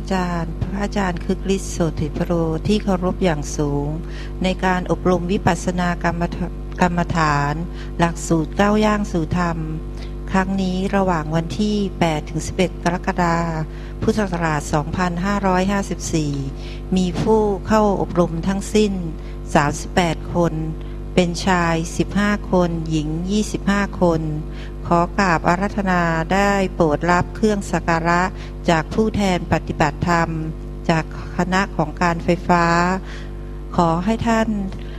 านอาจารย์ พระอาจารย์คึกฤทธิ์โสติปโรที่เคารพอย่างสูง ในการอบรมวิปัสสนากรรมกรรมฐาน หลักสูตรก้าวย่างสู่ธรรม ครั้งนี้ระหว่างวันที่ 8 ถึง 11 กรกฎาคม พุทธศักราช 2554 มีผู้เข้าอบรมทั้งสิ้น 38 คน เป็นชาย 15 คน หญิง 25 คน ขอกราบอารัธนาได้โปรดรับเครื่องสักการะจากผู้แทนปฏิบัติธรรม จากคณะของการไฟฟ้า ขอให้ท่าน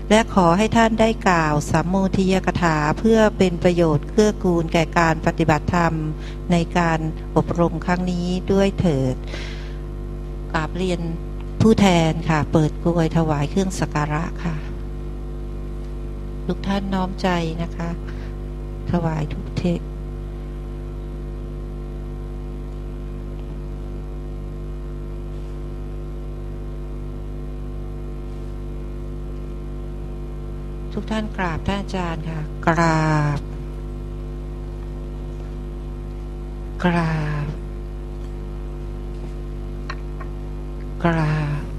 และขอให้ท่านได้กล่าวสัมโมทิยกถาเพื่อเป็นประโยชน์เกื้อกูลแก่การปฏิบัติธรรม ในการอบรมครั้งนี้ด้วยเถิดกราบเรียนผู้แทนค่ะ เปิดกลวยถวายเครื่องสักการะค่ะ ทุกท่านน้อมใจนะคะ ถวายทุกเทศทุกท่านกราบท่านอาจารย์ค่ะ กราบ กราบ กราบ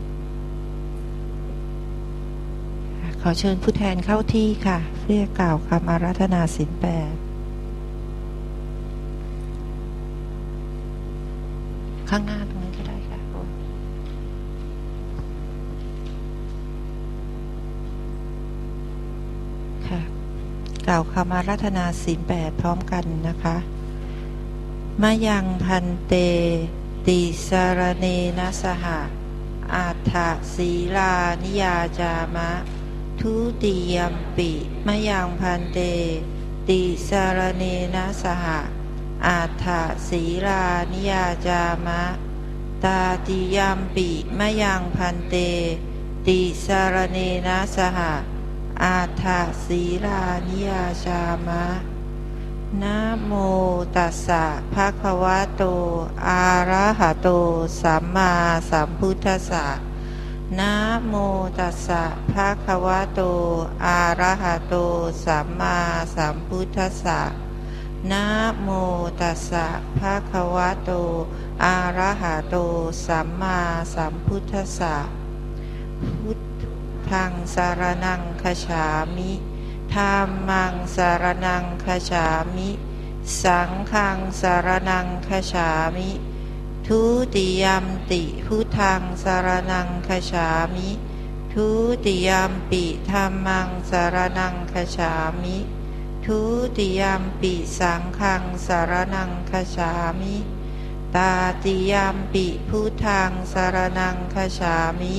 ขอเชิญผู้แทนเข้าที่ค่ะ เพื่อกล่าวคำอาราธนาสินแปดข้างหน้าตรงนี้ก็ได้ค่ะค่ะ กล่าวคำอาราธนาสินแปดพร้อมกันนะคะมายังพันเต ติสารเนนะสหะอาถะศีลานิยาจามะ ทุติยมปิมะยังพันเต ติสารเนนะสหะอาถะศีลานิยาจามะ ตาติยมปิมะยังพันเต ติสารเนนะสหะอาถะศีลานิยาจามะนะโมตัสสะภะคะวะโต อะระหะโต สัมมาสัมพุทธัสสะ นะโมตัสสะภะคะวะโต อะระหะโต สัมมาสัมพุทธัสสะนะโมตัสสะภะคะวะโต อะระหะโต สัมมาสัมพุทธัสสะ พุทธังสารนังคฉามิธรรมังสารนังคฉามิ สังฆังสารนังคฉามิ ทุติยมติพุทธังสารนังคฉามิ ทุติยมปิธรรมังสารนังคฉามิ ทุติยมปิสังฆังสารนังคฉามิ ตาติยมปิพุทธังสารนังคฉามิ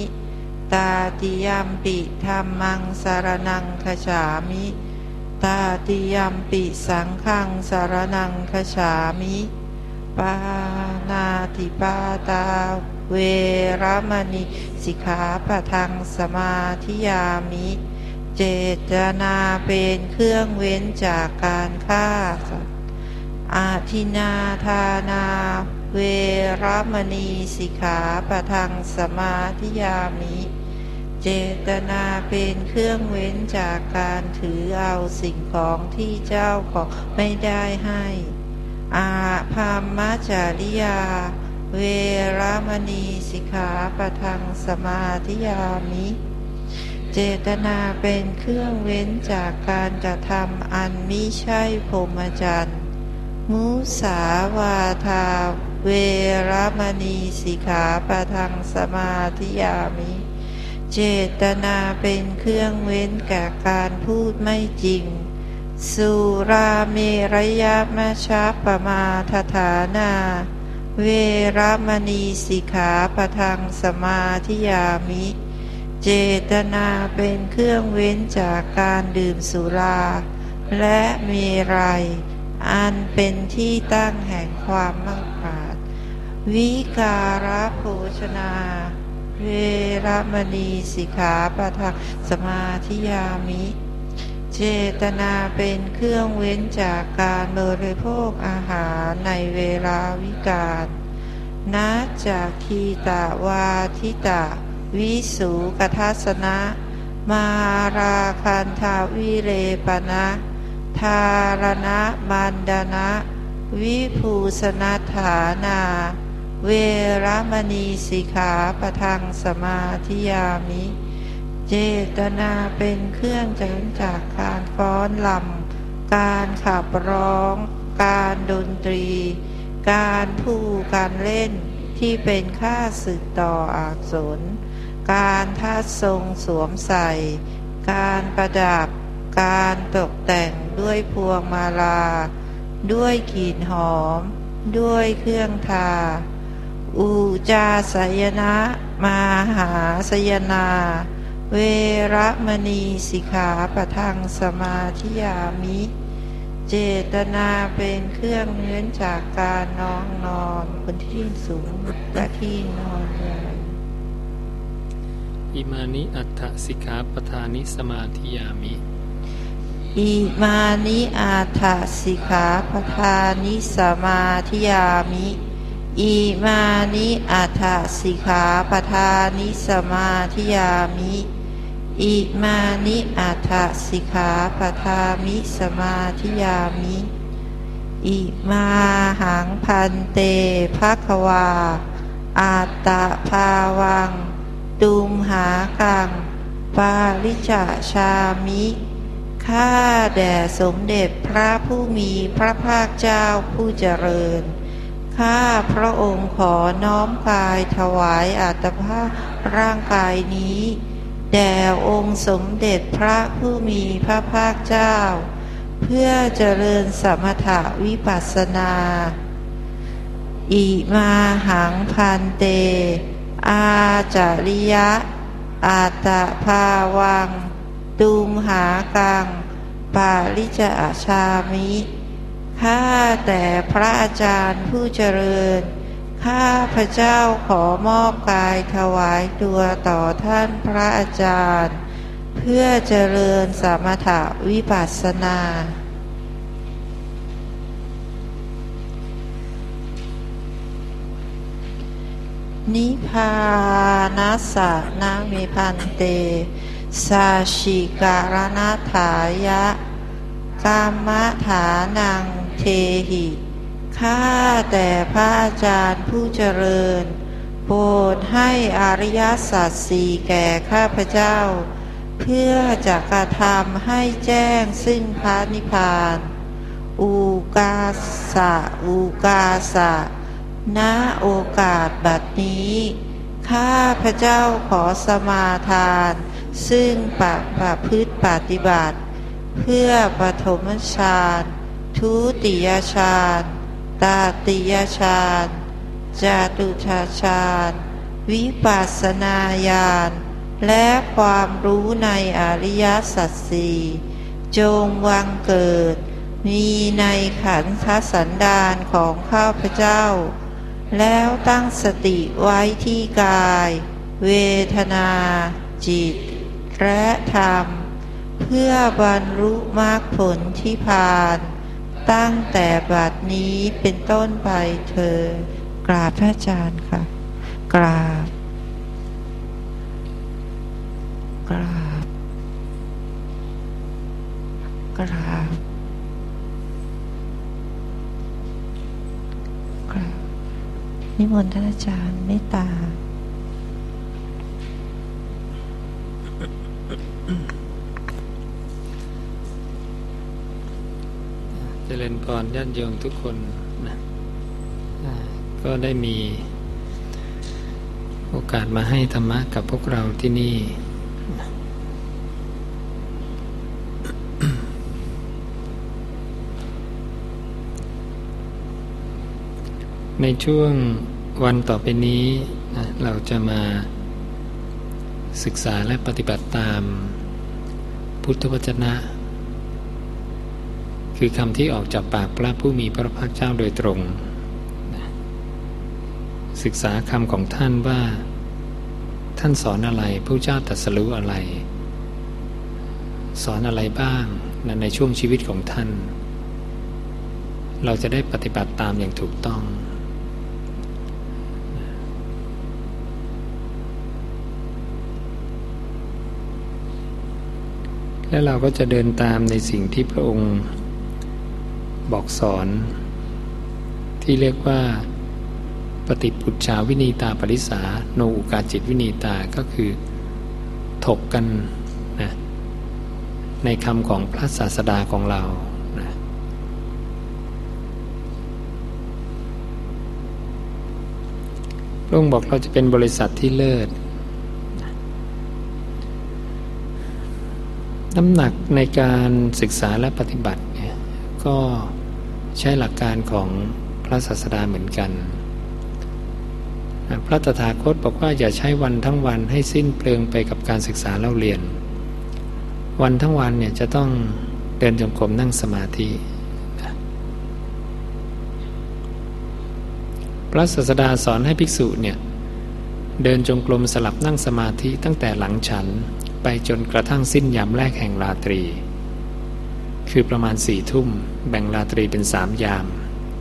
ตาติยมปิธรรมังสารนังคฉามิ ตาติยมปิสังฆังสารนังคฉามิ ปานาติปาตาเวรมณีสิกขาปะทังสมาธิยามิ เจตนาเป็นเครื่องเว้นจากการฆ่าสัตว์อาทินาทานาเวรมณีสิกขาปะทังสมาธิยามิ เจตนาเป็นเครื่องเว้นจากการถือเอาสิ่งของที่เจ้าของไม่ได้ให้ อาภามจาริยา เวรามณีสิกขาปะทังสมาธิยามิ เจตนาเป็นเครื่องเว้นจากการกระทำอันมิใช่พรหมจรรย์มุสาวาทาเวรมณีสิกขาปะทังสมาธิยามิ เจตนาเป็นเครื่องเว้นแก่การพูดไม่จริง สุราเมรยมชาปมาทฐานา เวรมณีสิกขาปทังสมาธิยามิ เจตนาเป็นเครื่องเว้นจากการดื่มสุรา และเมรัย อันเป็นที่ตั้งแห่งความมั่งปราดวิการะโภชนา เวรมณีสิกขาปทังสมาธิยามิ เจตนาเป็นเครื่องเว้นจากการบริโภคอาหารในเวลาวิกาลนาจากทีตาวาทิตาวิสูกทัสนะ มาราคันทาวิเลปนะ ทารณะมันดนะ วิภูสนัฐานา เวรมณีสิกขาปะทังสมาธิยามิ เจตนาเป็นเครื่องจังจากการฟ้อนลำการขับร้อง การดนตรี การพูดการเล่นที่เป็นค่าศึกต่ออาสนการทัดทรงสวมใส่ การประดับ การตกแต่งด้วยพวงมาลา ด้วยกลิ่นหอม ด้วยเครื่องทา อูจาสยนะ มาหาสยนา เวรมณีสิกขาปะทังสมาธิยามิ เจตนาเป็นเครื่องเนื้อนจากการนอนนอนบนที่สูงและที่นอนใหญ่อิมานิอัตถสิกขาปทานิสมาธิยามิอิมานิอัตถสิกขาปทานิสมาธิยามิอิมานิอัตถสิกขาปทานิสมาธิยามิ อิมานิอัตถสิกขาปทามิสมาธิยามิ อิมาหังพันเตภควา อาตะภาวังตุมหากัง ปาลิจาชามิ ข้าแด่สมเด็จพระผู้มีพระภาคเจ้าผู้เจริญ ข้าพระองค์ขอน้อมกายถวายอัตภาพร่างกายนี้ แด่องค์สมเด็จพระผู้มีพระภาคเจ้า เพื่อเจริญสมถะวิปัสสนา อิมาหังพันเต อาจาริยะ อาตะภาวัง ตุมหากัง ปาลิจาชามิ ข้าแต่พระอาจารย์ผู้เจริญ ข้าพระเจ้าขอมอบกายถวายตัวต่อท่านพระอาจารย์ เพื่อเจริญสมถะวิปัสสนา นิพานัสสะนามิพันเต สาชิการณถายะกามฐานังเทหิ ข้าแต่พระอาจารย์ผู้เจริญ โปรดให้อริยสัจสี่แก่ข้าพเจ้า เพื่อจะกระทำให้แจ้งซึ่งพระนิพพาน อูกาสะอูกาสะณโอกาสบัดนี้ ข้าพเจ้าขอสมาทาน ซึ่งปะปะพฤติปฏิบัติ เพื่อปฐมฌาน ทุติยฌาน ตาติยฌานจาตุชาฌานวิปัสสนาญาณและความรู้ในอริยสัจสี่จงวังเกิด มีในขันธสันดานของข้าพเจ้า แล้วตั้งสติไว้ที่กาย เวทนา จิต และธรรม เพื่อบรรลุมรรคผลที่พาน ตั้งแต่บัดนี้เป็นต้นไปเธอ กราบพระอาจารย์ค่ะ กราบ กราบ กราบ กราบ นิมนต์ท่านอาจารย์เมตตา จริญพรญาติโยมทุกคนนะก็ได้มีโอกาสมาให้ธรรมะกับพวกเราที่นี่ ในช่วงวันต่อไปนี้นะเราจะมาศึกษาและปฏิบัติตามพุทธวจนะ คือคำที่ออกจากปากพระผู้มีพระภาคเจ้าโดยตรง ศึกษาคำของท่านว่า ท่านสอนอะไรพระเจ้าตรัสรู้อะไร สอนอะไรบ้างในช่วงชีวิตของท่าน เราจะได้ปฏิบัติตามอย่างถูกต้องและเราก็จะเดินตามในสิ่งที่พระองค์ บอกสอน ที่เรียกว่า ปฏิปุจชาวินีตาปริสาโนอุกาจิตวินีตาก็คือถกกันนะในคำของพระศาสดาของเรานะพระองค์บอกเราจะเป็นบริษัทที่เลิศน้ำหนักในการศึกษาและปฏิบัติเนี่ย ก็ใช้หลักการของพระศาสดาเหมือนกัน พระตถาคตบอกว่าอย่าใช้วันทั้งวันให้สิ้นเปลืองไปกับการศึกษาเล่าเรียน วันทั้งวันเนี่ยจะต้องเดินจงกรมนั่งสมาธิ พระศาสดาสอนให้ภิกษุเนี่ยเดินจงกรมสลับนั่งสมาธิตั้งแต่หลังฉันไปจนกระทั่งสิ้นยามแรกแห่งราตรี คือประมาณสี่ทุ่ม แบ่งราตรีเป็นสามยาม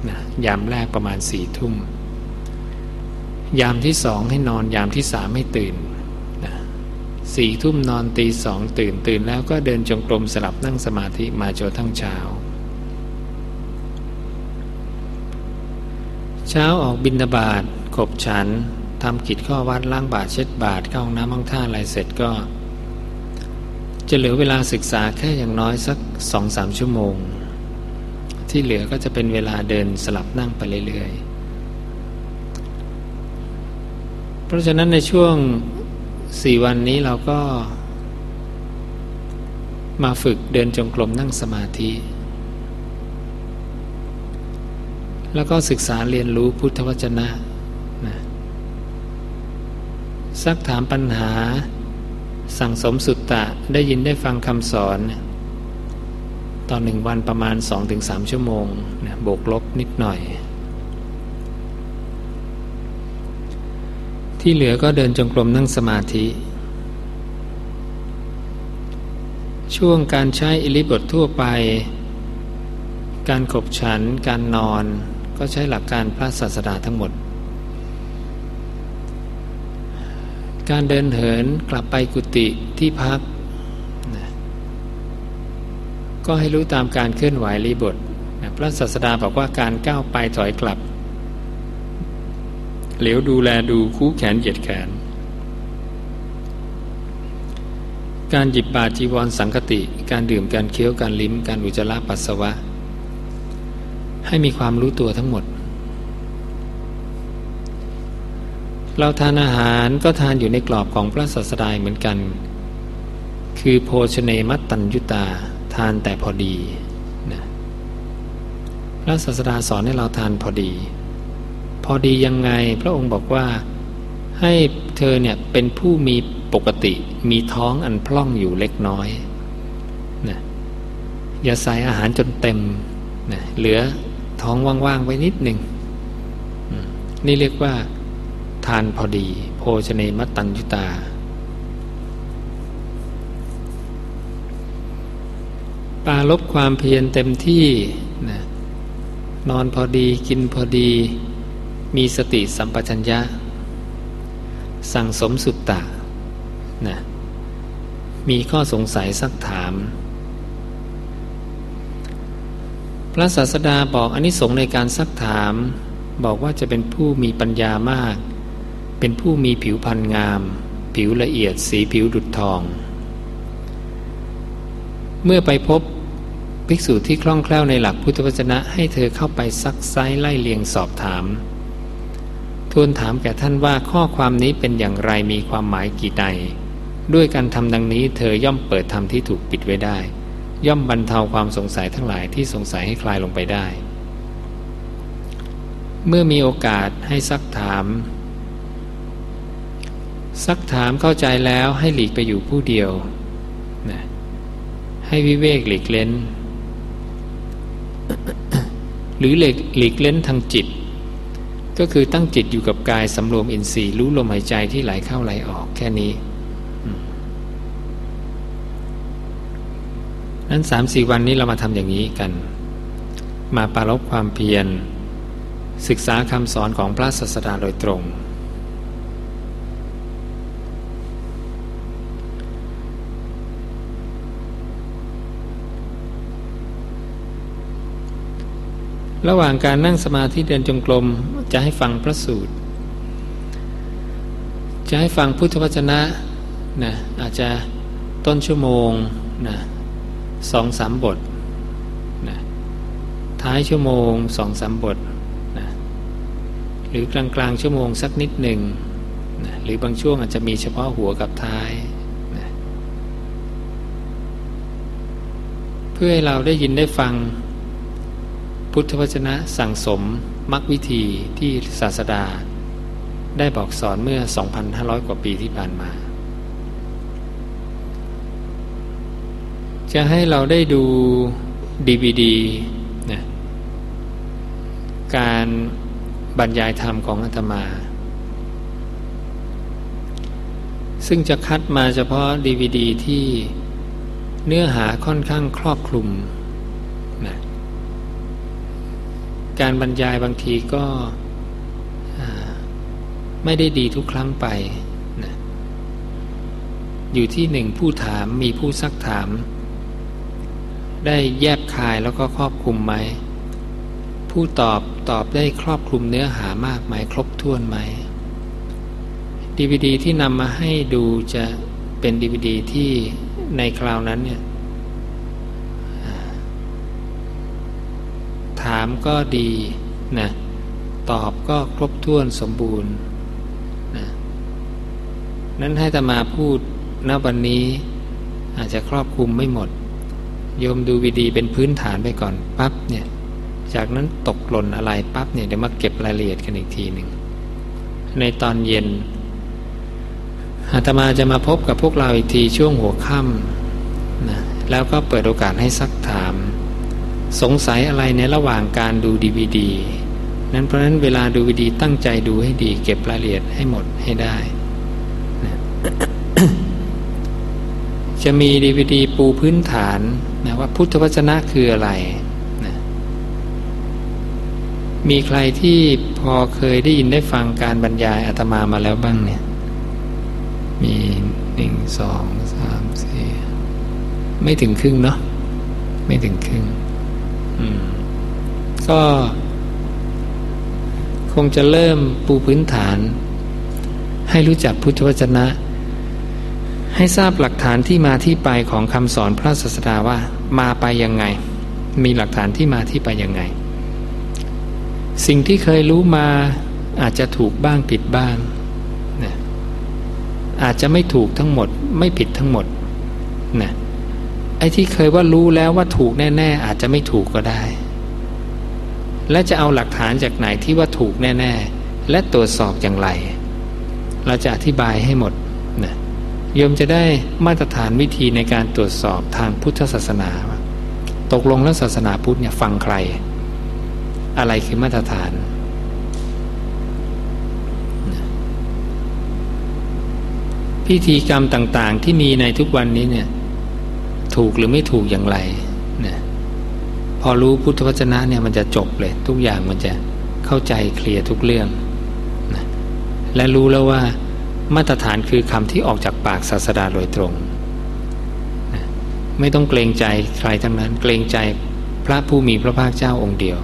นะยามแรกประมาณสี่ทุ่ม ยามที่สองให้นอน ยามที่สามให้ตื่นนะสี่ทุ่มนอนตีสองตื่นตื่นแล้วก็เดินจงกรมสลับนั่งสมาธิมาจนทั้งเช้า เช้าออกบินบาตขบฉันทำกิจข้อวัดล้างบาตเช็ดบาตเข้าห้องน้ำห้องท่าอะไรเสร็จก็ จะเหลือเวลาศึกษาแค่อย่างน้อยสักสองสามชั่วโมง ที่เหลือก็จะเป็นเวลาเดินสลับนั่งไปเรื่อยๆ เพราะฉะนั้นในช่วงสี่วันนี้เราก็ มาฝึกเดินจงกรมนั่งสมาธิ แล้วก็ศึกษาเรียนรู้พุทธวจนะนะซักถามปัญหา สั่งสมสุตตะได้ยินได้ฟังคำสอน ตอนหนึ่งวันประมาณ 2-3 ชั่วโมงนะบวกลบนิดหน่อย ที่เหลือก็เดินจงกรมนั่งสมาธิ ช่วงการใช้อิริบททั่วไป การขบฉัน การนอน ก็ใช้หลักการพระศาสดาทั้งหมด การเดินเหินกลับไปกุฏิที่พักนะก็ให้รู้ตามการเคลื่อนไหวรีบทนะพระศาสดาบอกว่าการก้าวไปถอยกลับ เหลียวดูแลดูคู่แขนเหยียดแขน การหยิบบาจีวรสังคติ การดื่มการเคี้ยวการลิ้ม การอุจจาระปัสสาวะ ให้มีความรู้ตัวทั้งหมด เราทานอาหารก็ทานอยู่ในกรอบของพระศาสดาเหมือนกัน คือโภชเนมัตตัญยุตาทานแต่พอดีนะพระศาสดาสอนให้เราทานพอดี พอดียังไงพระองค์บอกว่าให้เธอเนี่ยเป็นผู้มีปกติมีท้องอันพล่องอยู่เล็กน้อยนะอย่าใส่อาหารจนเต็มนะเหลือท้องว่างๆไว้นิดหนึ่งนี่เรียกว่า ทานพอดี โภชเนมัตตัญยุตา ปาลบความเพียรเต็มที่นะนอนพอดีกินพอดี มีสติสัมปชัญญะ สั่งสมสุตตะนะมีข้อสงสัยสักถาม พระศาสดาบอกอนนิสงส์ในการซักถาม บอกว่าจะเป็นผู้มีปัญญามาก เป็นผู้มีผิวพรรณงาม ผิวละเอียดสีผิวดุจทอง เมื่อไปพบภิกษุที่คล่องแคล่วในหลักพุทธวจนะให้เธอเข้าไปซักไซไล่เลียงสอบถาม ทูลถามแก่ท่านว่าข้อความนี้เป็นอย่างไรมีความหมายกี่ใด ด้วยการทำดังนี้เธอย่อมเปิดธรรมที่ถูกปิดไว้ได้ ย่อมบรรเทาความสงสัยทั้งหลายที่สงสัยให้คลายลงไปได้ เมื่อมีโอกาสให้ซักถาม ซักถามเข้าใจแล้วให้หลีกไปอยู่ผู้เดียวนะให้วิเวกหลีกเล้น หรือหลีกหลีกเล้นทางจิต ก็คือตั้งจิตอยู่กับกายสำรวมอินทรีย์รู้ลมหายใจที่ไหลเข้าไหลออกแค่นี้นั้นสามสี่วันนี้เรามาทำอย่างนี้กัน มาปรารบความเพียร ศึกษาคำสอนของพระศาสดาโดยตรง ระหว่างการนั่งสมาธิเดินจงกรมจะให้ฟังพระสูตร จะให้ฟังพุทธวจนะนะอาจจะต้นชั่วโมงนะสองสามบทนะท้ายชั่วโมงสองสามบทนะหรือกลางกลางชั่วโมงสักนิดหนึ่งนะหรือบางช่วงอาจจะมีเฉพาะหัวกับท้ายนะเพื่อให้เราได้ยินได้ฟัง พุทธวจนะสั่งสมมรรควิธีที่ศาสดา ได้บอกสอนเมื่อ 2,500 กว่าปีที่ผ่านมา จะให้เราได้ดูดีวีดีนะการบรรยายธรรมของอาตมา ซึ่งจะคัดมาเฉพาะดีวีดีที่เนื้อหาค่อนข้างครอบคลุมนะ การบรรยายบางทีก็ไม่ได้ดีทุกครั้งไปนะอยู่ที่หนึ่งผู้ถามมีผู้ซักถาม ได้แยบคายแล้วก็ครอบคลุมไหม ผู้ตอบตอบได้ครอบคลุมเนื้อหามากไหมครบถ้วนไหมดีวดีที่นำมาให้ดูจะเป็นดีวดีที่ในคราวนั้นเนี่ย ถามก็ดีนะตอบก็ครบถ้วนสมบูรณ์นะนั้นให้ตมาพูดณวันนี้อาจจะครอบคลุมไม่หมด โยมดูวิดีเป็นพื้นฐานไปก่อนปั๊บเนี่ยจากนั้นตกหล่นอะไรปั๊บเนี่ยเดี๋ยวมาเก็บรายละเอียดกันอีกทีหนึ่งในตอนเย็นอาตมาจะมาพบกับพวกเราอีกทีช่วงหัวค่ำนะแล้วก็เปิดโอกาสให้ซักถาม สงสัยอะไรในระหว่างการดูดีวีดีนั้นเพราะนั้นเวลาดูวีดีตั้งใจดูให้ดี เก็บรายละเอียดให้หมดให้ได้นะจะมีดีวีดีปูพื้นฐานนะว่าพุทธวจนะคืออะไรนะมีใครที่พอเคยได้ยินได้ฟังการบรรยายอาตมามาแล้วบ้างเนี่ย มีหนึ่งสองสามสี่ไม่ถึงครึ่งเนาะไม่ถึงครึ่ง ก็คงจะเริ่มปูพื้นฐาน ให้รู้จักพุทธวจนะ ให้ทราบหลักฐานที่มาที่ไปของคำสอนพระศาสดาว่า มาไปยังไง มีหลักฐานที่มาที่ไปยังไง สิ่งที่เคยรู้มาอาจจะถูกบ้างผิดบ้างนะอาจจะไม่ถูกทั้งหมด ไม่ผิดทั้งหมดนะ อ้ที่เคยว่ารู้แล้วว่าถูกแน่ ๆ อาจจะไม่ถูกก็ได้ และจะเอาหลักฐานจากไหนที่ว่าถูกแน่ ๆ และตรวจสอบอย่างไร เราจะอธิบายให้หมดนะโยมจะได้มาตรฐานวิธีในการตรวจสอบทางพุทธศาสนา ตกลงแล้วศาสนาพุทธเนี่ยฟังใคร อะไรคือมาตรฐานพิธีกรรมต่างๆ ที่มีในทุกวันนี้เนี่ย ถูกหรือไม่ถูกอย่างไรนะพอรู้พุทธวจนะเนี่ยมันจะจบเลย ทุกอย่างมันจะเข้าใจเคลียร์ทุกเรื่องนะและรู้แล้วว่ามาตรฐานคือคำที่ออกจากปากศาสดาโดยตรงนะไม่ต้องเกรงใจใครทั้งนั้น เกรงใจพระผู้มีพระภาคเจ้าองค์เดียว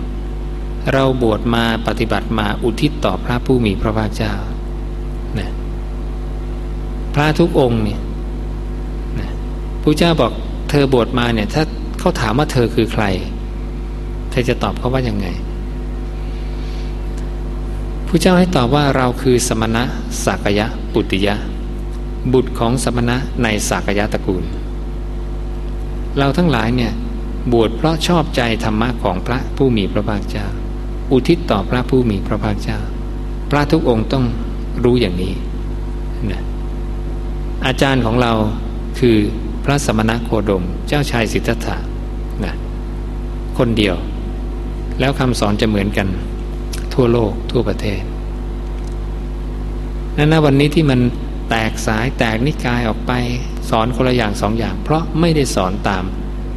เราบวชมาปฏิบัติมาอุทิศต่อพระผู้มีพระภาคเจ้านะพระทุกองค์เนี่ยนะพระเจ้าบอก เธอบวชมาเนี่ย ถ้าเขาถามว่าเธอคือใคร เธอจะตอบเขาว่ายังไงผู้เจ้าให้ตอบว่าเราคือสมณะสักยะปุติยะ บุตรของสมณะในสักยะตระกูล เราทั้งหลายเนี่ยบวชเพราะชอบใจธรรมะของพระผู้มีพระภาคเจ้า อุทิศต่อพระผู้มีพระภาคเจ้า พระทุกองค์ต้องรู้อย่างนี้นะอาจารย์ของเราคือ ระสมณโคดม เจ้าชายสิทธัตถะนะคนเดียว แล้วคำสอนจะเหมือนกัน ทั่วโลกทั่วประเทศนั้นนะวันนี้ที่มันแตกสายแตกนิกายออกไป สอนคนละอย่างสองอย่าง เพราะไม่ได้สอนตาม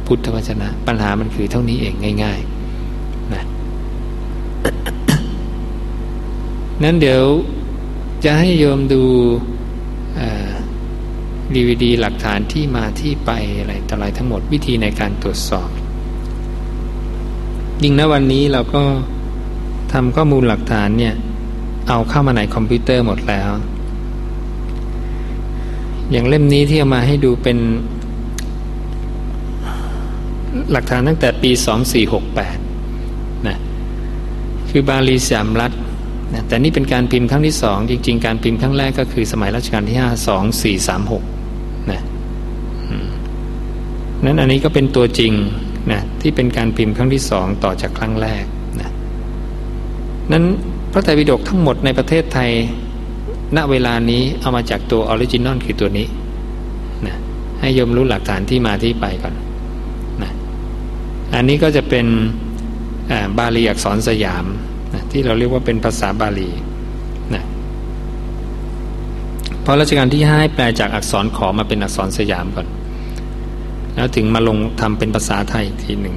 พุทธวจนะ ปัญหามันคือเท่านี้เองง่ายๆนะนั้นเดี๋ยวจะให้โยมดู ดีวดีหลักฐานที่มาที่ไปอะไรต่ออะไรทั้งหมดวิธีในการตรวจสอบ ยิ่งณวันนี้เราก็ทำข้อมูลหลักฐานเนี่ย เอาเข้ามาในคอมพิวเตอร์หมดแล้ว อย่างเล่มนี้ที่เอามาให้ดูเป็น หลักฐานตั้งแต่ปี 2468 นะคือบาลีสามรัฐนะแต่นี่เป็นการพิมพ์ครั้งที่สองจริง ๆ การพิมพ์ครั้งแรกก็คือสมัยรัชกาลที่ห้าสองสี่สามหก นั้นอันนี้ก็เป็นตัวจริงนะที่เป็นการพิมพ์ครั้งที่สองต่อจากครั้งแรกนะนั้นพระไตรปิฎกทั้งหมดในประเทศไทย ณเวลานี้เอามาจากตัว original คือตัวนี้นะให้โยมรู้หลักฐานที่มาที่ไปก่อนนะอันนี้ก็จะเป็นบาลีอักษรสยามนะที่เราเรียกว่าเป็นภาษาบาลีนะพอรัชกาลที่ห้าแปลจากอักษรขอมาเป็นอักษรสยามก่อน แล้วถึงมาลงทำเป็นภาษาไทยทีหนึ่ง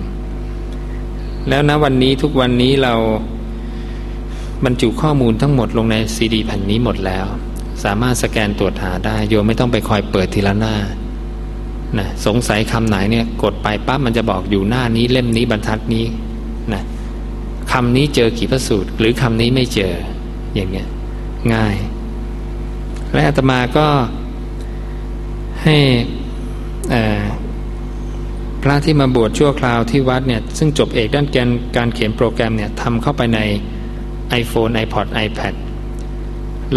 แล้วณวันนี้ทุกวันนี้เราบรรจุข้อมูลทั้งหมดลงในซีดีแผ่นนี้หมดแล้ว สามารถสแกนตรวจหาได้โยมไม่ต้องไปคอยเปิดทีละหน้านะสงสัยคำไหนเนี่ยกดไปปั๊บมันจะบอกอยู่หน้านี้เล่มนี้บรรทัดนี้นะคำนี้เจอกี่พระสูตร หรือคำนี้ไม่เจออย่างเงี้ยง่าย และอาตมาก็ให้อ่า พระที่มาบวชชั่วคราวที่วัดเนี่ยซึ่งจบเอกด้านการการเขียนโปรแกรมเนี่ยทำเข้าไปใน iPhone iPod iPad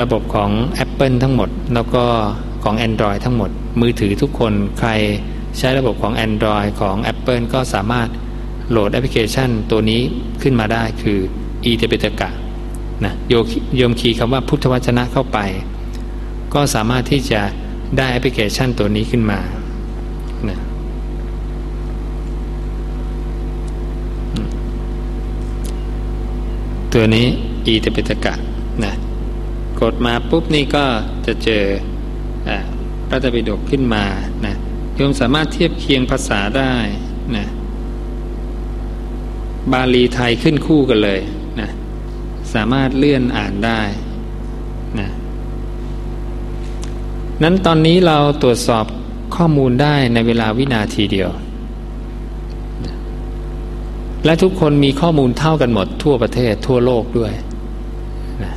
ระบบของ Apple ทั้งหมด แล้วก็ของ Android ทั้งหมด มือถือทุกคนใครใช้ระบบของ Android ของ Apple ก็สามารถโหลดแอปพลิเคชันตัวนี้ขึ้นมาได้คืออีเตเปตกะนะโยโยมคีย์คำว่าพุทธวจนะเข้าไป ก็สามารถที่จะได้แอปพลิเคชันตัวนี้ขึ้นมา ตัวนี้อีเตเปตกะนะกดมาปุ๊บนี่ก็จะเจอพระตปิฎกขึ้นมานะโยมสามารถเทียบเคียงภาษาได้นะบาลีไทยขึ้นคู่กันเลยนะสามารถเลื่อนอ่านได้นะนั้นตอนนี้เราตรวจสอบข้อมูลได้ในเวลาวินาทีเดียว และทุกคนมีข้อมูลเท่ากันหมดทั่วประเทศทั่วโลกด้วยนะ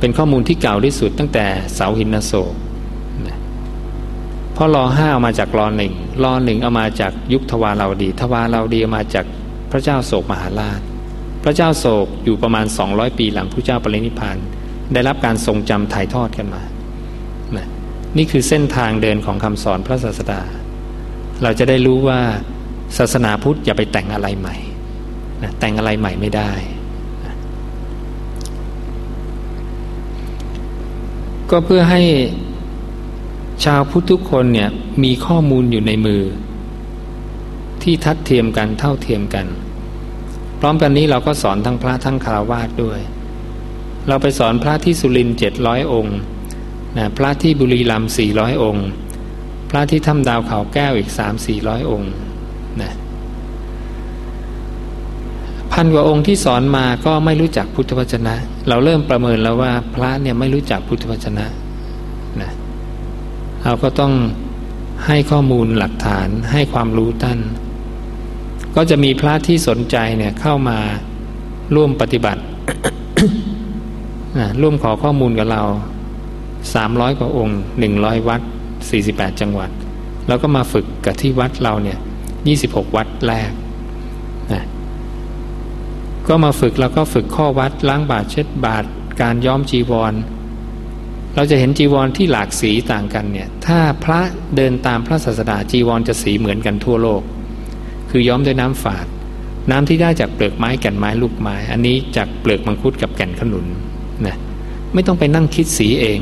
เป็นข้อมูลที่เก่าที่สุดตั้งแต่เสาหินโศกนะเพราะรอห้าเอามาจากรอหนึ่งรอหนึ่งเอามาจากยุคทวาราวดีทวาราวดีเอามาจากพระเจ้าโศกมหาราช พระเจ้าโศกอยู่ประมาณ 200 ปีหลังพระเจ้าปรินิพานได้รับการทรงจำถ่ายทอดกันมานะนี่คือเส้นทางเดินของคำสอนพระศาสดา เราจะได้รู้ว่า ศาสนาพุทธอย่าไปแต่งอะไรใหม่นะแต่งอะไรใหม่ไม่ได้นะก็เพื่อให้ชาวพุทธทุกคนเนี่ยมีข้อมูลอยู่ในมือ ที่ทัดเทียมกันเท่าเทียมกัน พร้อมกันนี้เราก็สอนทั้งพระทั้งคารวาสด้วย เราไปสอนพระที่สุรินเจ็ดร้อยองค์นะพระที่บุรีรัมย์สี่ร้อยองค์ พระที่ถ้ำดาวเขาแก้วอีกสามสี่ร้อยองค์นะ พันกว่าองค์ที่สอนมาก็ไม่รู้จักพุทธวจนะ เราเริ่มประเมินแล้วว่าพระเนี่ยไม่รู้จักพุทธวจนะนะเราก็ต้องให้ข้อมูลหลักฐานให้ความรู้ท่าน ก็จะมีพระที่สนใจเนี่ยเข้ามาร่วมปฏิบัติร่วมขอข้อมูลกับเราสามร้อยกว่าองค์หนึ่งร้อยวัดสี่สิบแปดจังหวัด แล้วก็มาฝึกกับที่วัดเราเนี่ยยี่สิบหกวัดแรก ก็มาฝึกแล้วก็ฝึกข้อวัดล้างบาตรเช็ดบาตรการย้อมจีวร เราจะเห็นจีวรที่หลากสีต่างกันเนี่ยถ้าพระเดินตามพระศาสดาจีวรจะสีเหมือนกันทั่วโลก คือย้อมด้วยน้ำฝาด น้ำที่ได้จากเปลือกไม้แก่นไม้ลูกไม้ อันนี้จากเปลือกมังคุดกับแก่นขนุนนะไม่ต้องไปนั่งคิดสีเอง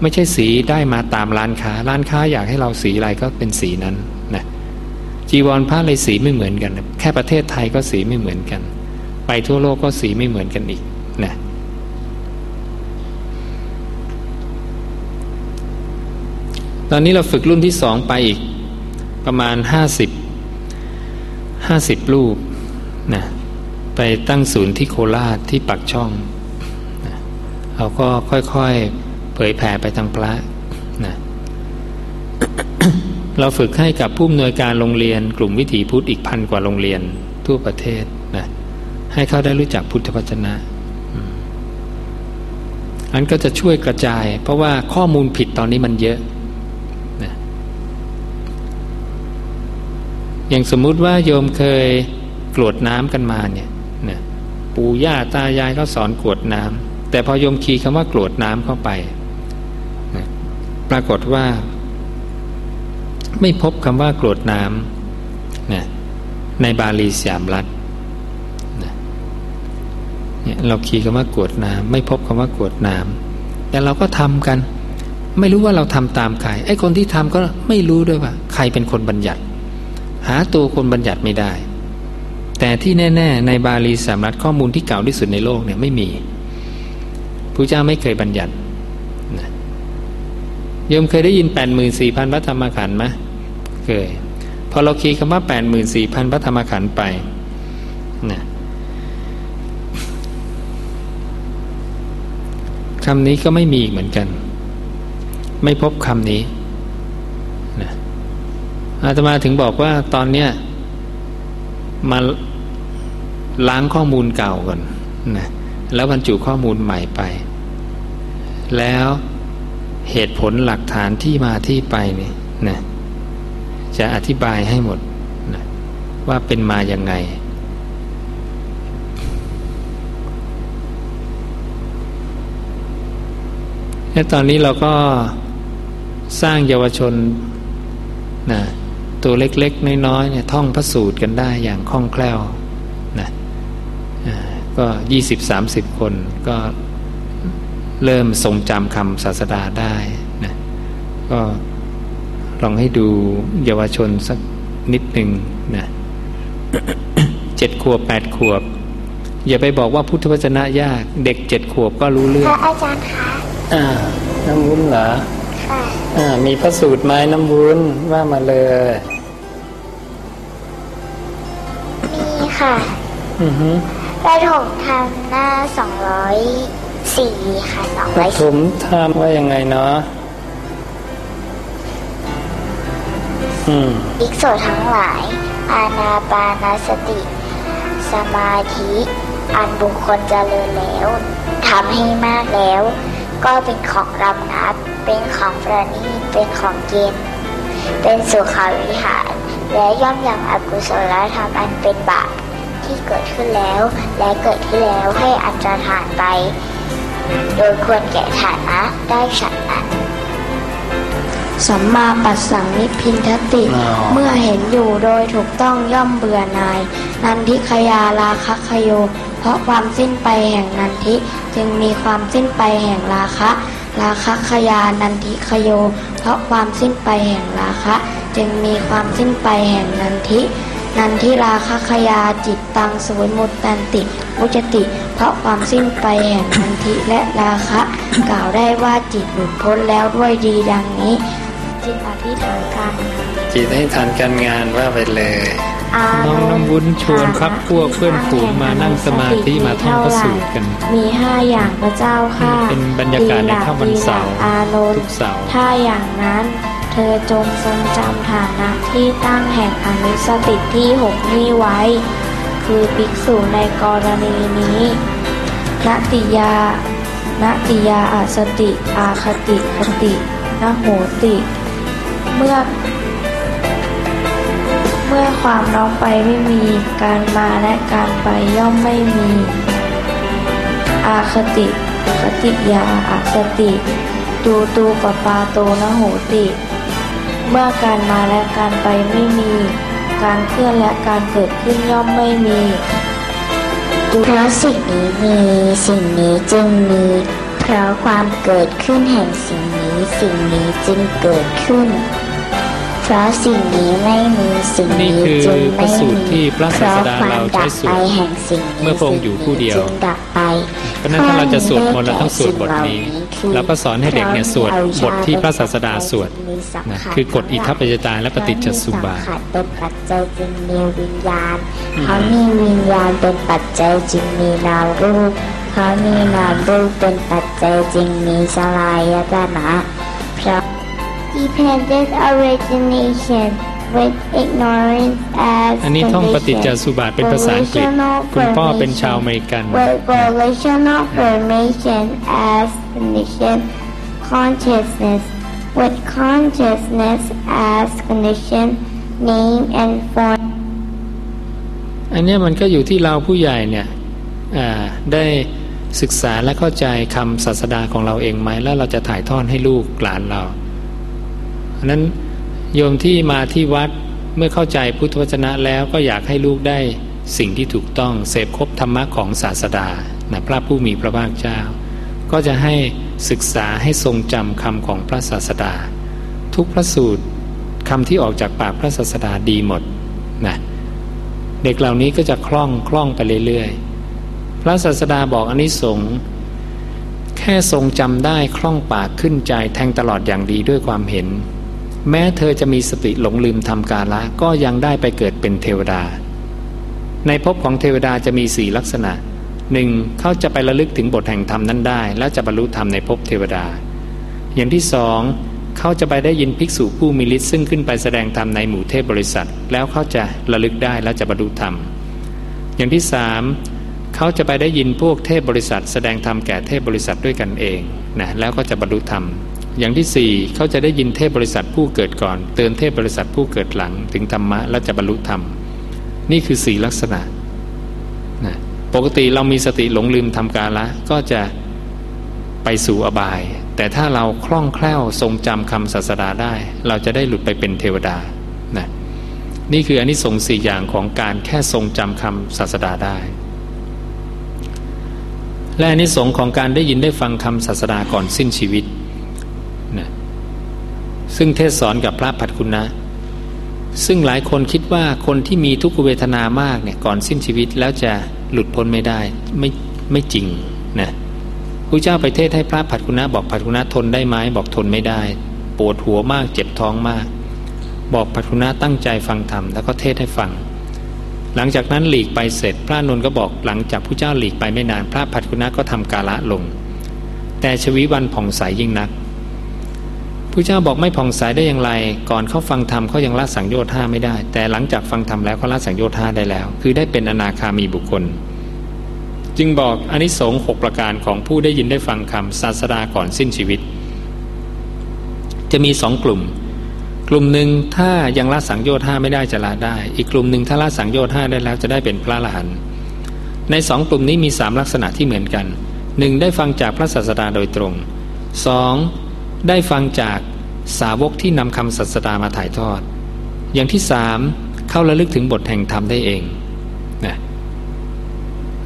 ไม่ใช่สีได้มาตามร้านค้า ร้านค้าอยากให้เราสีอะไรก็เป็นสีนั้นนะจีวรผ้าเลยสีไม่เหมือนกัน แค่ประเทศไทยก็สีไม่เหมือนกัน ไปทั่วโลกก็สีไม่เหมือนกันอีกนะตอนนี้เราฝึกรุ่นที่สองไปอีกประมาณห้าสิบห้าสิบรูปนะไปตั้งศูนย์ที่โคราชที่ปักช่องนะเราก็ค่อยๆเผยแผ่ไปทางพระนะเราฝึกให้กับผู้อำนวยการโรงเรียน กลุ่มวิถีพุทธอีกพันกว่าโรงเรียนทั่วประเทศ ให้เขาได้รู้จักพุทธวจนะอันก็จะช่วยกระจาย เพราะว่าข้อมูลผิดตอนนี้มันเยอะนะอย่างสมมุติว่าโยมเคยกรวดน้ำกันมาเนี่ยนะปู่ย่าตายายเขาสอนกรวดน้ำแต่พอโยมคีย์คำว่ากรวดน้ำเข้าไปนะปรากฏว่า ไม่พบคำว่ากรวดน้ำนะในบาลีสยามรัฐ เนี่ยเราคีย์คำว่ากวดน้ำไม่พบคำว่ากวดน้ำแต่เราก็ทำกัน ไม่รู้ว่าเราทำตามใครไอ้คนที่ทำก็ไม่รู้ด้วยว่า ใครเป็นคนบัญญัติ หาตัวคนบัญญัติไม่ได้ แต่ที่แน่ ๆ ในบาลีสามรัฐข้อมูลที่เก่าที่สุดในโลกเนี่ยไม่มีพระเจ้าไม่เคยบัญญัติโยมเคยได้ยินแปดหมื่นสี่พันพระธรรมขันธ์ไหมเคย พอเราคีย์คำว่าแปดหมื่นสี่พันพระธรรมขันธ์ไปนะำนี้ก็ไม่มีอีกเหมือนกัน ไม่พบคำนี้นะอาตมาถึงบอกว่าตอนเนี้ยมาล้างข้อมูลเก่าก่อนนะแล้วบรรจุข้อมูลใหม่ไป แล้วเหตุผลหลักฐานที่มาที่ไปนี่นะจะอธิบายให้หมดนะว่าเป็นมาอย่างไง และตอนนี้เราก็สร้างเยาวชนนะตัวเล็กๆ น้อยๆเนี่ยท่องพระสูตรกันได้อย่างคล่องแคล่วนะก็ยี่สิบสามสิบคนก็เริ่มทรงจำคำศาสดาได้นะก็ลองให้ดูเยาวชนสักนิดหนึ่งนะเจ็ดขวบแปดขวบ อย่าไปบอกว่าพุทธวจนะยาก เด็กเจ็ดขวบก็รู้เรื่องพระอาจารย์คะ อ่า น้ำวุ้นเหรอค่ะอ่า มีพระสูตรไหมน้ำวุ้นว่ามาเลย มีค่ะ อือฮึประถมทำหน้าสองร้อยสี่ค่ะสองร้อยถมทำว่ายังไงเนาะอืมอิกโสทั้งหลาย อาณาปานาสติ สมาธิ อันบุคคลเจริญแล้วทำให้มากแล้ว ก็เป็นของรำนับเป็นของประณีตเป็นของเย็น เป็นสุขาวิหาร และย่อมยังอกุศลธรรมอันเป็นบาปที่เกิดขึ้นแล้ว และเกิดขึ้นแล้วให้อันตรธานไป โดยควรแก่ฐานะได้ฉันนั้น สัมมาปัสสังนิพินทติ เมื่อเห็นอยู่โดยถูกต้องย่อมเบื่อนาย นันทิขยาราคะคโย เพราะความสิ้นไปแห่งนันทิจึงมีความสิ้นไปแห่งราคะ ราคะขยานันทิขโย เพราะความสิ้นไปแห่งราคะ จึงมีความสิ้นไปแห่งนันทินันทิราคะขยาจิตตังสวยมุตตันติมุจติ เพราะความสิ้นไปแห่งนันทิและราคะ กล่าวได้ว่าจิตหลุดพ้นแล้วด้วยดีดังนี้ จิตอธิษฐานการงานจิตให้ทานการงานว่าไปเลยน้องน้ำวุ้นชวนครับพวกเพื่อนฝูงมานั่งสมาธิมาท่องพระสูตรกัน มีห้าอย่างพระเจ้าค่ะเป็นบรรยากาศในค่ำวันเสาร์ทุกเสาร์ถ้าอย่างนั้นเธอจงทรงจำฐานะที่ตั้งแห่งอนุสติที่หกนี้ไว้ คือภิกษุในกรณีนี้นติยานติยาอาสติ อาคติคตินโหติ เมื่อ เมื่อความน้องไปไม่มี การมาและการไปย่อมไม่มี อาคติ คติยาอาสติ ตูตูปปาโตนะโหติ เมื่อการมาและการไปไม่มี การเคลื่อนและการเกิดขึ้นย่อมไม่มีเพราะสิ่งนี้มีสิ่งนี้จึงมี เพราะความเกิดขึ้นแห่งสิ่งนี้สิ่งนี้จึงเกิดขึ้นพราะสิ่งนี้ไม่มีสิ่งนี้จึงไม่มีเพราะความดับไปแห่งสิ่งนี้เมื่อพงอยู่ผู้เดียวดับไปเพราะนั้นถ้าเราจะสวดมนต์เราต้องสวดบทนี้เราก็สอนให้เด็กเนี่ยสวดบทที่พระศาสดาสวดนะคือกฎอิทัปปัจจตาและปฏิจจสุบาทเป็นปัจจัยจึงมีวิญญาณเขามีวิญญาณเป็นปัจจัยจึงมีนามรูป เขามีนามรูปเป็นปัจจัยจึงมีสลายตนะเพราะ dependent origination with ignorance as อันนี้ท่องปฏิจจ condition. สุบาทเป็นภาษาอังกฤษ คุณพ่อเป็นชาวอเมริกัน With volitional formation as condition, consciousness with consciousness as condition, name and form. อันเนี้ยมันก็อยู่ที่เราผู้ใหญ่เนี่ยอ่าได้ ศึกษาและเข้าใจคำศาสดาของเราเองไหมแล้วเราจะถ่ายทอดให้ลูกหลานเราเพราะนั้นโยมที่มาที่วัดเมื่อเข้าใจพุทธวจนะแล้วก็อยากให้ลูกได้สิ่งที่ถูกต้องเสพครบธรรมะของศาสดานะพระผู้มีพระภาคเจ้า ก็จะให้ศึกษาให้ทรงจำคำของพระศาสดา ทุกพระสูตรคำที่ออกจากปากพระศาสดาดีหมดนะเด็กเหล่านี้ก็จะคล่องคล่องไปเรื่อยๆ พระศาสดาบอกอนนิสงส์แค่ทรงจำได้คล่องปากขึ้นใจแทงตลอดอย่างดีด้วยความเห็น แม้เธอจะมีสติหลงลืมทำกาละก็ยังได้ไปเกิดเป็นเทวดา ในภพของเทวดาจะมีสี่ลักษณะหนึ่งเขาจะไประลึกถึงบทแห่งธรรมนั้นได้ และจะบรรลุธรรมในภพเทวดา อย่างที่สองเขาจะไปได้ยินภิกษุผู้มีฤทธิ์ซึ่งขึ้นไปแสดงธรรมในหมู่เทพบริษัท แล้วเขาจะระลึกได้และจะบรรลุธรรม อย่างที่สาม เขาจะไปได้ยินพวกเทพบริษัท แสดงธรรมแก่เทพบริษัทด้วยกันเองนะแล้วก็จะบรรลุธรรม อย่างที่สี่เขาจะได้ยินเทพบริษัทผู้เกิดก่อน เตือนเทพบริษัทผู้เกิดหลัง ถึงธรรมะและจะบรรลุธรรม นี่คือสี่ลักษณะนะปกติเรามีสติหลงลืมทำกาละก็จะไปสู่อบาย แต่ถ้าเราคล่องแคล่วทรงจำคำศาสดาได้ เราจะได้หลุดไปเป็นเทวดานะนี่คืออนนิสงส์สี่อย่างของการแค่ทรงจำคำศาสดาได้ และอนนิสงส์ของการได้ยินได้ฟังคำศาสดาก่อนสิ้นชีวิตนะซึ่งเทศสอนกับพระพัดคุณนะ ซึ่งหลายคนคิดว่าคนที่มีทุกขเวทนามากเนี่ยก่อนสิ้นชีวิตแล้วจะหลุดพ้นไม่ได้ไม่ไม่จริงนะพระเจ้าไปเทศให้พระผัดกุณะบอกผัดกุณะทนได้ไหมบอกทนไม่ได้ ปวดหัวมากเจ็บท้องมาก บอกผัดกุณะตั้งใจฟังธรรมแล้วก็เทศให้ฟัง หลังจากนั้นหลีกไปเสร็จพระนนท์ก็บอกหลังจากพระเจ้าหลีกไปไม่นานพระผัดกุณะก็ทำกาละลง แต่ชวีวันผ่องใสยยิ่งนักพระเจ้าบอกไม่ผ่องใสได้อย่างไร ก่อนเขาฟังธรรมเขายังละสังโยชน์ห้าไม่ได้ แต่หลังจากฟังธรรมแล้วเขาละสังโยชน์ห้าได้แล้ว คือได้เป็นอนาคามีบุคคล จึงบอกอนิสงส์หกประการของผู้ได้ยินได้ฟังคำศาสดาก่อนสิ้นชีวิต จะมีสองกลุ่ม กลุ่มหนึ่งถ้ายังละสังโยชน์ห้าไม่ได้จะละได้ อีกกลุ่มหนึ่งถ้าละสังโยชน์ห้าได้แล้วจะได้เป็นพระอรหันต์ในสองกลุ่มนี้มีสามลักษณะที่เหมือนกันหนึ่งได้ฟังจากพระศาสดาโดยตรงสองได้ฟังจากสาวกที่นำคำศาสดามาถ่ายทอด อย่างที่สามเข้าระลึกถึงบทแห่งธรรมได้เองนะ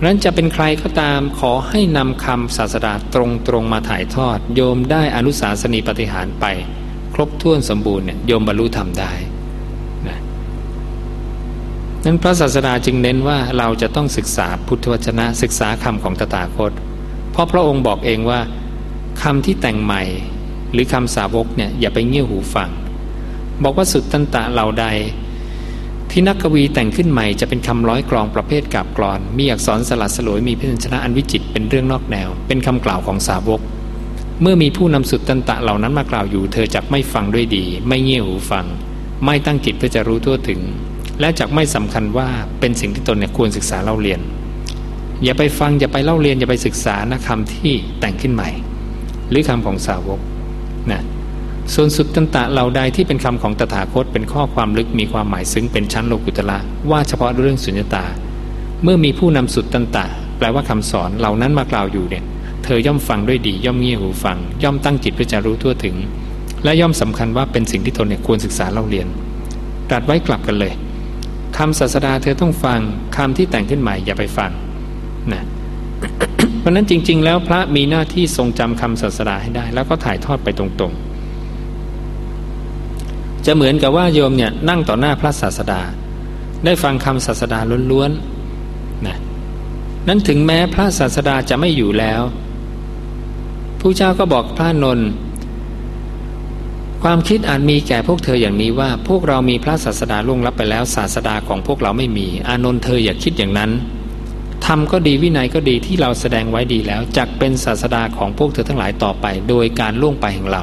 นั้นจะเป็นใครก็ตามขอให้นำคำศาสดาตรงตรงมาถ่ายทอด โยมได้อนุสาสนีปฏิหารไป ครบถ้วนสมบูรณ์เนี่ยโยมบรรลุธรรมได้นะนั้นพระศาสดาจึงเน้นว่าเราจะต้องศึกษาพุทธวจนะศึกษาคำของตถาคต เพราะพระองค์บอกเองว่าคำที่แต่งใหม่หรือคำสาวกเนี่ยอย่าไปเงี่ยหูฟัง บอกว่าสุดตันตะเหล่าใด ที่นักกวีแต่งขึ้นใหม่จะเป็นคำร้อยกรองประเภทกาบกรอน มีอักษรสลัดสลวยมีพยัญชนะอันวิจิตเป็นเรื่องนอกแนว เป็นคำกล่าวของสาวก เมื่อมีผู้นำสุดตันตะเหล่านั้นมากล่าวอยู่ เธอจักไม่ฟังด้วยดี ไม่เงี่ยหูฟัง ไม่ตั้งจิตเพื่อจะรู้ทั่วถึง และจักไม่สำคัญว่าเป็นสิ่งที่ตนเนี่ยควรศึกษาเล่าเรียน อย่าไปฟังอย่าไปเล่าเรียนอย่าไปศึกษานะคำที่แต่งขึ้นใหม่ หรือคำของสาวกนะส่วนสุดตันตะเหล่าใดที่เป็นคำของตถาคตเป็นข้อความลึกมีความหมายซึ้งเป็นชั้นโลกุตละว่าเฉพาะเรื่องสุญญตา เมื่อมีผู้นำสุดตันตะ แปลว่าคำสอนเหล่านั้นมากล่าวอยู่เนี่ย เธอย่อมฟังด้วยดี ย่อมเงี่ยหูฟัง ย่อมตั้งจิตเพื่อจะรู้ทั่วถึง และย่อมสำคัญว่าเป็นสิ่งที่ตนเนี่ยควรศึกษาเล่าเรียนตรัสไว้กลับกันเลยคำศาสดาเธอต้องฟังคำที่แต่งขึ้นใหม่อย่าไปฟังนะเพราะนั้นจริง ๆ แล้วพระมีหน้าที่ทรงจำคำศาสดาให้ได้ แล้วก็ถ่ายทอดไปตรงๆ จะเหมือนกับว่าโยมเนี่ยนั่งต่อหน้าพระศาสดา ได้ฟังคำศาสดาล้วนๆนะนั้นถึงแม้พระศาสดาจะไม่อยู่แล้ว ผู้เจ้าก็บอกพระนนท์ความคิดอาจมีแก่พวกเธออย่างนี้ว่า พวกเรามีพระศาสดาล่วงลับไปแล้วศาสดาของพวกเราไม่มี อานนท์เธออย่าคิดอย่างนั้นธรรมก็ดีวินัยก็ดีที่เราแสดงไว้ดีแล้วจักเป็นศาสดาของพวกเธอทั้งหลายต่อไป โดยการล่วงไปแห่งเรา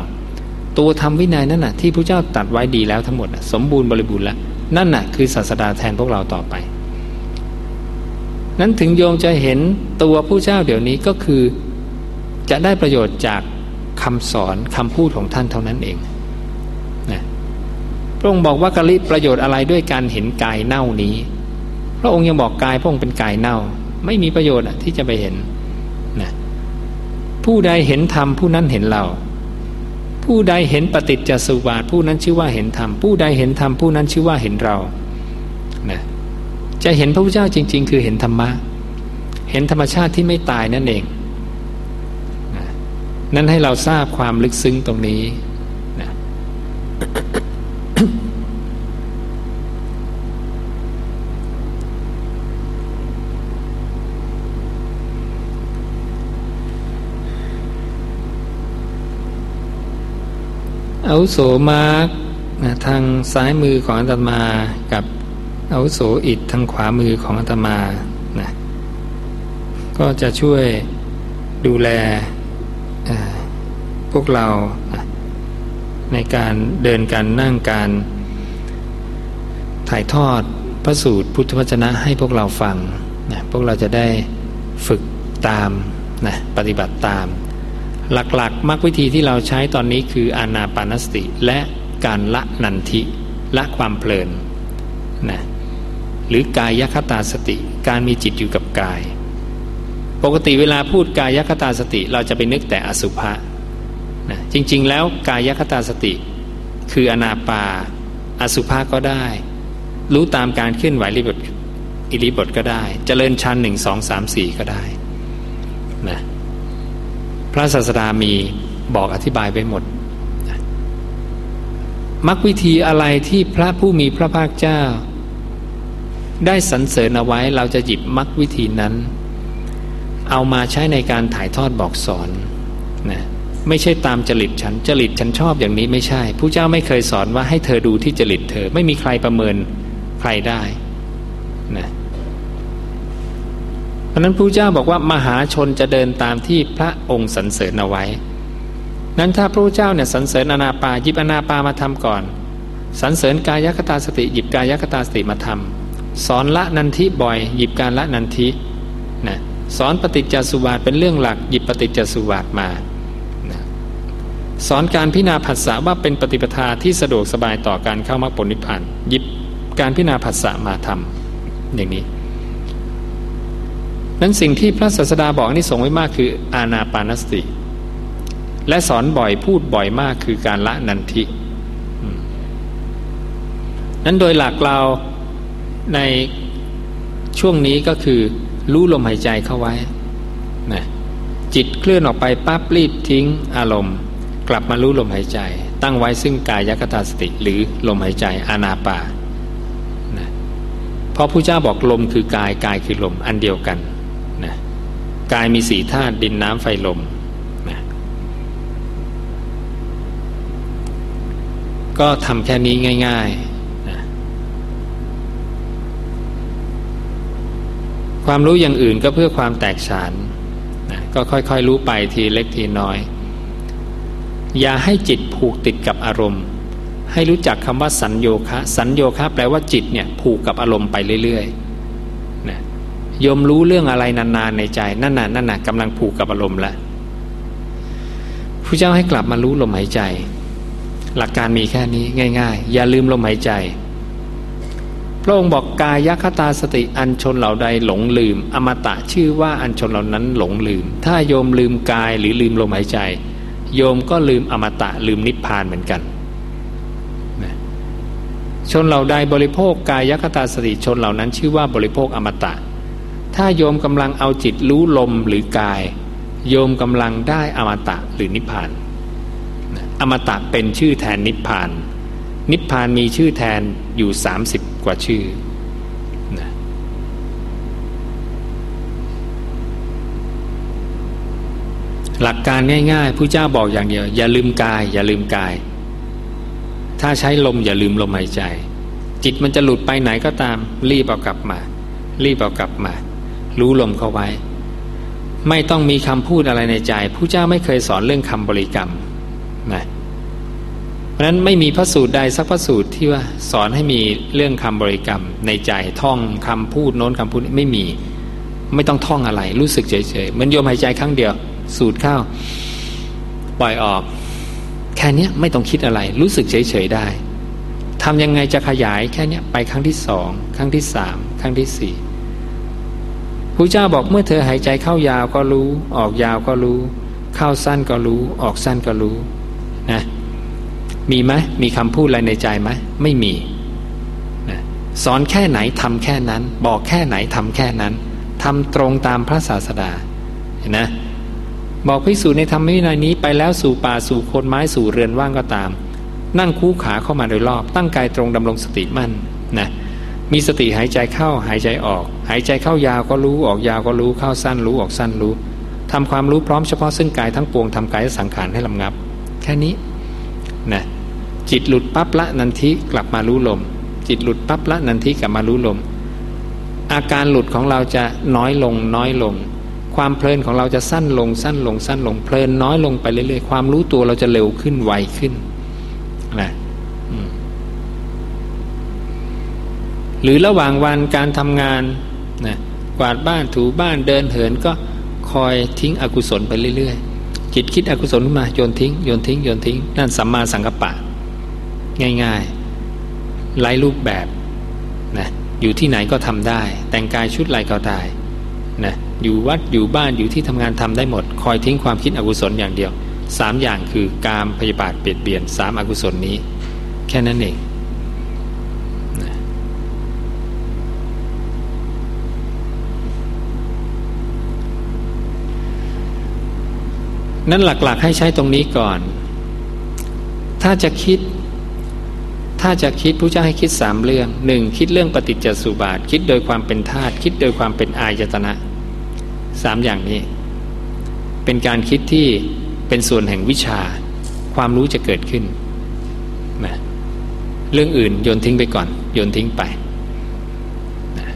ตัวธรรมวินัยนั่นน่ะที่พระเจ้าตัดไว้ดีแล้วทั้งหมดสมบูรณ์บริบูรณ์แล้วนั่นน่ะคือศาสดาแทนพวกเราต่อไป นั้นถึงโยมจะเห็นตัวผู้เจ้าเดี๋ยวนี้ก็คือ จะได้ประโยชน์จากคำสอนคำพูดของท่านเท่านั้นเองนะพระองค์บอกว่ากะลิประโยชน์อะไรด้วยการเห็นกายเน่านี้ พระองค์ยังบอกกายพระองค์เป็นกายเน่า ไม่มีประโยชน์ที่จะไปเห็นนะผู้ใดเห็นธรรมผู้นั้นเห็นเรา ผู้ใดเห็นปฏิจจสุบาทผู้นั้นชื่อว่าเห็นธรรมผู้ใดเห็นธรรมผู้นั้นชื่อว่าเห็นเรานะจะเห็นพระพุทธเจ้าจริง ๆ คือเห็นธรรมะ เห็นธรรมชาติที่ไม่ตายนั่นเอง นั้นให้เราทราบความลึกซึ้งตรงนี้นะอาโสมาร์กทางซ้ายมือของอาตมากับอาโสอิดทางขวามือของอาตมานะก็จะช่วยดูแล พวกเราในการเดินการนั่งการ ถ่ายทอดพระสูตรพุทธวจนะให้พวกเราฟังนะพวกเราจะได้ฝึกตามนะปฏิบัติตาม หลักๆมรรควิธีที่เราใช้ตอนนี้คืออานาปานสติ และการละนันทิละความเพลินนะหรือกายคตาสติ การมีจิตอยู่กับกาย ปกติเวลาพูดกายคตาสติ เราจะไปนึกแต่อสุภะนะจริง ๆ แล้วกายคตาสติ คืออนาปา อสุภะก็ได้ รู้ตามการเคลื่อนไหวริบทอิริบทก็ได้เจริญชันหนึ่งสองสามสี่ก็ได้นะพระศาสดามีบอกอธิบายไปหมดมรรควิธีอะไรที่พระผู้มีพระภาคเจ้า ได้สรรเสริญเอาไว้เราจะหยิบมรรควิธีนั้น เอามาใช้ในการถ่ายทอดบอกสอนนะไม่ใช่ตามจริตฉันจริตฉันชอบอย่างนี้ไม่ใช่ผู้เจ้าไม่เคยสอนว่าให้เธอดูที่จริตเธอไม่มีใครประเมินใครได้นะเพราะนั้นผู้เจ้าบอกว่ามหาชนจะเดินตามที่พระองค์สรรเสริญเอาไว้ นั้นถ้าพระเจ้าเนี่ยสรรเสริญอนาปายิบอนาปามาทำก่อนสรรเสริญกายคตาสติหยิบกายคตาสติมาทำสอนละนันทิบ่อย หยิบการละนันทินะ สอนปฏิจจสุบาทเป็นเรื่องหลักหยิบปฏิจจสุบาทมาสอนการพิจารณาผัสสะว่าเป็นปฏิปทาที่สะดวกสบายต่อการเข้ามรรคผลนิพพานหยิบการพิจารณาผัสสะมาทำอย่างนี้นั้นสิ่งที่พระศาสดาบอกนี่ส่งไว้มากคืออาณาปานสติ และสอนบ่อยพูดบ่อยมากคือการละนันทินั้นโดยหลักเราในช่วงนี้ก็คือ รู้ลมหายใจเข้าไว้นะจิตเคลื่อนออกไปปั๊บรีบทิ้งอารมณ์ กลับมารู้ลมหายใจ ตั้งไว้ซึ่งกายคตาสติ หรือลมหายใจอานาปานะเพราะผู้เจ้าบอกลมคือกายกายคือลมอันเดียวกันนะกายมีสีธาตุดินน้ำไฟลมนะก็ทำแค่นี้ง่าย ๆ ความรู้อย่างอื่นก็เพื่อความแตกฉานนะก็ค่อยๆรู้ไปทีเล็กทีน้อย อย่าให้จิตผูกติดกับอารมณ์ ให้รู้จักคำว่าสัญโยคะสัญโยคะแปลว่าจิตเนี่ยผูกกับอารมณ์ไปเรื่อยๆนะยมรู้เรื่องอะไรนานๆในใจนั่นน่ะนั่นน่ะกำลังผูกกับอารมณ์ล้วผู้เจ้าให้กลับมารู้ลมหายใจ หลักการมีแค่นี้ง่าย ๆ อย่าลืมลมหายใจ พระองค์บอกกายคตาสติอันชนเหล่าใดหลงลืม อมตะชื่อว่าอันชนเหล่านั้นหลงลืม ถ้าโยมลืมกายหรือลืมลมหายใจ โยมก็ลืมอมตะลืมนิพพานเหมือนกันชนเหล่าใดบริโภคกายคตาสติชนเหล่านั้นชื่อว่าบริโภคอมตะ ถ้าโยมกำลังเอาจิตรู้ลมหรือกาย โยมกำลังได้อมตะหรือนิพพาน อมตะเป็นชื่อแทนนิพพาน นิพพานมีชื่อแทนอยู่สามสิบ กว่าชื่อนะหลักการง่ายๆผู้เจ้าบอกอย่างเดียว อย่าลืมกาย อย่าลืมกาย ถ้าใช้ลมอย่าลืมลมหายใจ จิตมันจะหลุดไปไหนก็ตาม รีบเอากลับมา รีบเอากลับมา รู้ลมเข้าไว้ ไม่ต้องมีคำพูดอะไรในใจผู้เจ้าไม่เคยสอนเรื่องคำบริกรรมนะ ราะฉะนั้นไม่มีพระสูตรใดสักพระสูตรที่ว่าสอนให้มีเรื่องคำบริกรรม ในใจท่องคำพูดโน้นคำพูดไม่มี ไม่ต้องท่องอะไร รู้สึกเฉยๆมันโยมหายใจครั้งเดียว สูดเข้าปล่อยออก แค่นี้ไม่ต้องคิดอะไร รู้สึกเฉยๆได้ทำยังไงจะขยายแค่นี้ไปครั้งที่สองครั้งที่สามครั้งที่สี่พระเจ้าบอกเมื่อเธอหายใจเข้ายาวก็รู้ ออกยาวก็รู้ เข้าสั้นก็รู้ ออกสั้นก็รู้นะ มีไหมมีคำพูดอะไรในใจไหมไม่มีนะสอนแค่ไหนทำแค่นั้น บอกแค่ไหนทำแค่นั้นทำตรงตามพระศาสดาเห็นนะบอกพิสูจน์ในธรรมวินัยนี้ไปแล้วสู่ป่าสู่โคนไม้สู่เรือนว่างก็ตาม นั่งคู่ขาเข้ามาโดยรอบ ตั้งกายตรงดำรงสติมั่นนะมีสติหายใจเข้าหายใจออก หายใจเข้ายาวก็รู้ออกยาวก็รู้เข้าสั้นรู้ออกสั้นรู้ทำความรู้พร้อมเฉพาะซึ่งกายทั้งปวงทำกายสังขารให้ลำงับ แค่นี้นะ จิตหลุดปั๊บละนันทิกลับมารู้ลม จิตหลุดปั๊บละนันทิกลับมารู้ลม อาการหลุดของเราจะน้อยลงน้อยลง ความเพลินของเราจะสั้นลงสั้นลงสั้นลงเพลินน้อยลงไปเรื่อยๆความรู้ตัวเราจะเร็วขึ้นไวขึ้นนะหรือระหว่างวันการทำงานนะกวาดบ้านถูบ้านเดินเหินก็คอยทิ้งอกุศลไปเรื่อยๆ จิตคิดอกุศลขึ้นมาโยนทิ้งโยนทิ้งโยนทิ้งนั่นสัมมาสังกัปปะ ง่ายๆไร้รูปแบบนะอยู่ที่ไหนก็ทำได้ แต่งกายชุดไรก็ได้นะอยู่วัดอยู่บ้านอยู่ที่ทำงานทำได้หมด คอยทิ้งความคิดอกุศลอย่างเดียวสามอย่างคือกามพยาบาทเปลี่ยนเบียนสามอกุศลนี้ แค่นั้นเองนั้นหลักๆให้ใช้ตรงนี้ก่อน ถ้าจะคิด ถ้าจะคิดพระเจ้าให้คิดสามเรื่องหนึ่งคิดเรื่องปฏิจจสุบาท คิดโดยความเป็นธาตุคิดโดยความเป็นอายตนะสามอย่างนี้ เป็นการคิดที่เป็นส่วนแห่งวิชา ความรู้จะเกิดขึ้นนะเรื่องอื่นโยนทิ้งไปก่อน โยนทิ้งไปนะ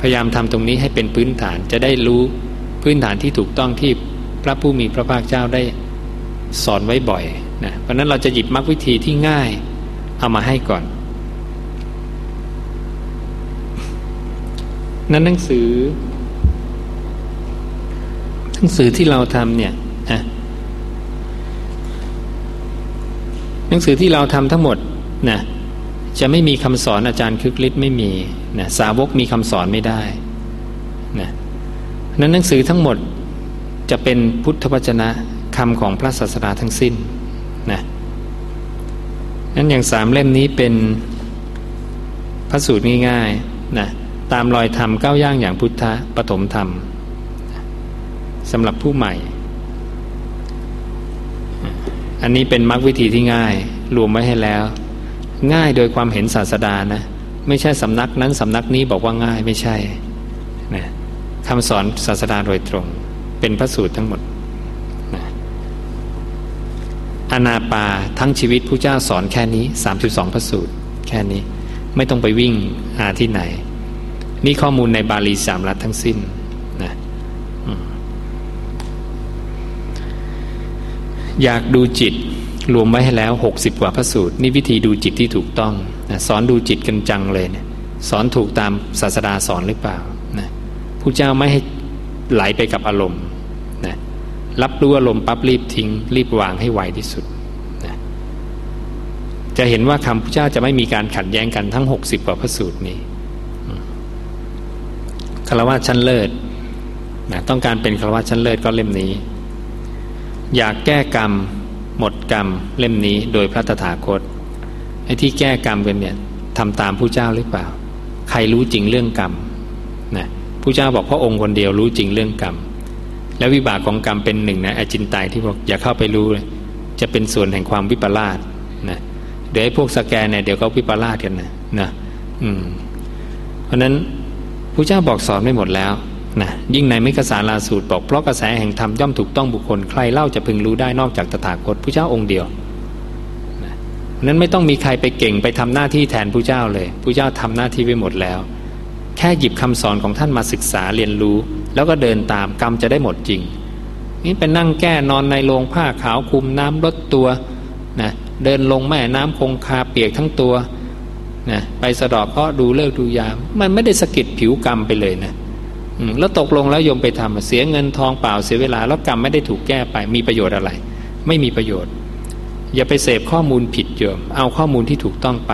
พยายามทำตรงนี้ให้เป็นพื้นฐานจะได้รู้พื้นฐานที่ถูกต้องที่พระผู้มีพระภาคเจ้าได้สอนไว้บ่อยนะเพราะนั้นเราจะหยิบมรรควิธีที่ง่าย เอามาให้ก่อน นั้นหนังสือ หนังสือที่เราทำเนี่ยนะหนังสือที่เราทำทั้งหมดนะจะไม่มีคำสอนอาจารย์คึกฤทธิ์ไม่มีนะสาวกมีคำสอนไม่ได้นะนั้นหนังสือทั้งหมดจะเป็นพุทธวจนะคำของพระศาสดาทั้งสิ้น นั้นอย่างสามเล่มนี้เป็นพระสูตรง่ายๆนะตามรอยธรรมก้าวย่างอย่างพุทธะปฐมธรรมสำหรับผู้ใหม่ อันนี้เป็นมรรควิธีที่ง่าย รวมไว้ให้แล้ว ง่ายโดยความเห็นศาสดานะ ไม่ใช่สำนักนั้นสำนักนี้บอกว่าง่ายไม่ใช่นะคำสอนศาสดาโดยตรง เป็นพระสูตรทั้งหมด อนาปาทั้งชีวิตผู้เจ้าสอนแค่นี้สามสิบสองพระสูตร แค่นี้ไม่ต้องไปวิ่งหาที่ไหน นี่ข้อมูลในบาลีสามรัฐทั้งสิ้นนะอยากดูจิตรวมไว้ให้แล้วหกสิบกว่าพระสูตร นี่วิธีดูจิตที่ถูกต้องนะสอนดูจิตกันจังเลยนะสอนถูกตามศาสดาสอนหรือเปล่านะผู้เจ้าไม่ให้ไหลไปกับอารมณ์ รับรู้อารมณ์ปั๊บรีบทิ้ง รีบวางให้ไวที่สุดนะจะเห็นว่าคำพระเจ้าจะไม่มีการขัดแย้งกันทั้งหกสิบกว่าพระสูตรนี้คารวะชั้นเลิศนะต้องการเป็นคารวะชั้นเลิศก็เล่มนี้ อยากแก้กรรม หมดกรรมเล่มนี้โดยพระตถาคตไอ้ที่แก้กรรมกันเนี่ยทำตามผู้เจ้าหรือเปล่า ใครรู้จริงเรื่องกรรมนะผู้เจ้าบอกพระองค์คนเดียวรู้จริงเรื่องกรรม แล้ววิบากของกรรมเป็นหนึ่งนะอจินไตยที่บอกอย่าเข้าไปรู้เลยจะเป็นส่วนแห่งความวิปลาสนะเดี๋ยวพวกสแกนเนี่ยเดี๋ยวเขาวิปลาสกันนะนะอืมเพราะนั้นพระเจ้าบอกสอนไม่หมดแล้วนะยิ่งในมิกสาลาสูตรบอกเพราะกระแสแห่งธรรมย่อมถูกต้องบุคคลใครเล่าจะพึงรู้ได้นอกจากตถาคตพระเจ้าองค์เดียวนะนั้นไม่ต้องมีใครไปเก่งไปทำหน้าที่แทนพระเจ้าเลยพระเจ้าทำหน้าที่ไว้หมดแล้ว แค่หยิบคำสอนของท่านมาศึกษาเรียนรู้ แล้วก็เดินตามกรรมจะได้หมดจริง นี่เป็นนั่งแก้นอนในโรงผ้าขาวคุมน้ำลดตัวนะเดินลงแม่น้ำคงคาเปียกทั้งตัวนะไปสะดอกเพราะดูเลิกดูยาม มันไม่ได้สะกิดผิวกรรมไปเลยนะแล้วตกลงแล้วยมไปทำเสียเงินทองเปล่าเสียเวลาแล้วกรรมไม่ได้ถูกแก้ไปมีประโยชน์อะไร ไม่มีประโยชน์ อย่าไปเสพข้อมูลผิดโยม เอาข้อมูลที่ถูกต้องไป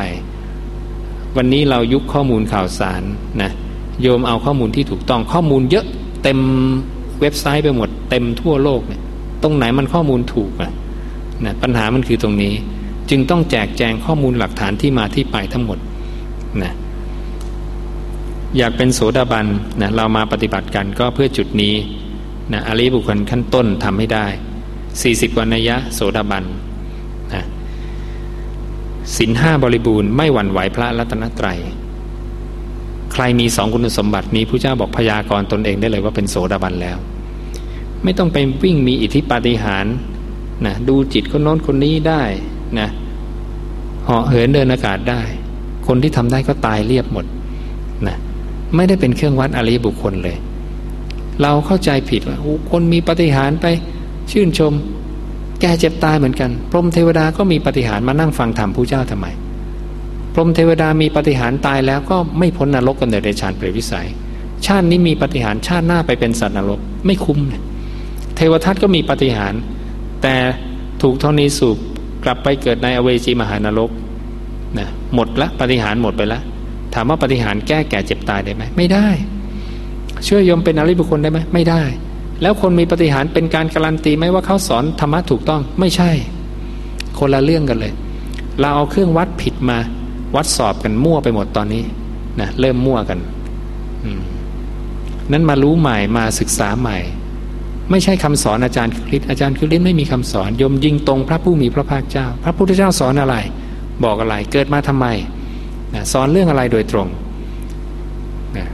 วันนี้เรายุคข้อมูลข่าวสารนะโยมเอาข้อมูลที่ถูกต้องข้อมูลเยอะ เต็มเว็บไซต์ไปหมด เต็มทั่วโลกเนี่ยตรงไหนมันข้อมูลถูกอะนะปัญหามันคือตรงนี้ จึงต้องแจกแจงข้อมูลหลักฐานที่มาที่ไปทั้งหมดนะอยากเป็นโสดาบันนะเรามาปฏิบัติกันก็เพื่อจุดนี้นะอริบุคคลขั้นต้นทำให้ได้ 40 วันยะโสดาบันนะสินห้าบริบูรณ์ไม่หวั่นไหวพระรัตนตรัย ใครมีสองคุณสมบัตินี้พระเจ้าบอกพยากรณ์ตนเองได้เลยว่าเป็นโสดาบันแล้ว ไม่ต้องไปวิ่งมีอิทธิปาฏิหาริย์นะดูจิตคนโน้นคนนี้ได้นะเหาะเหินเดินอากาศได้ คนที่ทำได้ก็ตายเรียบหมดนะไม่ได้เป็นเครื่องวัดอริยบุคคลเลย เราเข้าใจผิดว่าคนมีปฏิหารไปชื่นชม แก่เจ็บตายเหมือนกัน พรมเทวดาก็มีปฏิหารมานั่งฟังธรรมผู้เจ้าทำไม พรหมเทวดามีปฏิหารตายแล้วก็ไม่พ้นนรกกันเดชานเปรตวิสัย ชาตินี้มีปฏิหารชาติหน้าไปเป็นสัตว์นรกไม่คุ้มเทวทัตก็มีปฏิหาร แต่ถูกทอนีสูบกลับไปเกิดในอเวจีมหานรกนะหมดละปฏิหารหมดไปแล้วถามว่าปฏิหารแก้แก่เจ็บตายได้ไหมไม่ได้ เชื่อยมเป็นอริบุคคลได้ไหมไม่ได้ แล้วคนมีปฏิหารเป็นการการันตีไหมว่าเขาสอนธรรมะถูกต้องไม่ใช่ คนละเรื่องกันเลย เราเอาเครื่องวัดผิดมา วัดสอบกันมั่วไปหมดตอนนี้นะเริ่มมั่วกันนั้นมารู้ใหม่มาศึกษาใหม่ ไม่ใช่คำสอนอาจารย์คริสอาจารย์คริสไม่มีคำสอนยมยิงตรงพระผู้มีพระภาคเจ้า พระพุทธเจ้าสอนอะไร บอกอะไรเกิดมาทำไมนะสอนเรื่องอะไรโดยตรงนะ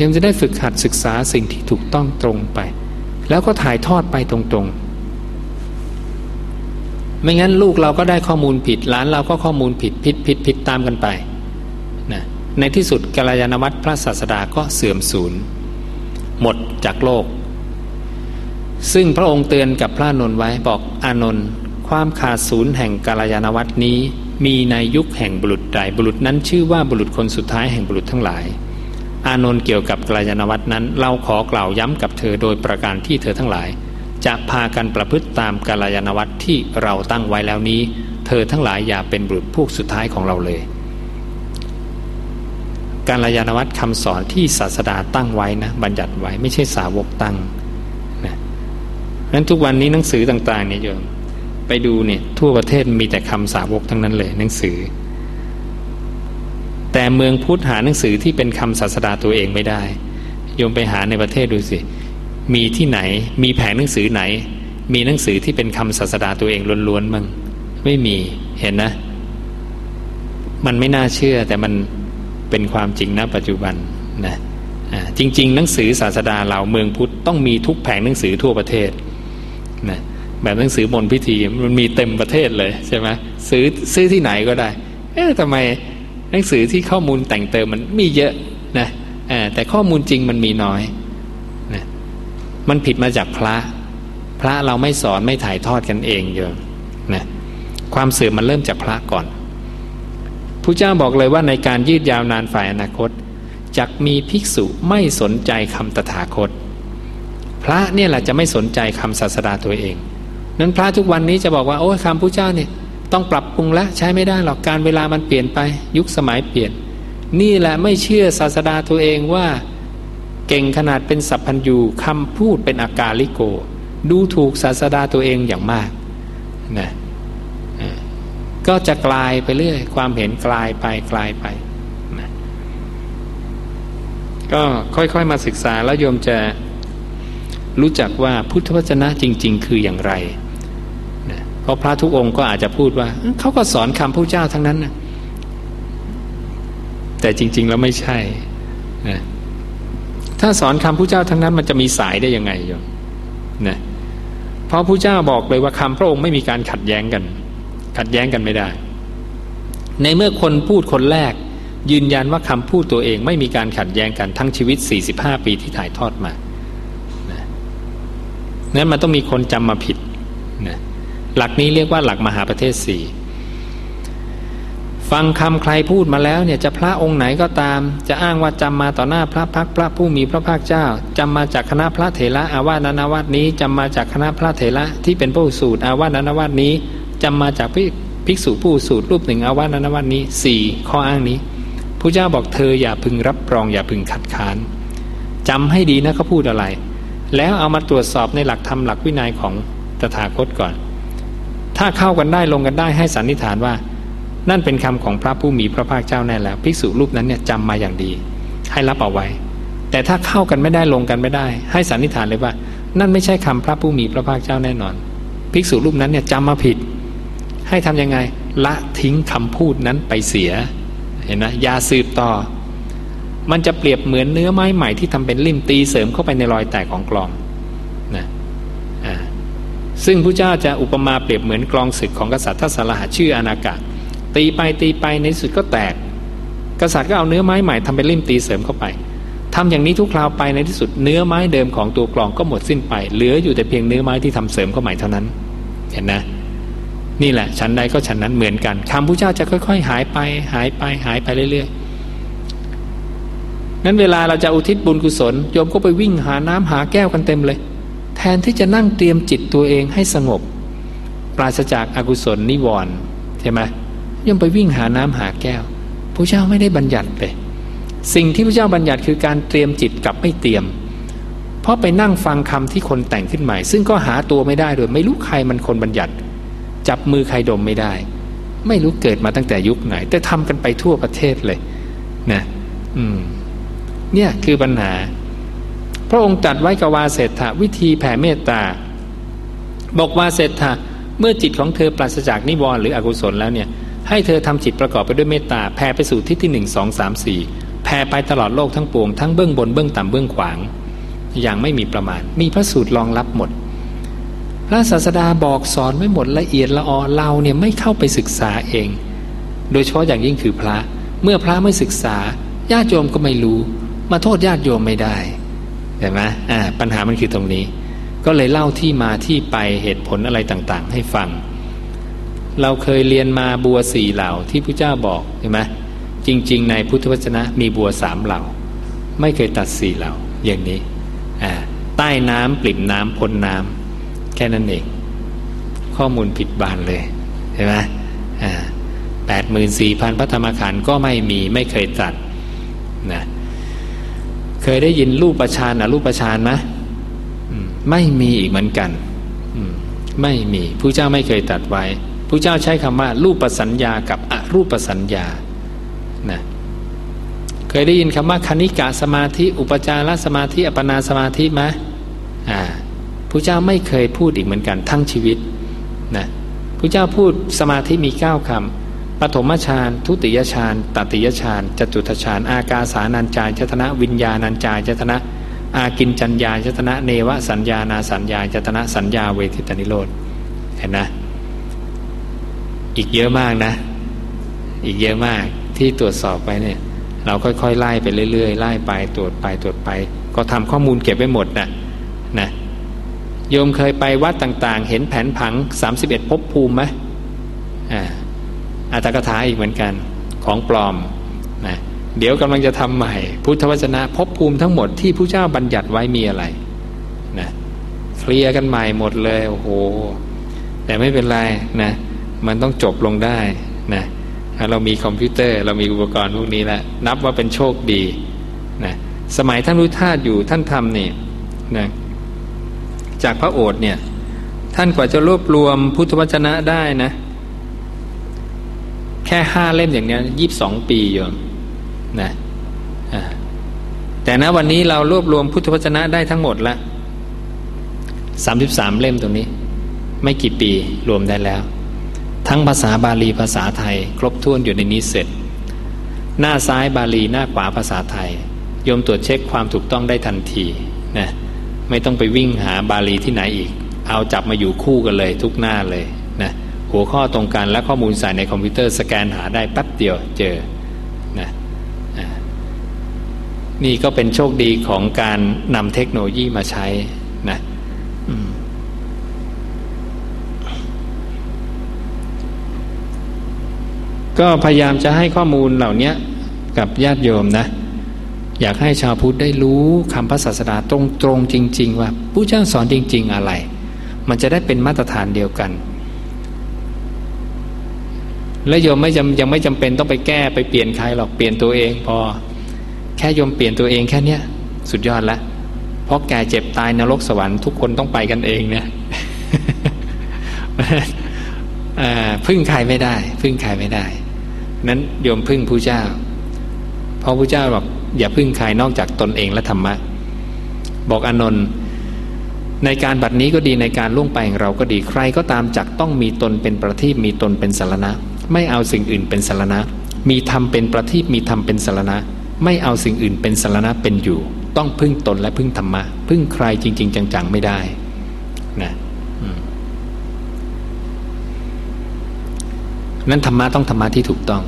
ยังจะได้ฝึกหัดศึกษาสิ่งที่ถูกต้องตรงไป แล้วก็ถ่ายทอดไปตรงๆ ไม่งั้นลูกเราก็ได้ข้อมูลผิดหลานเราก็ข้อมูลผิดผิดผิดผิดตามกันไปนะในที่สุดกัลยาณวัตรพระศาสดาก็เสื่อมสูญหมดจากโลก ซึ่งพระองค์เตือนกับพระนนท์ไว้บอกอานนท์ความขาดศูนย์แห่งกัลยาณวัตรนี้ มีในยุคแห่งบุรุษใดบุรุษนั้นชื่อว่าบุรุษคนสุดท้ายแห่งบุรุษทั้งหลาย อานนท์เกี่ยวกับกลยานวัตนั้น เราขอกล่าวย้ำกับเธอโดยประการที่เธอทั้งหลาย จะพากันประพฤติตามกาลยานวัตที่เราตั้งไว้แล้วนี้ เธอทั้งหลายอย่าเป็นบุตรพวกสุดท้ายของเราเลย การลายานวัตคำสอนที่ศาสดาตั้งไว้นะบัญญัติไว้ไม่ใช่สาวกตั้งนะนั้นทุกวันนี้หนังสือต่างๆเนี่ยโยมไปดูเนี่ยทั่วประเทศมีแต่คำสาวกทั้งนั้นเลยหนังสือ แต่เมืองพุทธหาหนังสือที่เป็นคำศาสดาตัวเองไม่ได้โยมไปหาในประเทศดูสิ มีที่ไหน มีแผงหนังสือไหน มีหนังสือที่เป็นคำศาสดาตัวเองล้วนๆมั้งไม่มีเห็นนะ มันไม่น่าเชื่อแต่มันเป็นความจริงณปัจจุบันนะจริง ๆ หนังสือศาสดาเราเมืองพุทธต้องมีทุกแผงหนังสือทั่วประเทศนะแบบหนังสือมนพิธีมันมีเต็มประเทศเลยใช่ไหมซื้อซื้อที่ไหนก็ได้ เอ๊ะทำไมหนังสือที่ข้อมูลแต่งเติมมันมีเยอะนะแต่ข้อมูลจริงมันมีน้อย มันผิดมาจากพระ พระเราไม่สอนไม่ถ่ายทอดกันเองเยอะนะความเสื่อมมันเริ่มจากพระก่อนผู้เจ้าบอกเลยว่าในการยืดยาวนานฝ่ายอนาคตจักมีภิกษุไม่สนใจคำตถาคต พระเนี่ยแหละจะไม่สนใจคำศาสดาตัวเอง นั้นพระทุกวันนี้จะบอกว่าโอ้คำพระเจ้าเนี่ยต้องปรับปรุงแล้วใช้ไม่ได้หรอกการเวลามันเปลี่ยนไป ยุคสมัยเปลี่ยน นี่แหละไม่เชื่อศาสดาตัวเองว่า เก่งขนาดเป็นสัพพัญญูคำพูดเป็นอากาลิโก ดูถูกศาสดาตัวเองอย่างมากนะก็จะกลายไปเรื่อย ความเห็นกลายไปกลายไปนะก็ค่อยๆมาศึกษาแล้วโยมจะรู้จักว่าพุทธวจนะจริง ๆ คืออย่างไรเพราะพระทุกองค์ก็อาจจะพูดว่า เขาก็สอนคำพระเจ้าทั้งนั้นนะแต่จริง ๆ แล้วไม่ใช่นะ ถ้าสอนคำพระเจ้าทั้งนั้นมันจะมีสายได้ยังไงโยมนะเพราะพระเจ้าบอกเลยว่าคำพระองค์ไม่มีการขัดแย้งกัน ขัดแย้งกันไม่ได้ ในเมื่อคนพูดคนแรก ยืนยันว่าคำพูดตัวเองไม่มีการขัดแย้งกันทั้งชีวิต 45 ปีที่ถ่ายทอดมานั้นมันต้องมีคนจำมาผิดนะหลักนี้เรียกว่าหลักมหาประเทศสี่ ฟังคำใครพูดมาแล้วเนี่ยจะพระองค์ไหนก็ตาม จะอ้างว่าจำมาต่อหน้าพระพักพระผู้มีพระภาคเจ้าจำมาจากคณะพระเถระอาวาสนานาวาสนี้จำมาจากคณะพระเถระที่เป็นผู้สูตรอาวาสนานาวาสนี้จำมาจากภิกษุผู้สูตรรูปหนึ่งอาวาสนานาวาสนี้สี่ข้ออ้างนี้พระเจ้าบอกเธออย่าพึงรับรองอย่าพึงขัดขานจำให้ดีนะเขาพูดอะไร แล้วเอามาตรวจสอบในหลักธรรมหลักวินัยของตถาคตก่อน ถ้าเข้ากันได้ลงกันได้ให้สันนิษฐานว่า นั่นเป็นคำของพระผู้มีพระภาคเจ้าแน่แล้วภิกษุรูปนั้นเนี่ยจำมาอย่างดี ให้รับเอาไว้ แต่ถ้าเข้ากันไม่ได้ลงกันไม่ได้ ให้สันนิษฐานเลยว่า นั่นไม่ใช่คำพระผู้มีพระภาคเจ้าแน่นอนภิกษุรูปนั้นเนี่ยจำมาผิด ให้ทํำยังไงละทิ้งคำพูดนั้นไปเสีย เห็นนะยาสืบต่อ มันจะเปรียบเหมือนเนื้อไม้ใหม่ที่ทำเป็นลิ่มตีเสริมเข้าไปในรอยแตกของกลองนะซึ่งพระเจ้าจะอุปมาเปรียบเหมือนกลองศึกของกษัตริย์ทัศรหัชื่ออนากา ตีไปตีไปในสุดก็แตก กษัตริย์ก็เอาเนื้อไม้ใหม่ทำเป็นลิ่มตีเสริมเข้าไปทำอย่างนี้ทุกคราวไปในที่สุดเนื้อไม้เดิมของตัวกลองก็หมดสิ้นไป เหลืออยู่แต่เพียงเนื้อไม้ที่ทำเสริมเข้าใหม่เท่านั้น เห็นนะนี่แหละชั้นใดก็ชั้นนั้นเหมือนกันคำพระเจ้าจะค่อย ๆ หายไป หายไปหายไปเรื่อยๆนั้นเวลาเราจะอุทิศบุญกุศลโยมก็ไปวิ่งหาน้ำหาแก้วกันเต็มเลย แทนที่จะนั่งเตรียมจิตตัวเองให้สงบ ปราศจากอากุศลนิวรณ์ใช่ไหม ย่อมไปวิ่งหาน้ำหาแก้วพระเจ้าไม่ได้บัญญัติเลยสิ่งที่พระเจ้าบัญญัติคือการเตรียมจิตกับไม่เตรียม เพราะไปนั่งฟังคำที่คนแต่งขึ้นใหม่ ซึ่งก็หาตัวไม่ได้โดยไม่รู้ใครมันคนบัญญัติ จับมือใครดมไม่ได้ ไม่รู้เกิดมาตั้งแต่ยุคไหน แต่ทำกันไปทั่วประเทศเลยนะอืมเนี่ยคือปัญหา พระองค์ตัดไว้กับวาเศรษฐวิธีแผ่เมตตา บอกวาเศรษฐาเมื่อจิตของเธอปราศจากนิวรณ์หรืออกุศลแล้วเนี่ย ให้เธอทำจิตประกอบไปด้วยเมตตาแผ่ไปสู่ทิศที่หนึ่งสองสามสี่แผ่ไปตลอดโลกทั้งปวงทั้งเบื้องบนเบื้องต่ำเบื้องขวาง อย่างไม่มีประมาณ มีพระสูตรรองรับหมด พระศาสดาบอกสอนไม่หมดละเอียดละออเราเนี่ยไม่เข้าไปศึกษาเอง โดยเฉพาะอย่างยิ่งคือพระเมื่อพระไม่ศึกษาญาติโยมก็ไม่รู้ มาโทษญาติโยมไม่ได้เห็นไหมอ่าปัญหามันคือตรงนี้ ก็เลยเล่าที่มาที่ไปเหตุผลอะไรต่างๆ ให้ฟัง เราเคยเรียนมาบัวสี่เหล่าที่พระเจ้าบอกเห็นไหมจริง ๆ ในพุทธวจนะมีบัวสามเหล่า ไม่เคยตัดสี่เหล่าอย่างนี้ใต้น้ำปริ่มน้ำพ้นน้ำแค่นั้นเอง ข้อมูลผิดบานเลยเห็นไหมแปดหมื่นสี่พันพระธรรมขันธ์ก็ไม่มีไม่เคยตัดนะเคยได้ยินรูปประชานอะรูปประชานไหมไม่มีอีกเหมือนกัน ไม่มีผู้เจ้าไม่เคยตัดไว้ ผู้เจ้าใช้คำว่า รูปประสัญญากับอรูปสัญญานะเคยได้ยินคำว่าคณิกะสมาธิ อุปจารสมาธิ อัปนาสมาธิไหมอ่าผู้เจ้าไม่เคยพูดอีกเหมือนกันทั้งชีวิตนะผู้เจ้าพูดสมาธิมีเก้าคำปฐมฌานทุติยฌานตติยฌานจตุทฌานอากาสานัญจายจตนะวิญญาณัญจายจตนะอากินจัญญาจตนะเนวสัญญานาสัญญาจตนะสัญญาเวทิตนิโรธเห็นนะ อีกเยอะมากนะ อีกเยอะมากที่ตรวจสอบไปเนี่ย เราค่อยๆไล่ไปเรื่อยๆไล่ไปตรวจไปตรวจไป ก็ทำข้อมูลเก็บไว้หมดนะนะโยมเคยไปวัดต่างๆ เห็นแผนผัง 31ภพภูมิไหมอ่าอัตถกถาอีกเหมือนกันของปลอมนะเดี๋ยวกำลังจะทำใหม่ พุทธวจนะพบภูมิทั้งหมดที่ผู้เจ้าบัญญัติไว้มีอะไรนะเคลียร์กันใหม่หมดเลยโอ้โหแต่ไม่เป็นไรนะ มันต้องจบลงได้นะเรามีคอมพิวเตอร์ เรามีอุปกรณ์พวกนี้แล้วนับว่าเป็นโชคดีนะสมัยท่านรู้ธาตุอยู่ท่านทำเนี่ยนะจากพระโอษฐ์เนี่ยท่านกว่าจะรวบรวมพุทธวจนะได้นะ แค่ห้าเล่มอย่างนี้ยี่บสองปีโยมนะแต่ณวันนี้เรารวบรวมพุทธวจนะได้ทั้งหมดละสามสิบสามเล่มตรงนี้ ไม่กี่ปีรวมได้แล้ว ทั้งภาษาบาลีภาษาไทย ครบถ้วนอยู่ในนี้เสร็จ หน้าซ้ายบาลีหน้าขวาภาษาไทยโยมตรวจเช็คความถูกต้องได้ทันทีนะไม่ต้องไปวิ่งหาบาลีที่ไหนอีก เอาจับมาอยู่คู่กันเลยทุกหน้าเลยนะหัวข้อตรงกันและข้อมูลใส่ในคอมพิวเตอร์สแกนหาได้แป๊บเดียวเจอนะนี่ก็เป็นโชคดีของการนำเทคโนโลยีมาใช้นะ ก็พยายามจะให้ข้อมูลเหล่านี้กับญาติโยมนะ อยากให้ชาวพุทธได้รู้คำพระศาสดาตรงๆจริง ๆ ว่าผู้เจ้าสอนจริง ๆ อะไร มันจะได้เป็นมาตรฐานเดียวกัน และโยมไม่จำยังไม่จำเป็นต้องไปแก้ไปเปลี่ยนใครหรอกเปลี่ยนตัวเองพอ แค่โยมเปลี่ยนตัวเองแค่เนี้ยสุดยอดละเพราะแก่เจ็บตายนรกสวรรค์ทุกคนต้องไปกันเองเนี่ยพึ่งใครไม่ได้ พึ่งใครไม่ได้ นั้นโยมพึ่งผู้เจ้า เพราะผู้เจ้าบอกอย่าพึ่งใครนอกจากตนเองและธรรมะ บอกอนนท์ในการบัดนี้ก็ดีในการล่วงไปของเราก็ดีใครก็ตามจักต้องมีตนเป็นประทีปมีตนเป็นสารณะ ไม่เอาสิ่งอื่นเป็นสารณะ มีธรรมเป็นประทีปมีธรรมเป็นสารณะ ไม่เอาสิ่งอื่นเป็นสารณะเป็นอยู่ ต้องพึ่งตนและพึ่งธรรมะ พึ่งใครจริง ๆ จังๆไม่ได้นะ นั้นธรรมะต้องธรรมะที่ถูกต้อง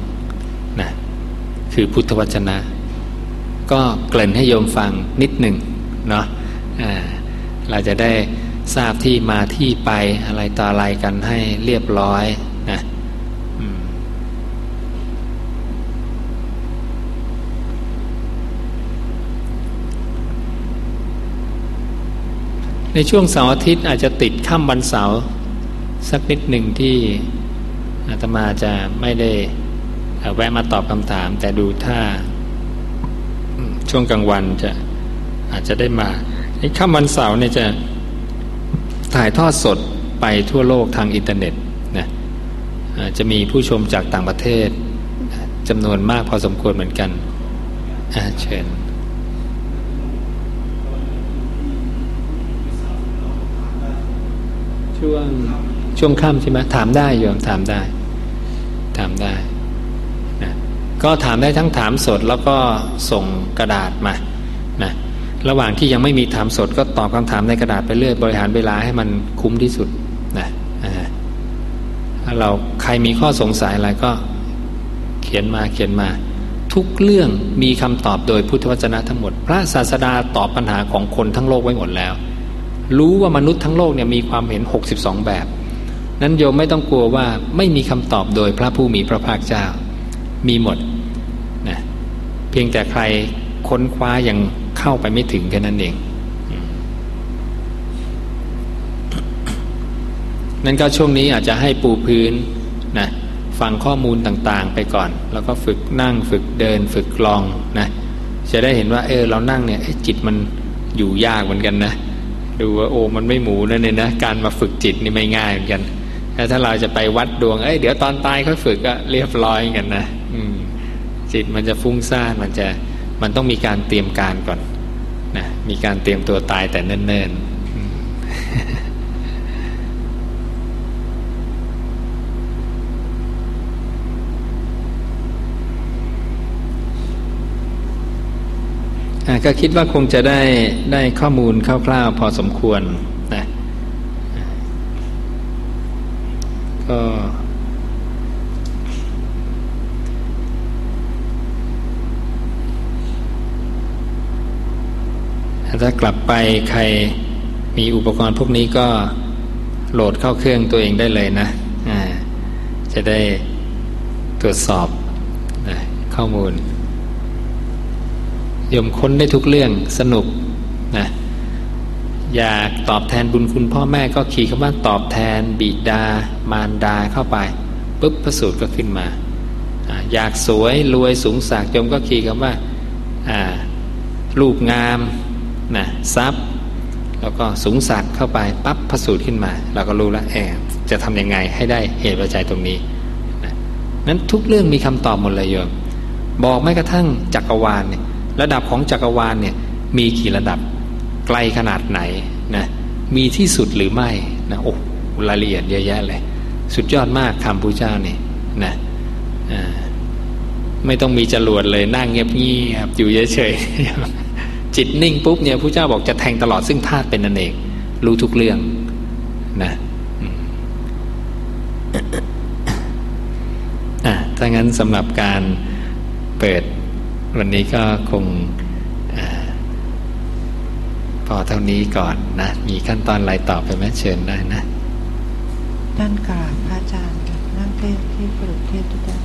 นะคือพุทธวจนะ ก็เกริ่นให้โยมฟังนิดหนึ่งเนาะเราจะได้ทราบที่มาที่ไปอะไรต่ออะไรกันให้เรียบร้อยนะในช่วงเสาร์อาทิตย์อาจจะติดค่ำวันเสาร์สักนิดหนึ่งที่ อาตมาจะไม่ได้แวะมาตอบคำถาม แต่ดูถ้าช่วงกลางวันจะอาจจะได้มาในค่ำวันเสาร์เนี่ยจะถ่ายทอดสดไปทั่วโลกทางอินเทอร์เน็ตนะจะมีผู้ชมจากต่างประเทศจำนวนมากพอสมควรเหมือนกันเชิญช่วง ช่วงค่ำใช่ไหมถามได้โยมถามได้ ถามได้นะก็ถามได้ทั้งถามสดแล้วก็ส่งกระดาษมานะระหว่างที่ยังไม่มีถามสดก็ตอบคำถามในกระดาษไปเรื่อยบริหารเวลาให้มันคุ้มที่สุดนะถ้าเราใครมีข้อสงสัยอะไรก็เขียนมาเขียนมา ทุกเรื่องมีคำตอบโดยพุทธวจนะทั้งหมด พระศาสดาตอบปัญหาของคนทั้งโลกไว้หมดแล้ว รู้ว่ามนุษย์ทั้งโลกเนี่ยมีความเห็น 62 แบบ นั้นโยมไม่ต้องกลัวว่าไม่มีคำตอบโดยพระผู้มีพระภาคเจ้า มีหมดนะเพียงแต่ใครค้นคว้ายังเข้าไปไม่ถึงแค่นั้นเอง นั่นก็ช่วงนี้อาจจะให้ปูพื้นนะฟังข้อมูลต่างๆไปก่อน แล้วก็ฝึกนั่งฝึกเดินฝึกลองนะจะได้เห็นว่าเออเรานั่งเนี่ยจิตมันอยู่ยากเหมือนกันนะ ดูว่าโอ้มันไม่หมูนั่นเลยนะ การมาฝึกจิตนี่ไม่ง่ายเหมือนกัน แต่ถ้าเราจะไปวัดดวง เอ้ยเดี๋ยวตอนตายค่อยฝึกก็เรียบร้อยกันนะจิตมันจะฟุ้งซ่านมันจะมันต้องมีการเตรียมการก่อนนะมีการเตรียมตัวตายแต่เนิ่นๆก็คิดว่าคงจะได้ได้ข้อมูลคร่าวๆพอสมควร ก็ถ้ากลับไปใครมีอุปกรณ์พวกนี้ก็โหลดเข้าเครื่องตัวเองได้เลยนะจะได้ตรวจสอบข้อมูลยมค้นได้ทุกเรื่องสนุก อยากตอบแทนบุญคุณพ่อแม่ก็ขี่คำว่าตอบแทน บิดา มารดาเข้าไปปุ๊บพระสูตรก็ขึ้นมาอยากสวยรวยสูงสักยมก็ขี่คำว่ารูปงามนะทรัพย์ แล้วก็สูงสักเข้าไปปั๊บพระสูตรขึ้นมา เราก็รู้แล้วแอบจะทำยังไงให้ได้เหตุปัจจัยตรงนี้นะนั้นทุกเรื่องมีคำตอบหมดเลยโยมบอกไม่กระทั่งจักรวาลเนี่ยระดับของจักรวาลเนี่ยมีกี่ระดับ ไกลขนาดไหนนะมีที่สุดหรือไม่นะโอ้รายละเอียดเยอะแยะเลย สุดยอดมากคำพระเจ้านี่นะไม่ต้องมีจรวดเลยนั่งเงียบเงียบอยู่เฉยๆจิตนิ่งปุ๊บเนี่ยพระเจ้าบอกจะแทงตลอดซึ่งธาตุเป็นนันเองรู้ทุกเรื่องนะอะถ้างั้นสำหรับการเปิดวันนี้ก็คง พอเท่านี้ก่อนนะ มีขั้นตอนอะไรต่อไปแม่เชิญได้นะด้านกราบพระอาจารย์นั่งเทศที่ปรุเทศทุกท่าน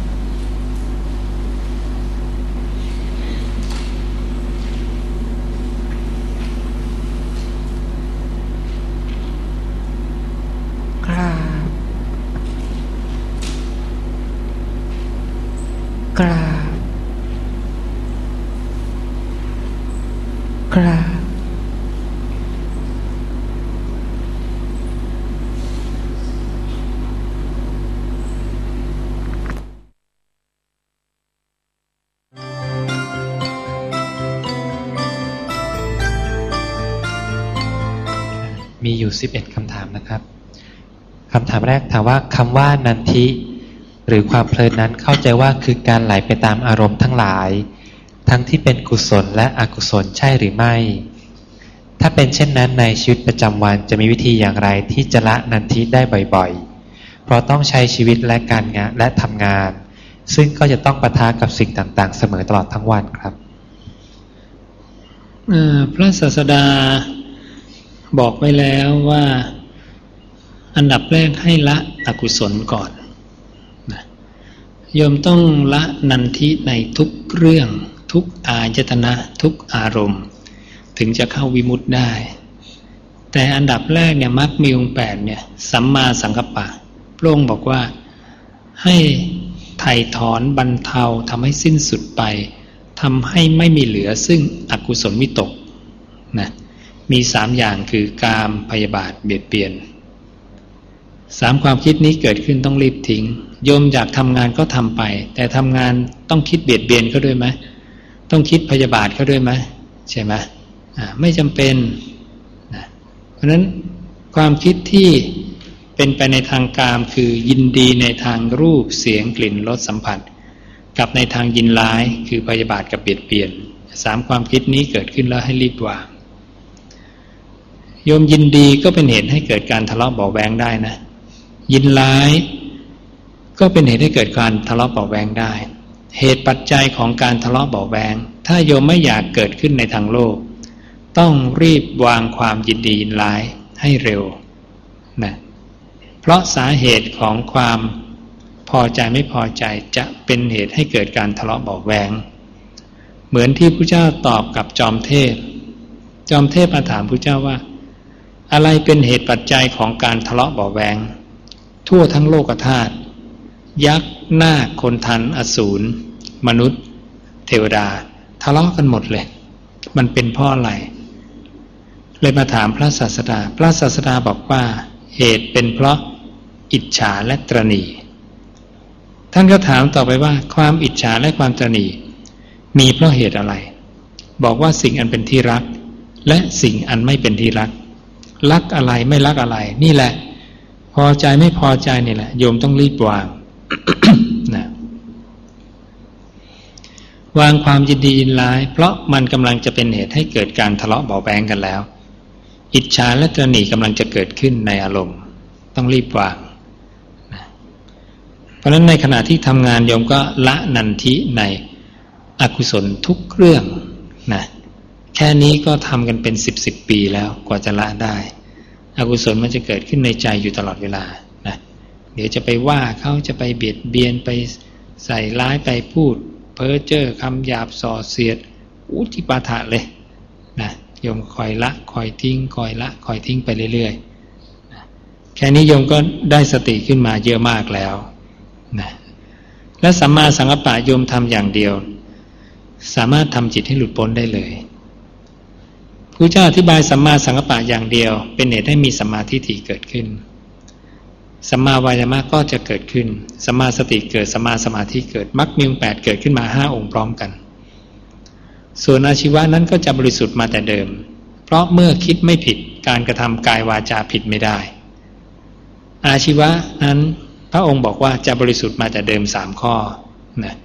กราบกราบามแรกถามว่าคำว่านันทิ หรือความเพลินนั้นเข้าใจว่าคือการไหลไปตามอารมณ์ทั้งหลาย ทั้งที่เป็นกุศลและอกุศลใช่หรือไม่ ถ้าเป็นเช่นนั้นในชีวิตประจำวันจะมีวิธีอย่างไรที่จะละนันทิได้บ่อยๆ เพราะต้องใช้ชีวิตและการงานและทำงาน ซึ่งก็จะต้องปะทะกับสิ่งต่างๆ เสมอตลอดทั้งวันครับพระศาสดาบอกไว้แล้วว่า อันดับแรกให้ละอกุศลก่อนนะโยมต้องละนันทิในทุกเรื่อง ทุกอายตนะทุกอารมณ์ ถึงจะเข้าวิมุตได้ แต่อันดับแรกเนี่ยมรรคมีองแปดเนี่ยสัมมาสังกัปปะพระองค์บอกว่าให้ไถ่ถอนบรรเทาทำให้สิ้นสุดไปทำให้ไม่มีเหลือซึ่งอกุศลวิตกนะมีสามอย่างคือกามพยาบาทเบียดเบียน สามความคิดนี้เกิดขึ้นต้องรีบทิ้ง โยมอยากทำงานก็ทำไป แต่ทำงานต้องคิดเบียดเบียนเขาด้วยไหมต้องคิดพยาบาทเขาด้วยไหมใช่ไหมอ่าไม่จำเป็นนะเพราะนั้นความคิดที่เป็นไปในทางกามคือยินดีในทางรูปเสียงกลิ่นรสสัมผัส กับในทางยินร้ายคือพยาบาทกับเบียดเบียนสามความคิดนี้เกิดขึ้นแล้วให้รีบวางโยมยินดีก็เป็นเหตุให้เกิดการทะเลาะเบาแวงได้นะ ยินร้าย ก็เป็นเหตุให้เกิดการทะเลาะเบาแวงได้ เหตุปัจจัยของการทะเลาะเบาแวง ถ้าโยมไม่อยากเกิดขึ้นในทางโลก ต้องรีบวางความยินดียินร้ายให้เร็วนะเพราะสาเหตุของความพอใจไม่พอใจจะเป็นเหตุให้เกิดการทะเลาะเบาแวง เหมือนที่พระเจ้าตอบกับจอมเทพ จอมเทพมาถามพระเจ้าว่า อะไรเป็นเหตุปัจจัยของการทะเลาะเบาแวง ทั่วทั้งโลกธาตุยักษ์หน้าคนทันอสูรมนุษย์ เทวดาทะเลาะกันหมดเลย มันเป็นเพราะอะไร เลยมาถามพระศาสดา พระศาสดาบอกว่า เหตุเป็นเพราะอิจฉาและตรณี ท่านก็ถามต่อไปว่า ความอิจฉาและความตรณี มีเพราะเหตุอะไร บอกว่าสิ่งอันเป็นที่รัก และสิ่งอันไม่เป็นที่รัก รักอะไรไม่รักอะไร นี่แหละ พอใจไม่พอใจนี่แหละ โยมต้องรีบวางนะวางความยินดียินร้าย เพราะมันกำลังจะเป็นเหตุให้เกิดการทะเลาะเบาแบงกันแล้ว อิจฉาและตรนีกำลังจะเกิดขึ้นในอารมณ์ ต้องรีบวางนะเพราะฉะนั้นในขณะที่ทำงานโยมก็ละนันทิในอกุศลทุกเรื่องนะแค่นี้ก็ทำกันเป็นสิบสิบปีแล้วกว่าจะละได้ อกุศลมันจะเกิดขึ้นในใจอยู่ตลอดเวลานะเดี๋ยวจะไปว่าเขาจะไปเบียดเบียนไปใส่ร้ายไปพูด เพ้อเจ้อคำหยาบส่อเสียด อุทิปาถะเลยนะโยมคอยละคอยทิ้งคอยละคอยทิ้งไปเรื่อยๆนะแค่นี้โยมก็ได้สติขึ้นมาเยอะมากแล้วนะและสัมมาสังกัปปะโยมทำอย่างเดียว สามารถทำจิตให้หลุดพ้นได้เลย พระเจ้าอธิบายสัมมาสังกัปปะอย่างเดียว เป็นเหตุให้มีสัมมาทิฏฐิเกิดขึ้นสัมมาวายามะก็จะเกิดขึ้นสัมมาสติเกิดสัมมาสมาธิเกิดมรรคมีองแปดเกิดขึ้นมาห้าองค์พร้อมกัน ส่วนอาชีวะนั้นก็จะบริสุทธิ์มาแต่เดิม เพราะเมื่อคิดไม่ผิดการกระทำกายวาจาผิดไม่ได้ อาชีวะนั้นพระองค์บอกว่าจะบริสุทธิ์มาแต่เดิมสามข้อนะ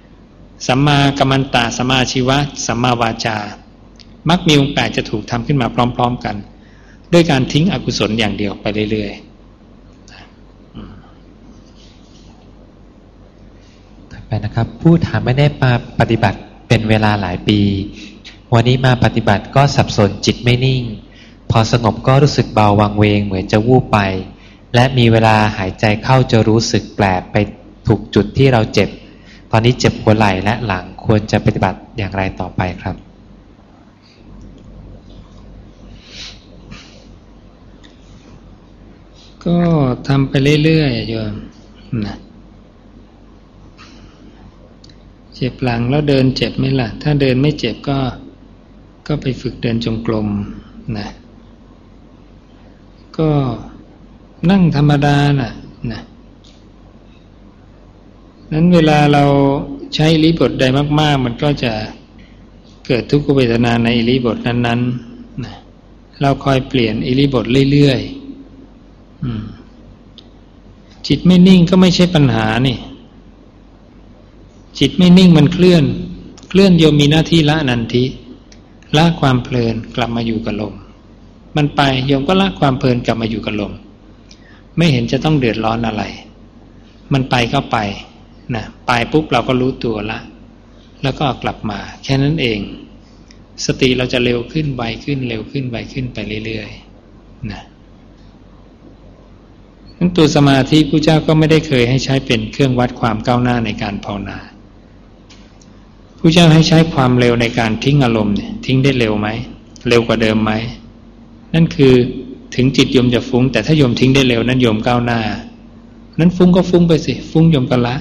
สัมมากัมมันตาสัมมาชีวะสัมมาวาจา มักมีองค์แปดจะถูกทำขึ้นมาพร้อม ๆกัน ด้วยการทิ้งอกุศลอย่างเดียวไปเรื่อยๆถัดไปนะครับ ผู้ถามไม่ได้มาปฏิบัติเป็นเวลาหลายปี วันนี้มาปฏิบัติก็สับสนจิตไม่นิ่ง พอสงบก็รู้สึกเบาวังเวงเหมือนจะวูบไป และมีเวลาหายใจเข้าจะรู้สึกแปลกไปถูกจุดที่เราเจ็บ ตอนนี้เจ็บหัวไหล่และหลังควรจะปฏิบัติอย่างไรต่อไปครับ ก็ทำไปเรื่อยๆโยมนะเจ็บหลังแล้วเดินเจ็บไหมล่ะ ถ้าเดินไม่เจ็บก็ก็ไปฝึกเดินจงกรมนะก็นั่งธรรมดาน่ะนะนั้นเวลาเราใช้ริบทใดมาก ๆ มันก็จะเกิดทุกขเวทนาในอิริบทนั้นๆนะเราคอยเปลี่ยนอิริบทเรื่อยๆ จิตไม่นิ่งก็ไม่ใช่ปัญหานี่ จิตไม่นิ่งมันเคลื่อน เคลื่อนโยมมีหน้าที่ละนันทิละความเพลินกลับมาอยู่กับลมมันไปโยมก็ละความเพลินกลับมาอยู่กับลมไม่เห็นจะต้องเดือดร้อนอะไร มันไปก็ไปนะไปปุ๊บเราก็รู้ตัวละ แล้วก็กลับมา แค่นั้นเอง สติเราจะเร็วขึ้นไวขึ้นเร็วขึ้นไวขึ้นไปเรื่อยๆนะ นั้นตัวสมาธิพระเจ้าก็ไม่ได้เคยให้ใช้เป็นเครื่องวัดความก้าวหน้าในการภาวนาพระเจ้าให้ใช้ความเร็วในการทิ้งอารมณ์เนี่ยทิ้งได้เร็วไหมเร็วกว่าเดิมไหมนั่นคือถึงจิตโยมจะฟุ้ง แต่ถ้าโยมทิ้งได้เร็วนั้นโยมก้าวหน้า นั้นฟุ้งก็ฟุ้งไปสิฟุ้งโยมก็ละ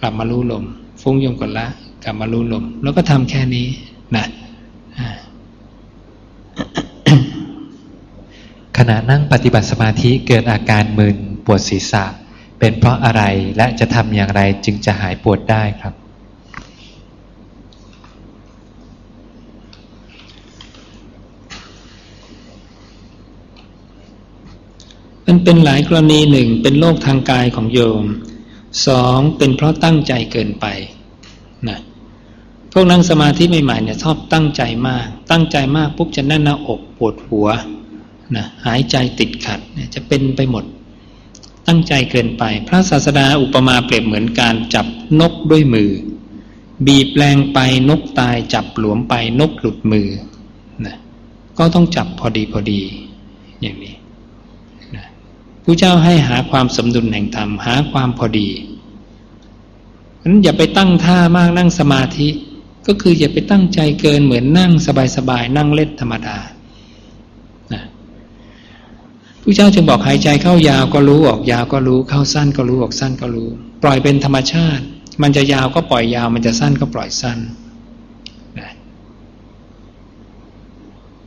กลับมารู้ลม ฟุ้งโยมกดละ กลับมารู้ลม แล้วก็ทำแค่นี้นะ ขณะนั่งปฏิบัติสมาธิเกิดอาการมึนปวดศีรษะ เป็นเพราะอะไรและจะทำอย่างไรจึงจะหายปวดได้ครับ มันเป็นหลายกรณีหนึ่งเป็นโรคทางกายของโยมสองเป็นเพราะตั้งใจเกินไปนะพวกนั่งสมาธิใหม่ๆเนี่ยชอบตั้งใจมาก ตั้งใจมากปุ๊บจะแน่นหน้าอกปวดหัว นะหายใจติดขัดจะเป็นไปหมด ตั้งใจเกินไป พระศาสดาอุปมาเปรียบเหมือนการจับนกด้วยมือ บีบแรงไปนกตายจับหลวมไปนกหลุดมือนะก็ต้องจับพอดีพอดี อย่างนี้ผู้เจ้าให้หาความสมดุลแห่งธรรมหาความพอดีนั้นอย่าไปตั้งท่ามากนั่งสมาธิ ก็คืออย่าไปตั้งใจเกินเหมือนนั่งสบายๆนั่งเล่นธรรมดา ผู้เจ้าจึงบอกหายใจเข้ายาวก็รู้ออกยาวก็รู้เข้าสั้นก็รู้ออกสั้นก็รู้ ปล่อยเป็นธรรมชาติ มันจะยาวก็ปล่อยยาว มันจะสั้นก็ปล่อยสั้น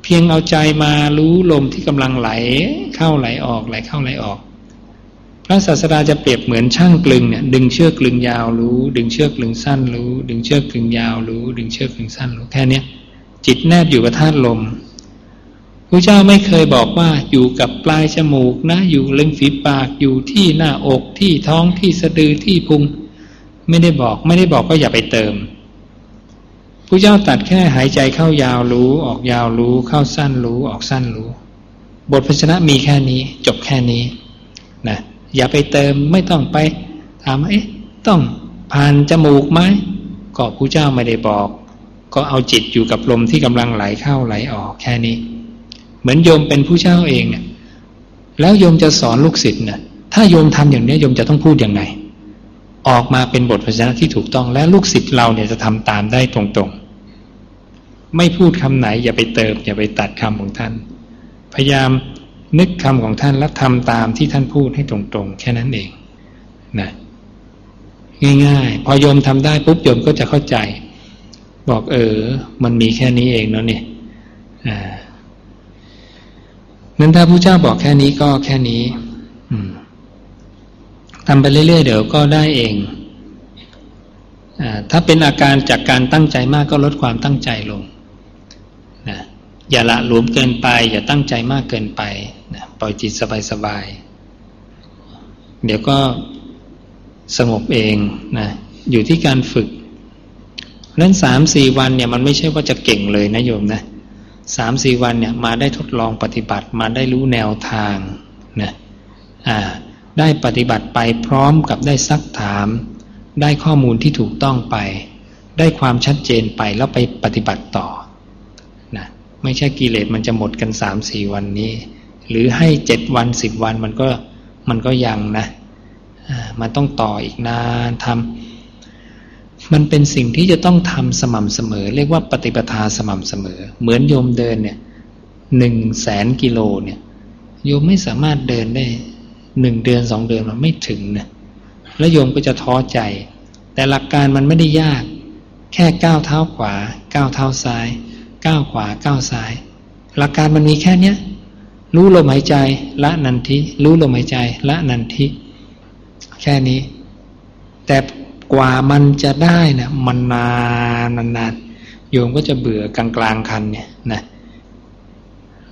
เพียงเอาใจมารู้ลมที่กำลังไหล เข้าไหลออกไหลเข้าไหลออก พระศาสดาจะเปรียบเหมือนช่างกลึงเนี่ยดึงเชือกกลึงยาวรู้ ดึงเชือกกลึงสั้นรู้ ดึงเชือกกลึงยาวรู้ ดึงเชือกกลึงสั้นรู้แค่เนี้ยจิตแนบอยู่กับธาตุลม ระเจ้าไม่เคยบอกว่าอยู่กับปลายจมูกนะ อยู่เล็งฝีปากอยู่ที่หน้าอกที่ท้องที่สะดือที่พุง ไม่ได้บอก ไม่ได้บอกก็อย่าไปเติมผู้เจ้าตัดแค่หายใจเข้ายาวรู้ ออกยาวรู้ เข้าสั้นรู้ ออกสั้นรู้ บทพชนะมีแค่นี้ จบแค่นี้นะอย่าไปเติมไม่ต้องไปถามเอ๊ะต้องผ่านจมูกไหมก็ผู้เจ้าไม่ได้บอก ก็เอาจิตอยู่กับลมที่กำลังไหลเข้าไหลออกแค่นี้ เหมือนโยมเป็นผู้เจ้าเองเนี่ยแล้วโยมจะสอนลูกศิษย์เนี่ยถ้าโยมทำอย่างนี้โยมจะต้องพูดย่างไง ออกมาเป็นบทพชนะที่ถูกต้องและลูกศิษย์เราเนี่ยจะทำตามได้ตรงๆ ไม่พูดคำไหน อย่าไปเติมอย่าไปตัดคำของท่าน พยายามนึกคำของท่านแล้วทำตามที่ท่านพูดให้ตรงๆ แค่นั้นเองนะง่ายๆ พอโยมทำได้ปุ๊บโยมก็จะเข้าใจ บอกเออ มันมีแค่นี้เองเนาะเนี่ยอ่า นั้นถ้าพระเจ้าบอกแค่นี้ก็แค่นี้ทำไปเรื่อยๆเดี๋ยวก็ได้เองอถ้าเป็นอาการจากการตั้งใจมากก็ลดความตั้งใจลงนะอย่าละหลวมเกินไป อย่าตั้งใจมากเกินไปนะปล่อยจิตสบายๆเดี๋ยวก็สงบเองนะอยู่ที่การฝึกนั้นสามสี่วันเนี่ยมันไม่ใช่ว่าจะเก่งเลยนะโยมนะ สามสี่วันเนี่ยมาได้ทดลองปฏิบัติมาได้รู้แนวทางนะอ่าได้ปฏิบัติไปพร้อมกับได้ซักถาม ได้ข้อมูลที่ถูกต้องไป ได้ความชัดเจนไปแล้วไปปฏิบัติต่อนะไม่ใช่กิเลสมันจะหมดกันสามสี่วันนี้ หรือให้เจ็ดวันสิบวันมันก็มันก็ยังนะมันต้องต่ออีกนานทำ มันเป็นสิ่งที่จะต้องทำสม่ำเสมอ เรียกว่าปฏิปทาสม่ำเสมอ เหมือนโยมเดินเนี่ยหนึ่งแสนกิโลเนี่ยโยมไม่สามารถเดินได้หนึ่งเดือนสองเดือนมันไม่ถึงนะแล้วโยมก็จะท้อใจ แต่หลักการมันไม่ได้ยาก แค่ก้าวเท้าขวาก้าวเท้าซ้ายก้าวขวาก้าวซ้าย หลักการมันมีแค่เนี้ยรู้ลมหายใจละนันทิ รู้ลมหายใจละนันทิ แค่นี้ แต่ กว่ามันจะได้นะมันนานนานโยมก็จะเบื่อกลางกลางคันเนี่ยนะ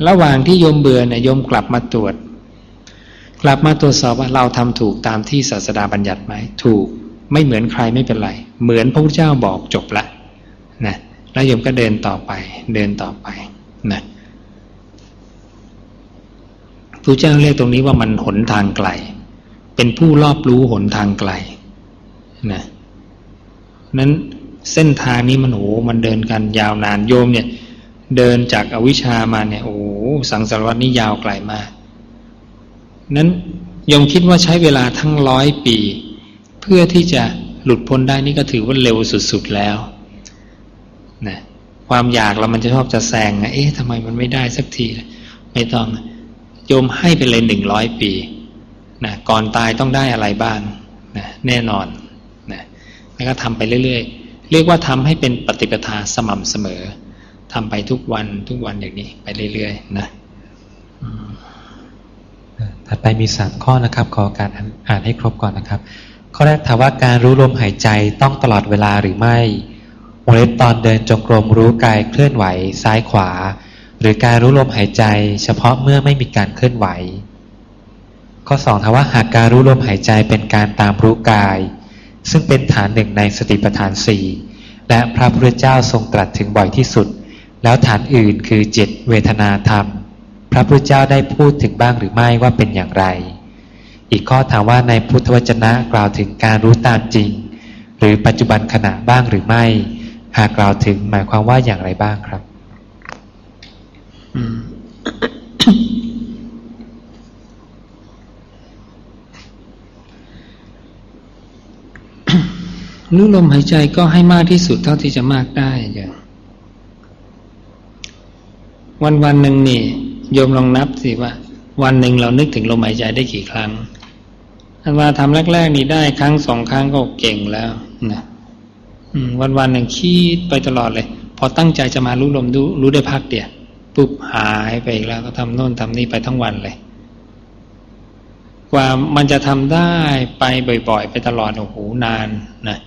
ระหว่างที่โยมเบื่อเนี่ยโยมกลับมาตรวจ กลับมาตรวจสอบว่าเราทำถูกตามที่ศาสดาบัญญัติไหมถูกไม่เหมือนใครไม่เป็นไร เหมือนพระพุทธเจ้าบอกจบละนะแล้วโยมก็เดินต่อไปเดินต่อไปนะพระเจ้าเรียกตรงนี้ว่ามันหนทางไกล เป็นผู้รอบรู้หนทางไกล นะนั้นเส้นทางนี้มันโอ้มันเดินกันยาวนานโยมเนี่ย เดินจากอวิชามาเนี่ยโอ้สังสารวัตนี่ยาวไกลมาก นั้นโยมคิดว่าใช้เวลาทั้งร้อยปี เพื่อที่จะหลุดพ้นได้นี่ก็ถือว่าเร็วสุดๆแล้วนะความอยากเรามันจะชอบจะแซงนะเอ๊ะทำไมมันไม่ได้สักที ไม่ต้องโยมให้ไปเลยหนึ่งร้อยปีนะก่อนตายต้องได้อะไรบ้างนะแน่นอน แล้วก็ทำไปเรื่อยๆ เรียกว่าทำให้เป็นปฏิปทาสม่ำเสมอทำไปทุกวันทุกวันอย่างนี้ไปเรื่อยๆนะถัดไปมีสามข้อนะครับ ขอการอ่านให้ครบก่อนนะครับ ข้อแรกถามว่าการรู้ลมหายใจต้องตลอดเวลาหรือไม่วงเล็บตอนเดินจงกรมรู้กายเคลื่อนไหวซ้ายขวา หรือการรู้ลมหายใจ เฉพาะเมื่อไม่มีการเคลื่อนไหว ข้อสองถามว่าหากการรู้ลมหายใจเป็นการตามรู้กาย ซึ่งเป็นฐานหนึ่งในสติปัฏฐานสี่และพระพุทธเจ้าทรงตรัสถึงบ่อยที่สุด แล้วฐานอื่นคือเจ็ดเวทนาธรรม พระพุทธเจ้าได้พูดถึงบ้างหรือไม่ว่าเป็นอย่างไร อีกข้อถามว่าในพุทธวจนะกล่าวถึงการรู้ตามจริง หรือปัจจุบันขณะบ้างหรือไม่ หากกล่าวถึงหมายความว่าอย่างไรบ้างครับ รู้ลมหายใจก็ให้มากที่สุดเท่าที่จะมากได้อย่างวันวันหนึ่งนี่โยมลองนับสิว่า วันหนึ่งเรานึกถึงลมหายใจได้กี่ครั้งอันว่าทำแรกๆนี่ได้ครั้งสองครั้งก็เก่งแล้วนะวันวันหนึ่งคิดไปตลอดเลย พอตั้งใจจะมารู้ลมรู้รู้ได้พักเดียวปุ๊บหายไปอีกแล้วก็ทำโน่นทำนี่ไปทั้งวันเลย กว่ามันจะทำได้ไปบ่อย ๆ ไปตลอดโอ้โหนานนะ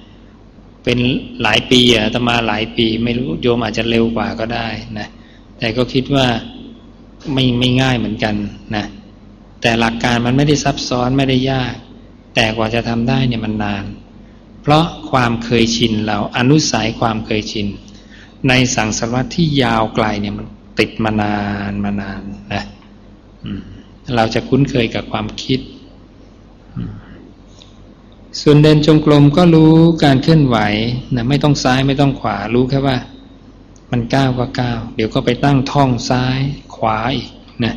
เป็นหลายปีอะตมาหลายปี ไม่รู้โยมอาจจะเร็วกว่าก็ได้นะแต่ก็คิดว่าไม่ไม่ง่ายเหมือนกันนะแต่หลักการมันไม่ได้ซับซ้อนไม่ได้ยาก แต่กว่าจะทำได้เนี่ยมันนาน เพราะความเคยชินเราอนุสัยความเคยชิน ในสังสารวัตที่ยาวไกลเนี่ยมันติดมานานมานานนะเราจะคุ้นเคยกับความคิด ส่วนเดินจงกรมก็รู้การเคลื่อนไหวนะไม่ต้องซ้ายไม่ต้องขวารู้แค่ว่า มันก้าวก็ก้าวเดี๋ยวก็ไปตั้งท่องซ้ายขวาอีกนะ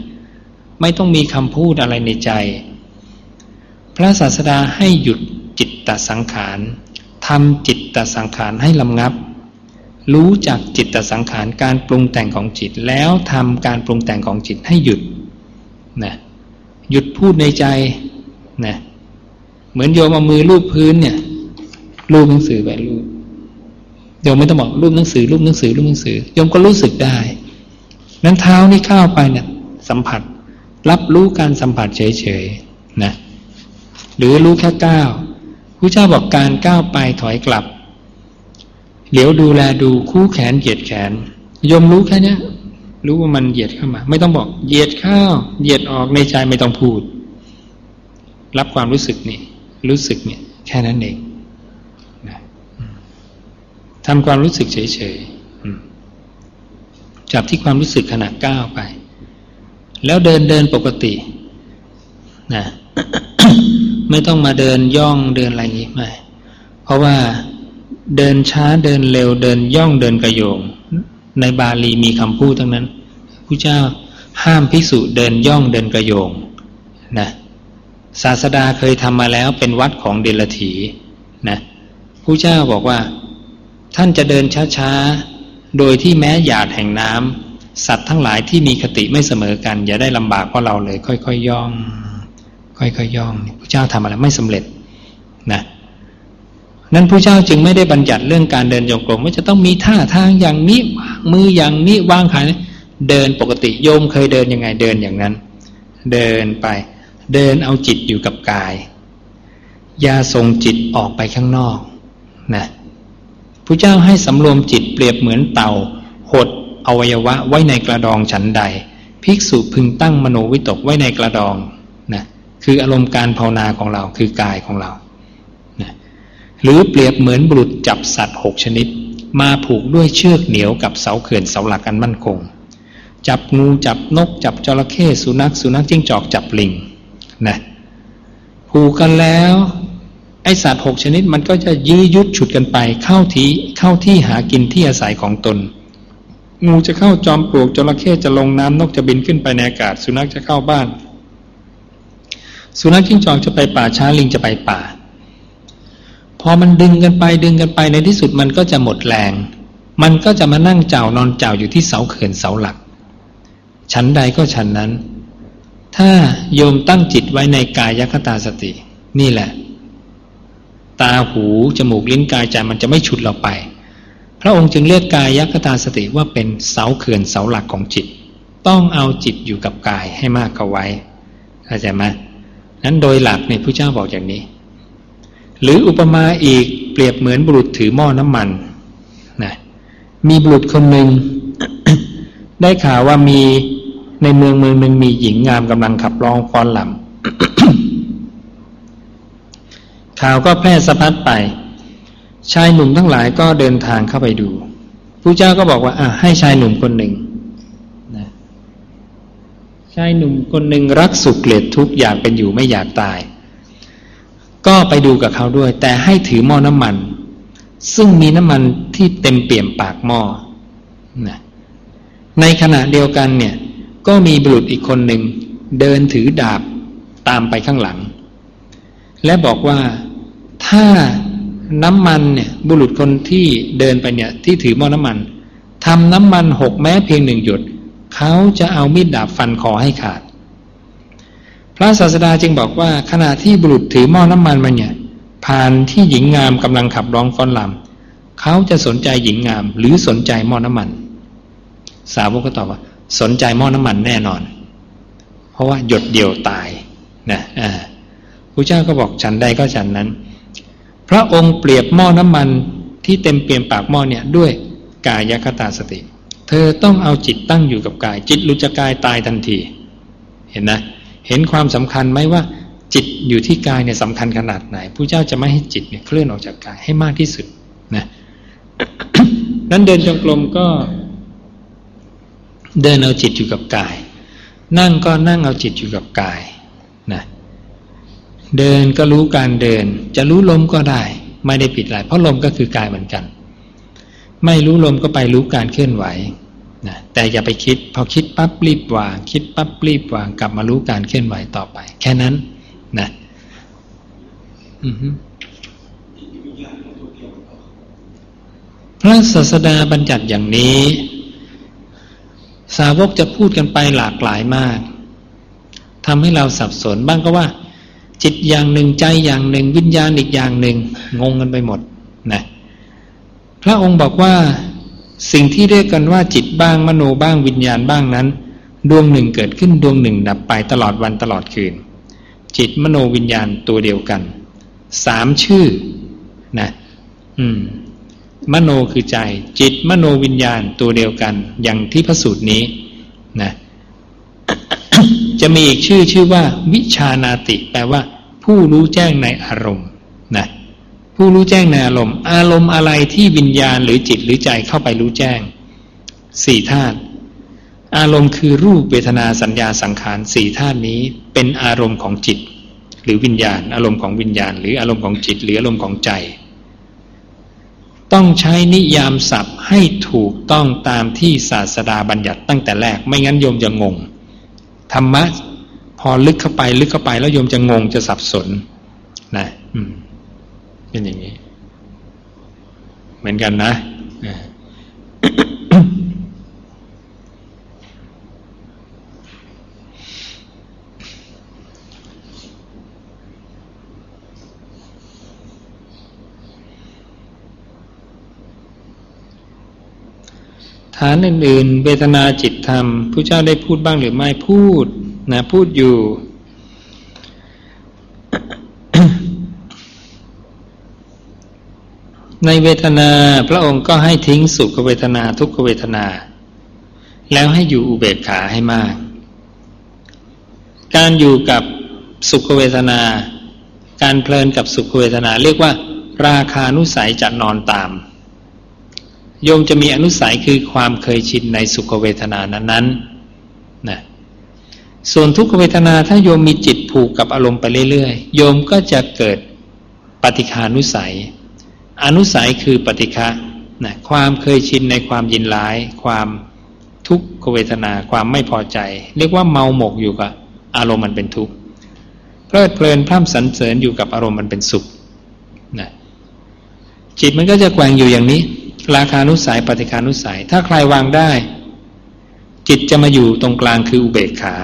ไม่ต้องมีคำพูดอะไรในใจ พระศาสดาให้หยุดจิตตสังขารทำจิตตสังขารให้ลำงับ รู้จักจิตตสังขารการปรุงแต่งของจิตแล้วทำการปรุงแต่งของจิตให้หยุดนะหยุดพูดในใจนะ เหมือนโยมเอามือลูบพื้นเนี่ยรูปหนังสือไปรูปโยมไม่ต้องบอกรูปหนังสือรูปหนังสือรูปหนังสือโยมก็รู้สึกได้ นั้นเท้านี่เข้าไปเนี่ยสัมผัส รับรู้การสัมผัสเฉยๆนะหรือรู้แค่ก้าวพระเจ้าบอกการก้าวไปถอยกลับ เหลียวดูแลดูคู่แขนเหยียดแขนยมรู้แค่นี้รู้ว่ามันเหยียดเข้ามา ไม่ต้องบอกเหยียดเข้าเหยียดออกในใจไม่ต้องพูด รับความรู้สึกนี่ รู้สึกเนี่ยแค่นั้นเองนะทำความรู้สึกเฉยๆจับที่ความรู้สึกขณะก้าวไป แล้วเดินเดินปกตินะไม่ต้องมาเดินย่องเดินอะไรอย่างนี้ไม่เพราะว่าเดินช้าเดินเร็วเดินย่องเดินกระโยง ในบาลีมีคำพูดทั้งนั้นผู้เจ้าห้ามพิสุเดินย่องเดินกระโยงนะ ศาสดาเคยทำมาแล้วเป็นวัดของเดลถีนะผู้เจ้าบอกว่า ท่านจะเดินช้าๆ โดยที่แม้หยาดแห่งน้ำสัตว์ทั้งหลายที่มีคติไม่เสมอกัน อย่าได้ลำบากเพราะเราเลย ค่อยๆยย่อง ค่อยๆยย่องพระเจ้าทำอะไรไม่สำเร็จนะนั้นผู้เจ้าจึงไม่ได้บัญญัติเรื่องการเดินจงกรมว่าจะต้องมีท่าทางอย่างนี้มืออย่างนี้วางขาเดินปกติโยมเคยเดินยังไงเดินอย่างนั้น เดินไป เดินเอาจิตอยู่กับกาย อย่าส่งจิตออกไปข้างนอกนะผู้เจ้าให้สำรวมจิตเปรียบเหมือนเต่า หดอวัยวะไว้ในกระดองฉันใด ภิกษุพึงตั้งมโนวิตกไว้ในกระดองนะคืออารมณ์การภาวนาของเราคือกายของเรานะหรือเปรียบเหมือนบุรุษจับสัตว์หกชนิด มาผูกด้วยเชือกเหนียวกับเสาเขื่อนเสาหลักอันมั่นคง จับงูจับนก จับจระเข้สุนัขสุนัขจิ้งจอกจับลิง นะผูกกันแล้วไอสัตว์หกชนิดมันก็จะยื้อยุดฉุดกันไป เข้าที่เข้าที่หากินที่อาศัยของตน งูจะเข้าจอมปลวกจระเข้จะลงน้ำนกจะบินขึ้นไปในอากาศ สุนัขจะเข้าบ้าน สุนัขจิ้งจอกจะไปป่าช้าลิงจะไปป่า พอมันดึงกันไปดึงกันไปในที่สุดมันก็จะหมดแรง มันก็จะมานั่งเจ้านอนเจ้าอยู่ที่เสาเขื่อนเสาหลัก ชั้นใดก็ชั้นนั้น ถ้าโยมตั้งจิตไว้ในกายคตาสติ นี่แหละ ตาหู จมูกลิ้นกายใจมันจะไม่ฉุดเราไป พระองค์จึงเรียกกายยักตาสติว่าเป็นเสาเขื่อนเสาหลักของจิต ต้องเอาจิตอยู่กับกายให้มากเข้าไว้เข้าใจไหมนั้นโดยหลักในพระเจ้าบอกอย่างนี้ หรืออุปมาอีกเปรียบเหมือนบุรุษถือหม้อน้ำมันนะมีบุรุษคนหนึ่งได้ข่าวว่ามี ในเมืองเมืองหนึ่งมีหญิงงามกำลังขับร้องฟ้อนลำข่าวก็แพร่สะพัดไป ชายหนุ่มทั้งหลายก็เดินทางเข้าไปดูผู้เจ้าก็บอกว่าอะให้ชายหนุ่มคนหนึ่งนะชายหนุ่มคนหนึ่งรักสุขเกลียดทุกอยากเป็นอยู่ไม่อยากตาย ก็ไปดูกับเขาด้วย แต่ให้ถือหม้อน้ำมัน ซึ่งมีน้ำมันที่เต็มเปี่ยมปากหม้อนะในขณะเดียวกันเนี่ย ก็มีบุรุษอีกคนหนึ่ง เดินถือดาบตามไปข้างหลัง และบอกว่าถ้าน้ำมันเนี่ยบุรุษคนที่เดินไปเนี่ยที่ถือหม้อน้ำมันทำน้ำมันหกแม้เพียงหนึ่งหยดเขาจะเอามีดดาบฟันคอให้ขาด พระศาสดาจึงบอกว่าขณะที่บุรุษถือหม้อน้ำมันมาเนี่ยผ่านที่หญิงงามกำลังขับร้องฟ้อนลำเขาจะสนใจหญิงงามหรือสนใจหม้อน้ำมัน สาวกก็ตอบว่า สนใจหม้อน้ำมันแน่นอน เพราะว่าหยดเดียวตายนะอ่าพระเจ้าก็บอกฉันใดก็ฉันนั้น พระองค์เปรียบหม้อน้ำมันที่เต็มเปี่ยมปากหม้อเนี่ยด้วยกายคตาสติ เธอต้องเอาจิตตั้งอยู่กับกาย จิตหลุดจากกายตายทันที เห็นนะเห็นความสำคัญไหมว่า จิตอยู่ที่กายเนี่ยสำคัญขนาดไหนผู้เจ้าจะไม่ให้จิตเนี่ยเคลื่อนออกจากกายให้มากที่สุดนะนั้นเดินจงกรมก็ เดินเอาจิตอยู่กับกาย นั่งก็นั่งเอาจิตอยู่กับกายนะเดินก็รู้การเดิน จะรู้ลมก็ได้ ไม่ได้ผิดอะไรเพราะลมก็คือกายเหมือนกัน ไม่รู้ลมก็ไปรู้การเคลื่อนไหวนะแต่อย่าไปคิด พอคิดปั๊บรีบวาง คิดปั๊บรีบวางกลับมารู้การเคลื่อนไหวต่อไป แค่นั้นนะพระศาสดาบัญญัติอย่างนี้ สาวกจะพูดกันไปหลากหลายมากทำให้เราสับสนบ้างก็ว่า จิตอย่างหนึ่งใจอย่างหนึ่ง วิญญาณอีกอย่างหนึ่ง งงกันไปหมดนะพระองค์บอกว่าสิ่งที่เรียกกันว่าจิตบ้างมโนบ้างวิญญาณบ้างนั้น ดวงหนึ่งเกิดขึ้นดวงหนึ่งดับไปตลอดวันตลอดคืน จิตมโนวิญญาณตัวเดียวกันสามชื่อนะ อืม มโนคือใจ จิตมโนวิญญาณตัวเดียวกัน อย่างที่พระสูตรนี้นะจะมีอีกชื่อชื่อว่า วิชานาติ แปลว่า ผู้รู้แจ้งในอารมณ์นะผู้รู้แจ้งในอารมณ์ อารมณ์อะไรที่วิญญาณหรือจิตหรือใจเข้าไปรู้แจ้งสี่ธาตุอารมณ์คือรูปเวทนาสัญญาสังขารสี่ธาตุนี้เป็นอารมณ์ของจิต หรือวิญญาณ อารมณ์ของวิญญาณ หรืออารมณ์ของจิต หรืออารมณ์ของใจ ต้องใช้นิยามศัพท์ให้ถูกต้องตามที่ศาสดาบัญญัติตั้งแต่แรก ไม่งั้นโยมจะงง ธรรมะ พอลึกเข้าไป ลึกเข้าไปแล้วโยมจะงงจะสับสน นะอืมเป็นอย่างนี้ เหมือนกันนะ ฐานอื่น ๆ เวทนาจิตธรรมผู้เจ้าได้พูดบ้างหรือไม่พูดนะพูดอยู่ ในเวทนาพระองค์ก็ให้ทิ้งสุขเวทนาทุกขเวทนา แล้วให้อยู่อุเบกขาให้มาก การอยู่กับสุขเวทนา การเพลินกับสุขเวทนา เรียกว่า ราคานุสัยจะนอนตาม โยมจะมีอนุสัยคือความเคยชินในสุขเวทนานั้นๆนะส่วนทุกขเวทนาถ้าโยมมีจิตผูกกับอารมณ์ไปเรื่อยๆ โยมก็จะเกิดปฏิคานุสัย อนุสัยคือปฏิฆะนะความเคยชินในความยินร้าย ความทุกขเวทนาความไม่พอใจ เรียกว่าเมาหมกอยู่กับอารมณ์มันเป็นทุกข์เพลิดเพลินพร่ำสรรเสริญอยู่กับอารมณ์มันเป็นสุขนะจิตมันก็จะแกว่งอยู่อย่างนี้ ราคานุสัยปฏิคานุสัย ถ้าใครวางได้ จิตจะมาอยู่ตรงกลางคืออุเบกขา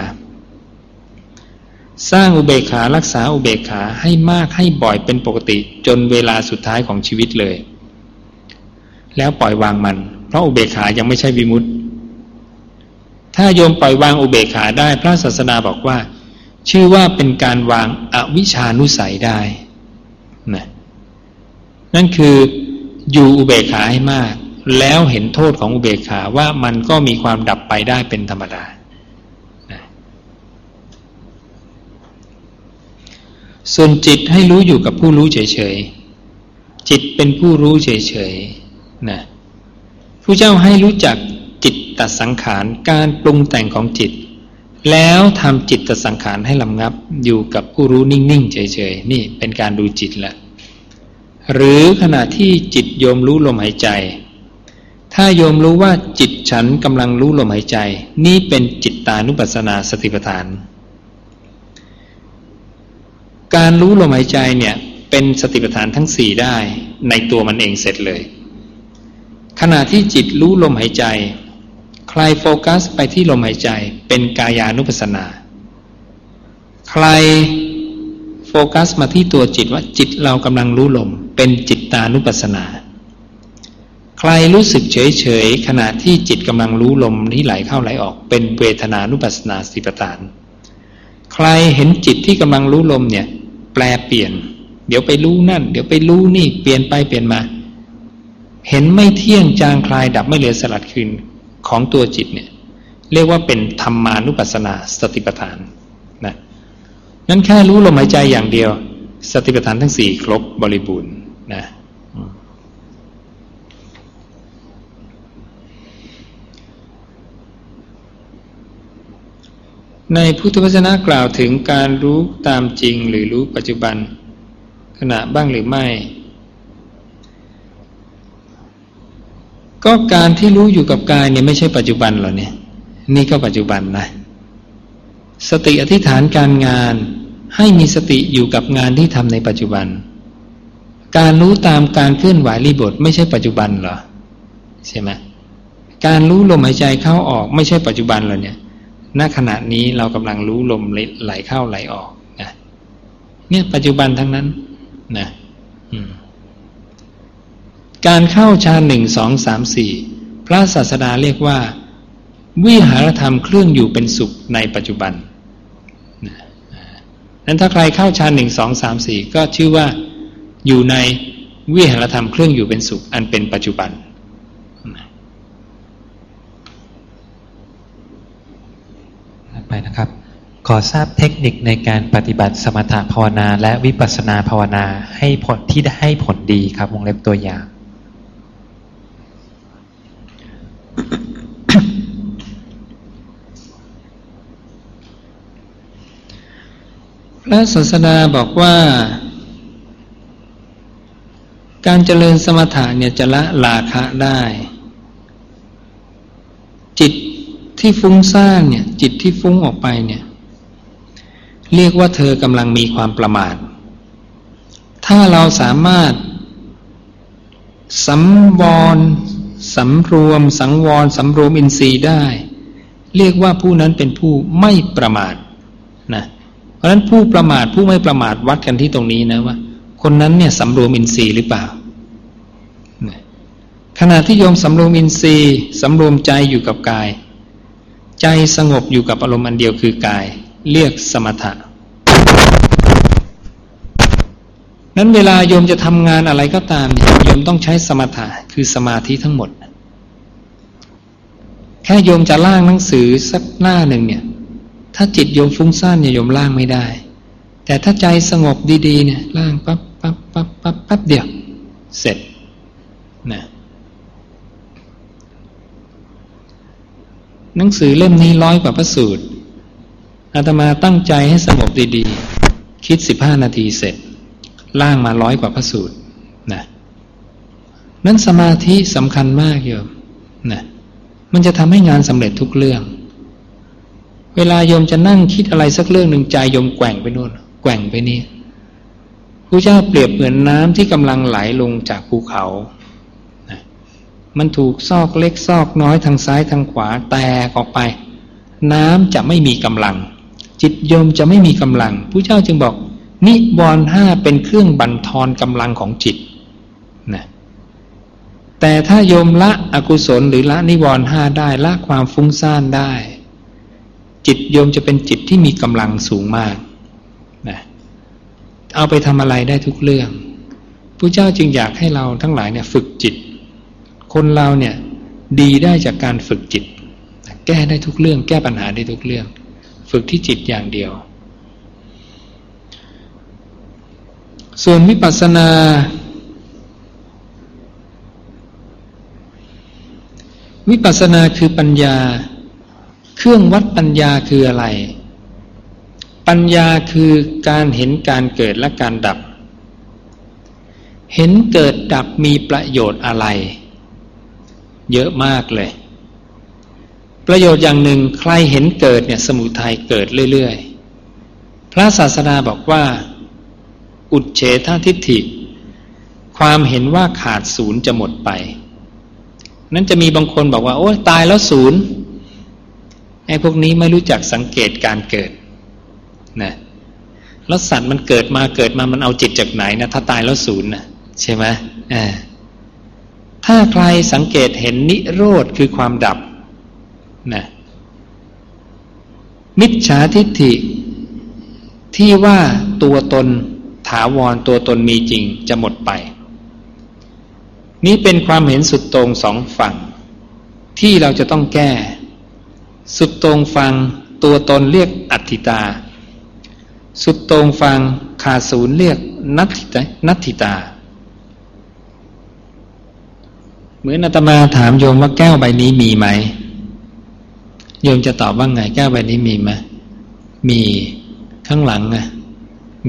สร้างอุเบกขารักษาอุเบกขาให้มากให้บ่อยเป็นปกติจนเวลาสุดท้ายของชีวิตเลย แล้วปล่อยวางมัน เพราะอุเบกขายังไม่ใช่วิมุตติ ถ้าโยมปล่อยวางอุเบกขาได้พระศาสดาบอกว่า ชื่อว่าเป็นการวางอวิชานุสัยได้นะนั่นคือ อยู่อุเบกขาให้มาก แล้วเห็นโทษของอุเบกขาว่ามันก็มีความดับไปได้เป็นธรรมดา ส่วนจิตให้รู้อยู่กับผู้รู้เฉยๆ จิตเป็นผู้รู้เฉยๆนะผู้เจ้าให้รู้จักจิตตัดสังขารการปรุงแต่งของจิต แล้วทำจิตตัดสังขารให้ลำงับอยู่กับผู้รู้นิ่งๆเฉยๆ นี่เป็นการดูจิตละ หรือขณะที่จิตโยมรู้ลมหายใจ ถ้าโยมรู้ว่าจิตฉันกำลังรู้ลมหายใจ นี่เป็นจิตตานุปัสสนาสติปัฏฐาน การรู้ลมหายใจเนี่ยเป็นสติปัฏฐานทั้งสี่ได้ในตัวมันเองเสร็จเลย ขณะที่จิตรู้ลมหายใจ ใครโฟกัสไปที่ลมหายใจ เป็นกายานุปัสสนา ใครโฟกัสมาที่ตัวจิตว่าจิตเรากำลังรู้ลม เป็นจิตตานุปัสสนา ใครรู้สึกเฉยเฉยขณะที่จิตกำลังรู้ลมที่ไหลเข้าไหลออกเป็นเวทนานุปัสสนาสติปทาน ใครเห็นจิตที่กำลังรู้ลมเนี่ยแปลเปลี่ยน เดี๋ยวไปรู้นั่น เดี๋ยวไปรู้นี่เปลี่ยนไปเปลี่ยนมา เห็นไม่เที่ยงจางคลายดับไม่เหลือสลัดคืนของตัวจิตเนี่ยเรียกว่าเป็นธรรมานุปัสสนาสติปัฏฐานนะนั้นแค่รู้ลมหายใจอย่างเดียว สติปัฏฐานทั้งสี่ครบบริบูรณ์ นะในพุทธวจนะกล่าวถึงการรู้ตามจริงหรือรู้ปัจจุบัน ขณะบ้างหรือไม่ ก็การที่รู้อยู่กับกายเนี่ยไม่ใช่ปัจจุบันหรอเนี่ย นี่ก็ปัจจุบันนะ สติอธิษฐานการงานให้มีสติอยู่กับงานที่ทำในปัจจุบัน การรู้ตามการเคลื่อนไหวรีบทไม่ใช่ปัจจุบันเหรอใช่ไหมการรู้ลมหายใจเข้าออกไม่ใช่ปัจจุบันเหรอเนี่ยณขณะนี้เรากำลังรู้ลมไหลเข้าไหลออกนะเนี่ยปัจจุบันทั้งนั้นนะการเข้าฌานหนึ่งสองสามสี่พระศาสดาเรียกว่า วิหารธรรมเครื่องอยู่เป็นสุขในปัจจุบันนั้นถ้าใครเข้าฌานหนึ่งสองสามสี่ก็ชื่อว่า อยู่ในวิหารธรรมเครื่องอยู่เป็นสุข อันเป็นปัจจุบัน ไปนะครับ ขอทราบเทคนิคในการปฏิบัติสมถะภาวนาและวิปัสสนาภาวนาให้ผลที่ได้ให้ผลดีครับ วงเล็บตัวอย่าง พระศาสดาบอกว่า การเจริญสมถะเนี่ยจะละราคะได้ จิตที่ฟุ้งซ่านเนี่ย จิตที่ฟุ้งออกไปเนี่ย เรียกว่าเธอกำลังมีความประมาท ถ้าเราสามารถสำวรสำรวม สังวรสำรวมอินทรีย์ได้ เรียกว่าผู้นั้นเป็นผู้ไม่ประมาทนะเพราะฉะนั้นผู้ประมาทผู้ไม่ประมาทวัดกันที่ตรงนี้นะว่า คนนั้นเนี่ยสำรวมอินทรีย์หรือเปล่า ขณะที่โยมสำรวมอินทรีย์สำรวมใจอยู่กับกาย ใจสงบอยู่กับอารมณ์อันเดียวคือกาย เรียกสมถะนั้นเวลาโยมจะทำงานอะไรก็ตามเนี่ยโยมต้องใช้สมถะคือสมาธิทั้งหมด แค่โยมจะล่างหนังสือสักหน้าหนึ่งเนี่ย ถ้าจิตโยมฟุ้งซ่านเนี่ยโยมล่างไม่ได้ แต่ถ้าใจสงบดีๆเนี่ยล่างปั๊บ ปั๊บปั๊บปั๊บปั๊บเดียว เสร็จนะหนังสือเล่มนี้ร้อยกว่าพระสูตรอาตมาตั้งใจให้สงบดีๆ คิดสิบห้านาทีเสร็จ ล่างมาร้อยกว่าพระสูตรนะนั้นสมาธิสำคัญมากโยมนะมันจะทำให้งานสำเร็จทุกเรื่อง เวลาโยมจะนั่งคิดอะไรสักเรื่องหนึ่งใจโยมแกว่งไปโน่นแกว่งไปนี่ ระเจ้าเปรียบเหมือนน้ำที่กำลังไหลลงจากภูเขามันถูกซอกเล็กซอกน้อยทางซ้ายทางขวาแตกออกไป น้ำจะไม่มีกำลัง จิตโยมจะไม่มีกำลังผู้เจ้าจึงบอก นิวรณ์ห้าเป็นเครื่องบันทอนกำลังของจิตนะแต่ถ้าโยมละอกุศลหรือละนิวรณ์ห้าได้ละความฟุ้งซ่านได้ จิตโยมจะเป็นจิตที่มีกำลังสูงมาก เอาไปทำอะไรได้ทุกเรื่องผู้เจ้าจึงอยากให้เราทั้งหลายเนี่ยฝึกจิต คนเราเนี่ยดีได้จากการฝึกจิต แก้ได้ทุกเรื่อง แก้ปัญหาได้ทุกเรื่อง ฝึกที่จิตอย่างเดียว ส่วนวิปัสสนาวิปัสสนาคือปัญญา เครื่องวัดปัญญาคืออะไร ปัญญาคือการเห็นการเกิดและการดับ เห็นเกิดดับมีประโยชน์อะไร เยอะมากเลย ประโยชน์อย่างหนึ่งใครเห็นเกิดเนี่ยสมุทัยเกิดเรื่อยๆ พระศาสดาบอกว่า อุดเฉททิฏฐิ ความเห็นว่าขาดศูนย์จะหมดไป นั้นจะมีบางคนบอกว่า โอ้ตายแล้วศูนย์ไอ้พวกนี้ไม่รู้จักสังเกตการเกิด นะแล้วสัตว์มันเกิดมาเกิดมามันเอาจิตจากไหนนะถ้าตายแล้วศูนย์นะใช่ไหมอ่าถ้าใครสังเกตเห็นนิโรธคือความดับนะมิจฉาทิฏฐิ ที่ว่าตัวตนถาวรตัวตนมีจริงจะหมดไป นี้เป็นความเห็นสุดตรงสองฝั่ง ที่เราจะต้องแก้ สุดตรงฟังตัวตนเรียกอัตติตา สุดตรงฟังขาศูนย์เรียกนัตติตานัตติตา เหมือนอาตมาถามโยมว่าแก้วใบนี้มีไหมโยมจะตอบว่าไง แก้วใบนี้มีไหมมีข้างหลังอะ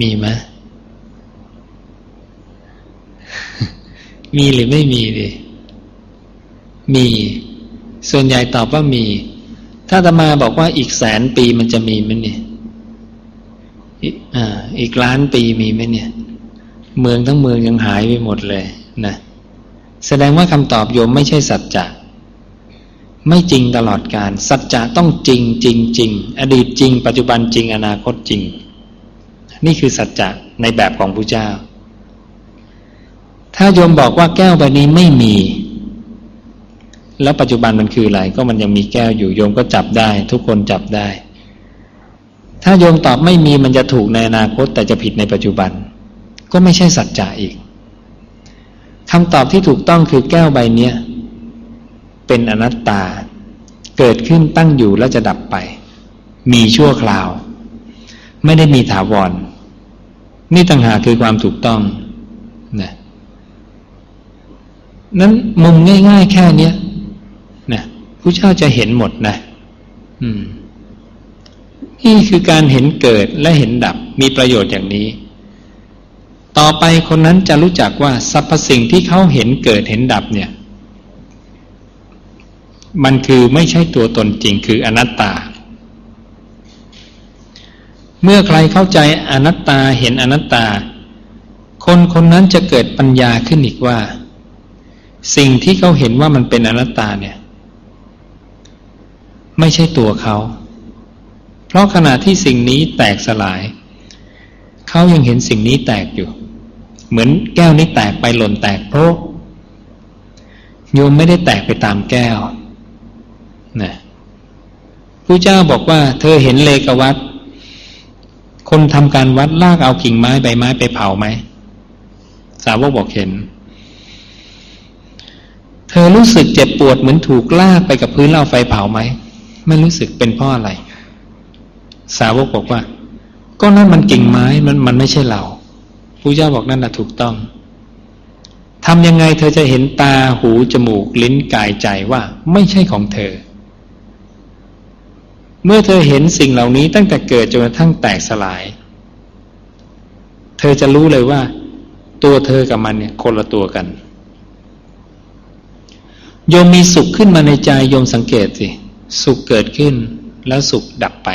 มีไหมมีหรือไม่มีดิมี ส่วนใหญ่ตอบว่ามี ถ้าอาตมาบอกว่าอีกแสนปีมันจะมีไหมเนี่ย อีกล้านปีมีไหมเนี่ย เมืองทั้งเมืองยังหายไปหมดเลยนะแสดงว่าคำตอบโยมไม่ใช่สัจจะไม่จริงตลอดการ สัจจะต้องจริงจริงจริงอดีตจริง ปัจจุบันจริงอนาคตจริง นี่คือสัจจะในแบบของพระเจ้า ถ้าโยมบอกว่าแก้วใบนี้ไม่มี แล้วปัจจุบันมันคืออะไรก็มันยังมีแก้วอยู่โยมก็จับได้ ทุกคนจับได้ ถ้าโยมตอบไม่มีมันจะถูกในอนาคต แต่จะผิดในปัจจุบัน ก็ไม่ใช่สัจจะอีกคำตอบที่ถูกต้องคือแก้วใบนี้เป็นอนัตตา เกิดขึ้นตั้งอยู่แล้วจะดับไป มีชั่วคราว ไม่ได้มีถาวร นี่ต่างหากคือความถูกต้องนะนั้นมุมง่าย ๆ แค่เนี้ยนะผู้เจ้าจะเห็นหมดนะ อืม นี่คือการเห็นเกิดและเห็นดับมีประโยชน์อย่างนี้ ต่อไปคนนั้นจะรู้จักว่าสรรพสิ่งที่เขาเห็นเกิดเห็นดับเนี่ย มันคือไม่ใช่ตัวตนจริงคืออนัตตา เมื่อใครเข้าใจอนัตตาเห็นอนัตตา คนคนนั้นจะเกิดปัญญาขึ้นอีกว่า สิ่งที่เขาเห็นว่ามันเป็นอนัตตาเนี่ย ไม่ใช่ตัวเขา ราะขณะที่สิ่งนี้แตกสลาย เขายังเห็นสิ่งนี้แตกอยู่ เหมือนแก้วนี้แตกไปหล่นแตกเพราะโยมไม่ได้แตกไปตามแก้วนะผู้เจ้าบอกว่า เธอเห็นเลกวัด คนทำการวัดลากเอากิ่งไม้ใบไม้ไปเผาไหม สาวกบอกเห็น เธอรู้สึกเจ็บปวดเหมือนถูกลากไปกับพื้นเล่าไฟเผาไหมไม่รู้สึกเป็นเพราะอะไร สาวกบอกว่า ก็นั่นมันกิ่งไม้มันมันไม่ใช่เราผู้เจ้าบอกนั่นแหะถูกต้องทำยังไงเธอจะเห็นตาหูจมูกลิ้นกายใจว่าไม่ใช่ของเธอ เมื่อเธอเห็นสิ่งเหล่านี้ตั้งแต่เกิดจนกระทั่งแตกสลาย เธอจะรู้เลยว่า ตัวเธอกับมันเนี่ยคนละตัวกันโยมมีสุขขึ้นมาในใจโยมสังเกตสิ สุขเกิดขึ้นแล้วสุขดับไป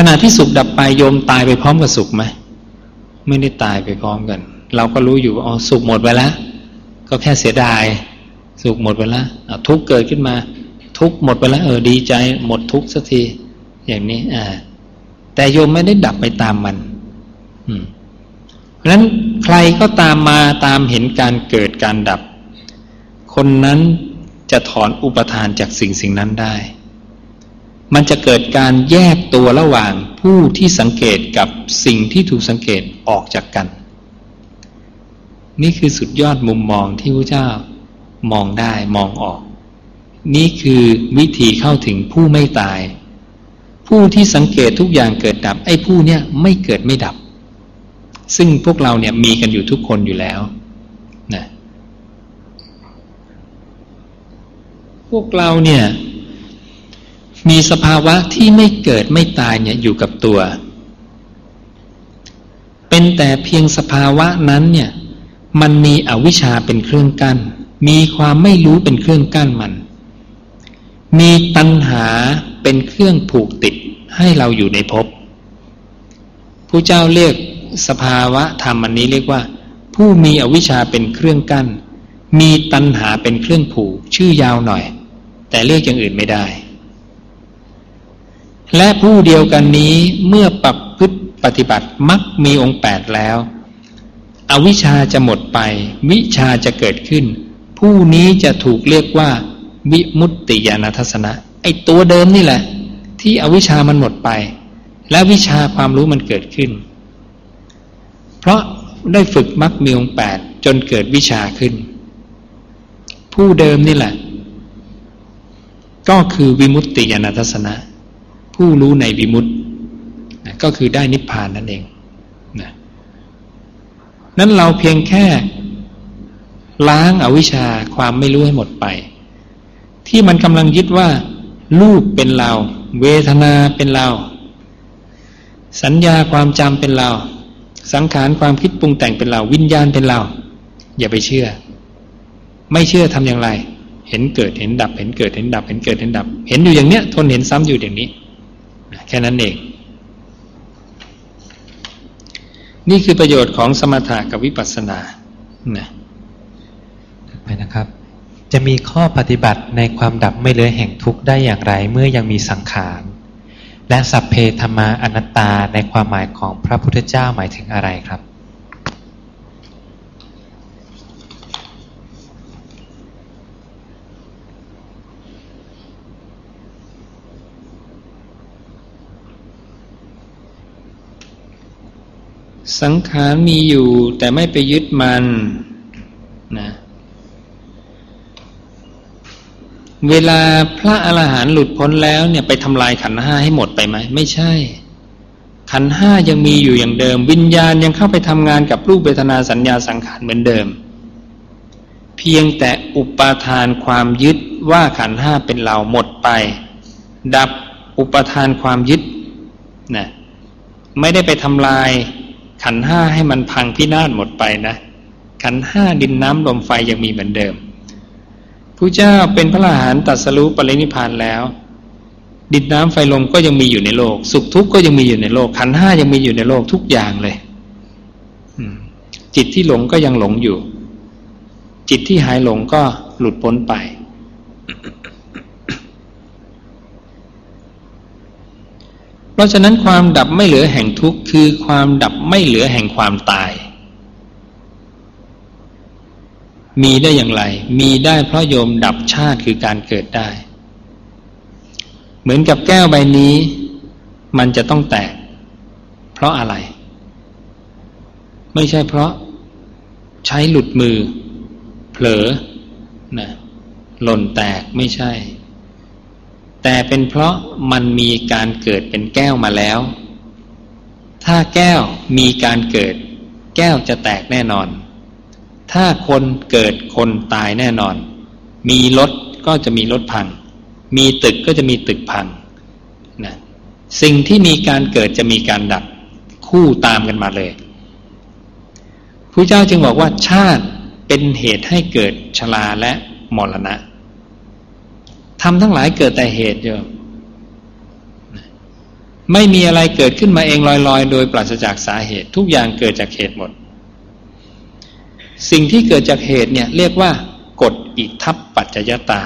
ขณะที่สุขดับไปโยมตายไปพร้อมกับสุขไหมไม่ได้ตายไปพร้อมกัน เราก็รู้อยู่ว่าอ๋อสุขหมดไปแล้วก็แค่เสียดาย สุขหมดไปแล้วทุกเกิดขึ้นมา ทุกหมดไปแล้วเออดีใจ หมดทุกสักที อย่างนี้อ่าแต่โยมไม่ได้ดับไปตามมัน อืมเพราะฉะนั้นใครก็ตามมาตามเห็นการเกิดการดับ คนนั้นจะถอนอุปทานจากสิ่งสิ่งนั้นได้ มันจะเกิดการแยกตัวระหว่างผู้ที่สังเกตกับสิ่งที่ถูกสังเกตออกจากกัน นี่คือสุดยอดมุมมองที่พระเจ้ามองได้มองออก นี่คือวิธีเข้าถึงผู้ไม่ตาย ผู้ที่สังเกตทุกอย่างเกิดดับ ไอ้ผู้เนี่ยไม่เกิดไม่ดับ ซึ่งพวกเราเนี่ยมีกันอยู่ทุกคนอยู่แล้วนะพวกเราเนี่ย มีสภาวะที่ไม่เกิดไม่ตายเนี่ยอยู่กับตัว เป็นแต่เพียงสภาวะนั้นเนี่ยมันมีอวิชชาเป็นเครื่องกัน้น มีความไม่รู้เป็นเครื่องกั้นมัน มีตัณหาเป็นเครื่องผูกติดให้เราอยู่ในภพผู้เจ้าเรียกสภาวะธรรมอันนี้เรียกว่า ผู้มีอวิชชาเป็นเครื่องกัน้น มีตัณหาเป็นเครื่องผูกชื่อยาวหน่อย แต่เรียกอย่างอื่นไม่ได้ และผู้เดียวกันนี้เมื่อปรับพฤติปฏิบัติมักมีองค์แปดแล้ว อวิชชาจะหมดไป วิชาจะเกิดขึ้น ผู้นี้จะถูกเรียกว่า วิมุตติญาณทัศนะไอตัวเดิมนี่แหละ ที่อวิชามันหมดไป และวิชาความรู้มันเกิดขึ้น เพราะได้ฝึกมรรคมีองแปดจนเกิดวิชาขึ้น ผู้เดิมนี่แหละ ก็คือวิมุตติญาณทัศนะ ผู้รู้ในวิมุตติก็คือได้นิพพานนั่นเองนะนั้นเราเพียงแค่ล้างอาวิชชาความไม่รู้ให้หมดไป ที่มันกำลังยึดว่ารูปเป็นเรา เวทนาเป็นเรา สัญญาความจำเป็นเรา สังขารความคิดปรุงแต่งเป็นเรา วิญญาณเป็นเรา อย่าไปเชื่อ ไม่เชื่อทำอย่างไร เห็นเกิดเห็นดับ เห็นเกิดเห็นดับ เห็นเกิดเห็นดับ เห็นอยู่อย่างเนี้ย ทนเห็นซ้ำอยู่อย่างนี้ แค่นั้นเอง นี่คือประโยชน์ของสมถะกับวิปัสสนานะไปนะครับ จะมีข้อปฏิบัติในความดับไม่เลือแห่งทุกข์ได้อย่างไรเมื่อยังมีสังขาร และสัพเพธรรมาอนัตตาในความหมายของพระพุทธเจ้าหมายถึงอะไรครับ สังขารมีอยู่แต่ไม่ไปยึดมันนะเวลาพระอรหันต์หลุดพ้นแล้วเนี่ยไปทำลายขันห้าให้หมดไปไหมไม่ใช่ ขันห้ายังมีอยู่อย่างเดิม วิญญาณยังเข้าไปทำงานกับรูปเวทนาสัญญาสังขารเหมือนเดิม เพียงแต่อุปาทานความยึดว่าขันห้าเป็นเราหมดไป ดับอุปทานความยึดนะไม่ได้ไปทำลาย ขันห้าให้มันพังพินาศหมดไปนะ ขันห้าดินน้ำลมไฟยังมีเหมือนเดิมผู้เจ้าเป็นพระอรหันต์ตัดสรู้ปรินิพานแล้ว ดินน้ำไฟลมก็ยังมีอยู่ในโลก สุขทุกข์ก็ยังมีอยู่ในโลก ขันห้ายังมีอยู่ในโลกทุกอย่างเลยจิตที่หลงก็ยังหลงอยู่ จิตที่หายหลงก็หลุดพ้นไป เพราะฉะนั้นความดับไม่เหลือแห่งทุกข์คือความดับไม่เหลือแห่งความตาย มีได้อย่างไร มีได้เพราะโยมดับชาติคือการเกิดได้ เหมือนกับแก้วใบนี้ มันจะต้องแตก เพราะอะไร ไม่ใช่เพราะใช้หลุดมือ เผลอนะหล่นแตกไม่ใช่ แต่เป็นเพราะมันมีการเกิดเป็นแก้วมาแล้ว ถ้าแก้วมีการเกิด แก้วจะแตกแน่นอน ถ้าคนเกิดคนตายแน่นอน มีรถก็จะมีรถพัง มีตึกก็จะมีตึกพังนะสิ่งที่มีการเกิดจะมีการดับคู่ตามกันมาเลยพระเจ้าจึงบอกว่าชาติเป็นเหตุให้เกิดชราและมรณะ ทำทั้งหลายเกิดแต่เหตุโยมไม่มีอะไรเกิดขึ้นมาเองลอยๆ โดยปราศจากสาเหตุ ทุกอย่างเกิดจากเหตุหมด สิ่งที่เกิดจากเหตุเนี่ยเรียกว่ากฎอิทัปปัจจยตา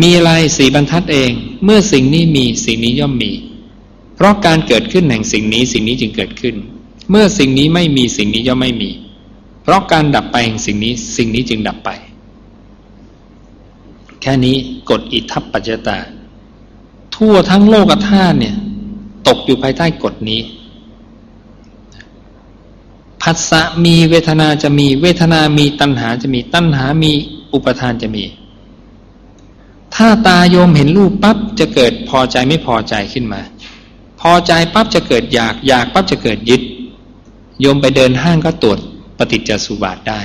มีอะไรสีบรรทัดเอง เมื่อสิ่งนี้มีสิ่งนี้ย่อมมี เพราะการเกิดขึ้นแห่งสิ่งนี้สิ่งนี้จึงเกิดขึ้น เมื่อสิ่งนี้ไม่มีสิ่งนี้ย่อมไม่มี เพราะการดับไปแห่งสิ่งนี้สิ่งนี้จึงดับไป แค่นี้กฎอิทัปปัจจตา ทั่วทั้งโลกธาตุเนี่ย ตกอยู่ภายใต้กฎนี้ผัสสะมีเวทนาจะมีเวทนามีตัณหาจะมีตัณหามีอุปทานจะมี ถ้าตาโยมเห็นรูปปั๊บจะเกิดพอใจไม่พอใจขึ้นมา พอใจปั๊บจะเกิดอยากอยากปั๊บจะเกิดยึด โยมไปเดินห้างก็ตรวจปฏิจจสุบาทได้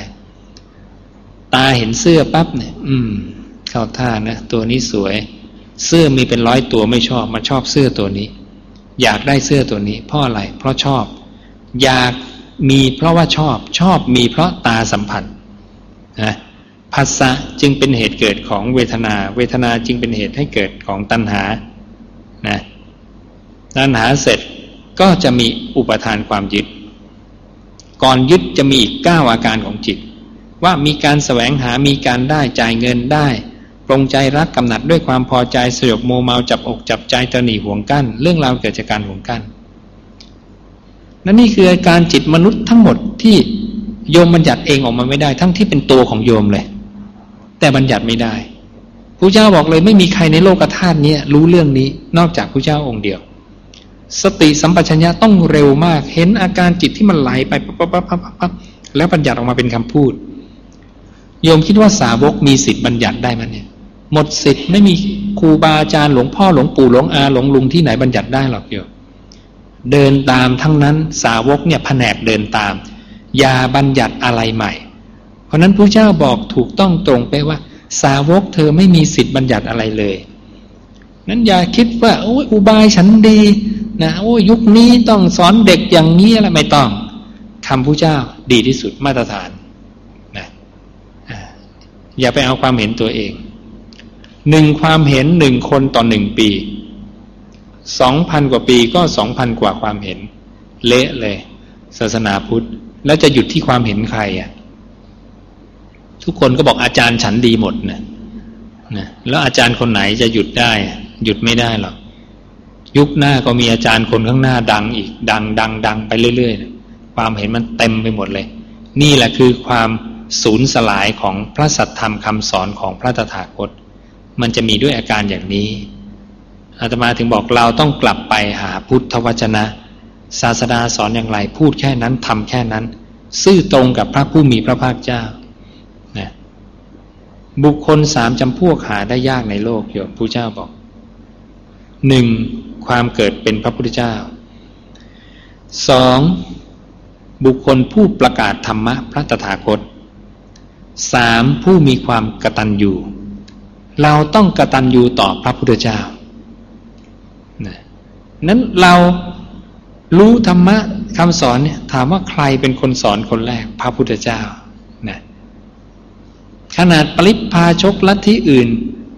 ตาเห็นเสื้อปั๊บเนี่ย อืม เข้าท่านะตัวนี้สวย เสื้อมีเป็นร้อยตัวไม่ชอบมาชอบเสื้อตัวนี้ อยากได้เสื้อตัวนี้เพราะอะไร เพราะชอบ อยากมีเพราะว่าชอบชอบมีเพราะตาสัมผัสนะภาษะจึงเป็นเหตุเกิดของเวทนา เวทนาจึงเป็นเหตุให้เกิดของตัณหานะตัณหาเสร็จก็จะมีอุปทานความยึด ก่อนยึดจะมีอีกเก้าอาการของจิต ว่ามีการแสวงหามีการได้จ่ายเงินได้ ปรงใจรักกำหนัดด้วยความพอใจสยบโมเมาจับอกจับใจตนีห่วงกั้น เรื่องราวเกิดจากการห่วงกั้นนั่นนี่คืออาการจิตมนุษย์ทั้งหมดที่โยมบัญญัติเองออกมาไม่ได้ ทั้งที่เป็นตัวของโยมเลย แต่บัญญัติไม่ได้พระเจ้าบอกเลยไม่มีใครในโลกธาตุนี้รู้เรื่องนี้นอกจากพระเจ้าองค์เดียว สติสัมปชัญญะต้องเร็วมาก เห็นอาการจิตที่มันไหลไปปั๊บปั๊บปั๊บปั๊บแล้วบัญญัติออกมาเป็นคำพูด โยมคิดว่าสาวกมีสิทธิ์บัญญัติได้ไหมเนี่ย หมดสิทธิ์ไม่มีครูบาอาจารย์หลวงพ่อหลวงปู่หลวงอาหลวงลุงที่ไหนบัญญัติได้หรอกโยมเดินตามทั้งนั้นสาวกเนี่ยแผนกเดินตาม อย่าบัญญัติอะไรใหม่ เพราะนั้นพระเจ้าบอกถูกต้องตรงไปว่า สาวกเธอไม่มีสิทธิ์บัญญัติอะไรเลย นั้นอย่าคิดว่าโอ้ยอุบายฉันดีนะโอ้ยุคนี้ต้องสอนเด็กอย่างนี้อะไรไม่ต้องคำพระเจ้าดีที่สุดมาตรฐานนะอย่าไปเอาความเห็นตัวเอง หนึ่งความเห็นหนึ่งคนต่อหนึ่งปีสองพันกว่าปีก็สองพันกว่าความเห็น เละเลย ศาสนาพุทธ แล้วจะหยุดที่ความเห็นใครอะ ทุกคนก็บอกอาจารย์ฉันดีหมดนะนะแล้วอาจารย์คนไหนจะหยุดได้ หยุดไม่ได้หรอกยุคหน้าก็มีอาจารย์คนข้างหน้าดังอีก ดังดังดังไปเรื่อยๆ ความเห็นมันเต็มไปหมดเลย นี่แหละคือความสูญสลายของพระสัทธรรมคำสอนของพระตถาคต มันจะมีด้วยอาการอย่างนี้อาตมาถึงบอกเราต้องกลับไปหาพุทธวจนะ ศาสดาสอนอย่างไร พูดแค่นั้นทำแค่นั้น ซื่อตรงกับพระผู้มีพระภาคเจ้านะบุคคลสามจำพวกหาได้ยากในโลกโยมผู้เจ้าบอกหนึ่งความเกิดเป็นพระพุทธเจ้าสองบุคคลผู้ประกาศธรรมะพระตถาคตสามผู้มีความกตัญญู เราต้องกระตันยูต่อพระพุทธเจ้านั้นเรารู้ธรรมะคำสอนเนี่ยถามว่าใครเป็นคนสอนคนแรก พระพุทธเจ้านะขนาดปริพาชกลัทธิอื่น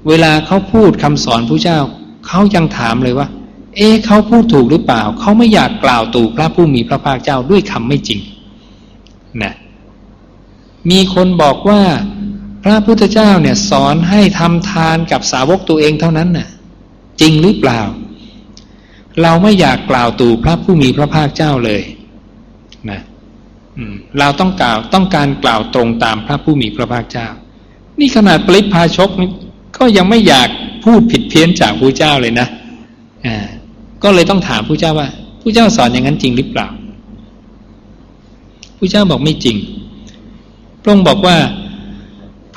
เวลาเขาพูดคำสอนพระเจ้าเขายังถามเลยว่า เอ๊เขาพูดถูกหรือเปล่า เขาไม่อยากกล่าวตู่พระผู้มีพระภาคเจ้าด้วยคำไม่จริงนะมีคนบอกว่า พระพุทธเจ้าเนี่ยสอนให้ทำทานกับสาวกตัวเองเท่านั้นน่ะ จริงหรือเปล่า เราไม่อยากกล่าวตู่พระผู้มีพระภาคเจ้าเลยนะเราต้องกล่าวต้องการกล่าวตรงตามพระผู้มีพระภาคเจ้า นี่ขนาดปริพาชกก็ยังไม่อยากพูดผิดเพี้ยนจากพระเจ้าเลยนะอ่าก็เลยต้องถามพระเจ้าว่าพระเจ้าสอนอย่างนั้นจริงหรือเปล่าพระเจ้าบอกไม่จริงพระองค์บอกว่า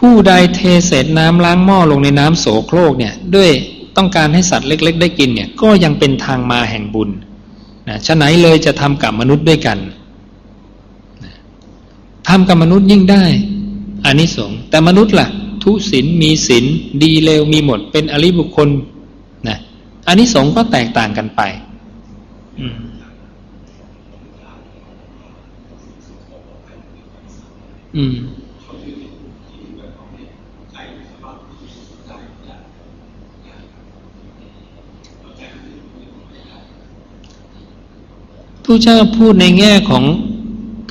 ผู้ใดเทเศษน้ำล้างหม้อลงในน้ำโสโครกเนี่ยด้วยต้องการให้สัตว์เล็ก ๆ ได้กินเนี่ยก็ยังเป็นทางมาแห่งบุญนะฉะไหนเลยจะทำกับมนุษย์ด้วยกันทำกับมนุษย์ยิ่งได้อานิสงส์แต่มนุษย์ล่ะ ทุศีลมีศีลดีเลวมีหมดเป็นอริบุคคลนะอานิสงส์ก็แตกต่างกันไปอืมอืม ผู้เจ้าพูดในแง่ของ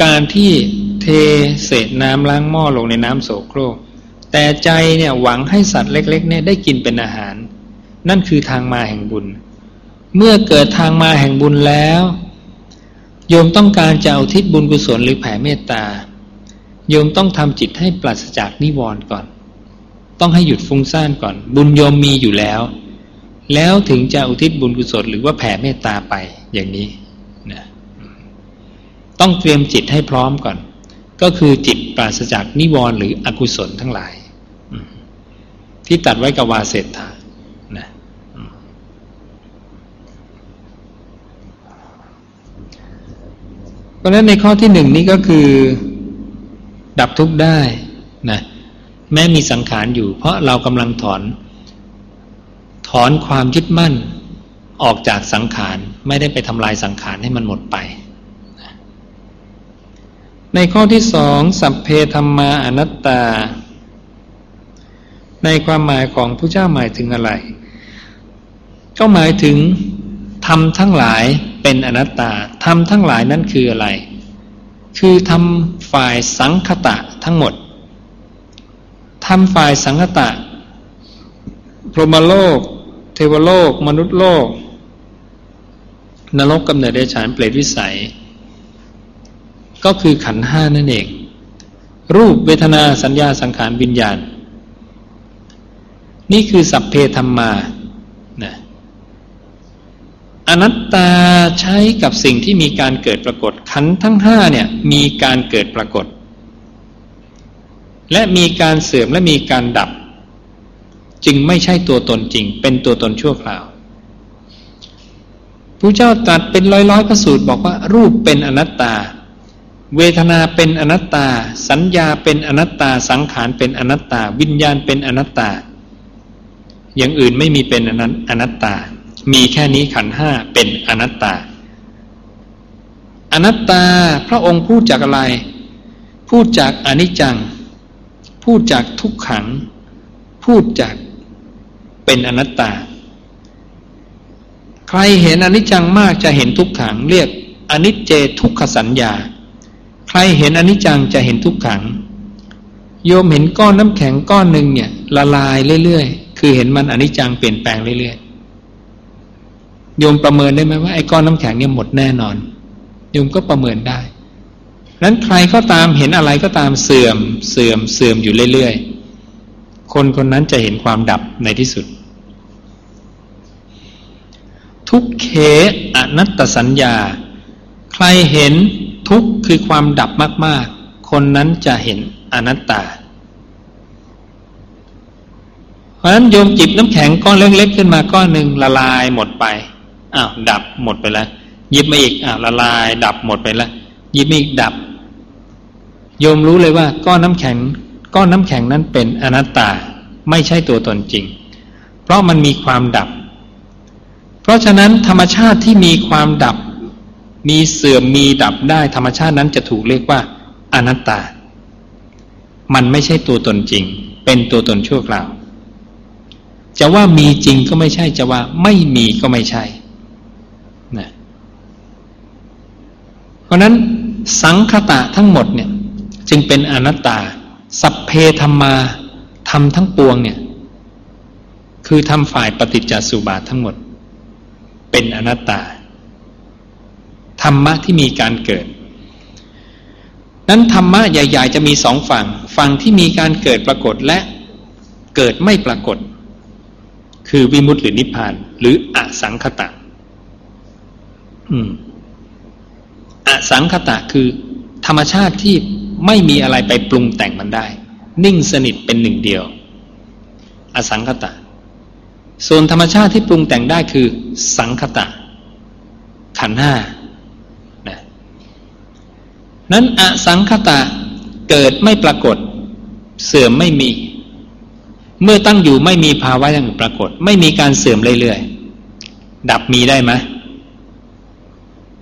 การที่เทเศษน้ำล้างหม้อลงในน้ำโสโครก แต่ใจเนี่ยหวังให้สัตว์เล็ก ๆ เนี่ยได้กินเป็นอาหาร นั่นคือทางมาแห่งบุญ เมื่อเกิดทางมาแห่งบุญแล้ว โยมต้องการจะเอาทิศบุญกุศลหรือแผ่เมตตา โยมต้องทำจิตให้ปราศจากนิวรณ์ก่อน ต้องให้หยุดฟุ้งซ่านก่อน บุญโยมมีอยู่แล้ว แล้วถึงจะอุทิศบุญกุศลหรือว่าแผ่เมตตาไปอย่างนี้ ต้องเตรียมจิตให้พร้อมก่อน ก็คือจิตปราศจากนิวรณ์หรืออกุศลทั้งหลาย ที่ตัดไว้กับวาเศรษฐานะเพราะฉะนั้นในข้อที่หนึ่งนี้ก็คือ ดับทุกข์ได้นะแม้มีสังขารอยู่ เพราะเรากำลังถอน ถอนความยึดมั่นออกจากสังขาร ไม่ได้ไปทำลายสังขารให้มันหมดไป ในข้อที่สองสัพเพธรรมาอนัตตา ในความหมายของพระเจ้าหมายถึงอะไร ก็หมายถึงทำทั้งหลายเป็นอนัตตาทำทั้งหลายนั้นคืออะไร คือทำฝ่ายสังคตะทั้งหมดทำฝ่ายสังคตะ พรหมโลก เทวโลก มนุษย์โลก นรกกำเนิดเดชานเปรตวิสัย ก็คือขันห้านั่นเอง รูปเวทนาสัญญาสังขารวิญญาณ นี่คือสัพเพธรรมานะอนัตตาใช้กับสิ่งที่มีการเกิดปรากฏ ขันทั้งห้าเนี่ยมีการเกิดปรากฏ และมีการเสื่อมและมีการดับ จึงไม่ใช่ตัวตนจริง เป็นตัวตนชั่วคราวพระเจ้าตรัสเป็นร้อยร้อยพระสูตรบอกว่ารูปเป็นอนัตตา เวทนาเป็นอนัตตา สัญญาเป็นอนัตตา สังขารเป็นอนัตตา วิญญาณเป็นอนัตตา อย่างอื่นไม่มีเป็นอนัตตา มีแค่นี้ขันห้าเป็นอนัตตา อนัตตาพระองค์พูดจากอะไร พูดจากอนิจจัง พูดจากทุกขัง พูดจากเป็นอนัตตา ใครเห็นอนิจจังมากจะเห็นทุกขังเรียกอนิจเจทุกขสัญญา ใครเห็นอนิจจังจะเห็นทุกขัง โยมเห็นก้อนน้ำแข็งก้อนหนึ่งเนี่ย ละลายเรื่อยๆ คือเห็นมันอนิจจังเปลี่ยนแปลงเรื่อยๆ โยมประเมินได้ไหมว่าไอ้ก้อนน้ำแข็งเนี่ยหมดแน่นอน โยมก็ประเมินได้นั้นใครก็ตามเห็นอะไรก็ตามเสื่อมเสื่อมเสื่อมอยู่เรื่อยๆ คนคนนั้นจะเห็นความดับในที่สุด ทุกเขอนัตตสัญญา ใครเห็น ทุกคือความดับมาก ๆ คนนั้นจะเห็นอนัตตา เพราะฉะนั้นโยมจิบน้ำแข็งก้อนเล็กๆขึ้นมาก้อนหนึ่งละลายหมดไปอ้าวดับหมดไปแล้วหยิบมาอีกอ้าวละลาย ดับหมดไปแล้วหยิบมาอีกดับ โยมรู้เลยว่าก้อนน้ำแข็งก้อนน้ำแข็งนั้นเป็นอนัตตาไม่ใช่ตัวตนจริง เพราะมันมีความดับ เพราะฉะนั้นธรรมชาติที่มีความดับ มีเสื่อมมีดับได้ธรรมชาตินั้นจะถูกเรียกว่าอนัตตา มันไม่ใช่ตัวตนจริง เป็นตัวตนชั่วคราว จะว่ามีจริงก็ไม่ใช่ จะว่าไม่มีก็ไม่ใช่นะเพราะนั้นสังคตะทั้งหมดเนี่ยจึงเป็นอนัตตา สัพเพธรรมาทำทั้งปวงเนี่ยคือทำฝ่ายปฏิจจสุบาททั้งหมด เป็นอนัตตา ธรรมะที่มีการเกิด นั้นธรรมะใหญ่ ๆ จะมีสองฝั่ง ฝั่งที่มีการเกิดปรากฏและเกิดไม่ปรากฏ คือวิมุตติหรือนิพพาน หรืออสังคตะ อืมอสังคตะคือ ธรรมชาติที่ไม่มีอะไรไปปรุงแต่งมันได้ นิ่งสนิทเป็นหนึ่งเดียว อสังคตะ ส่วนธรรมชาติที่ปรุงแต่งได้คือ สังคตะ ขันห้า นั้นอสังคตะเกิดไม่ปรากฏ เสื่อมไม่มี เมื่อตั้งอยู่ไม่มีภาวะอย่างปรากฏ ไม่มีการเสื่อมเรื่อยๆดับมีได้ไหม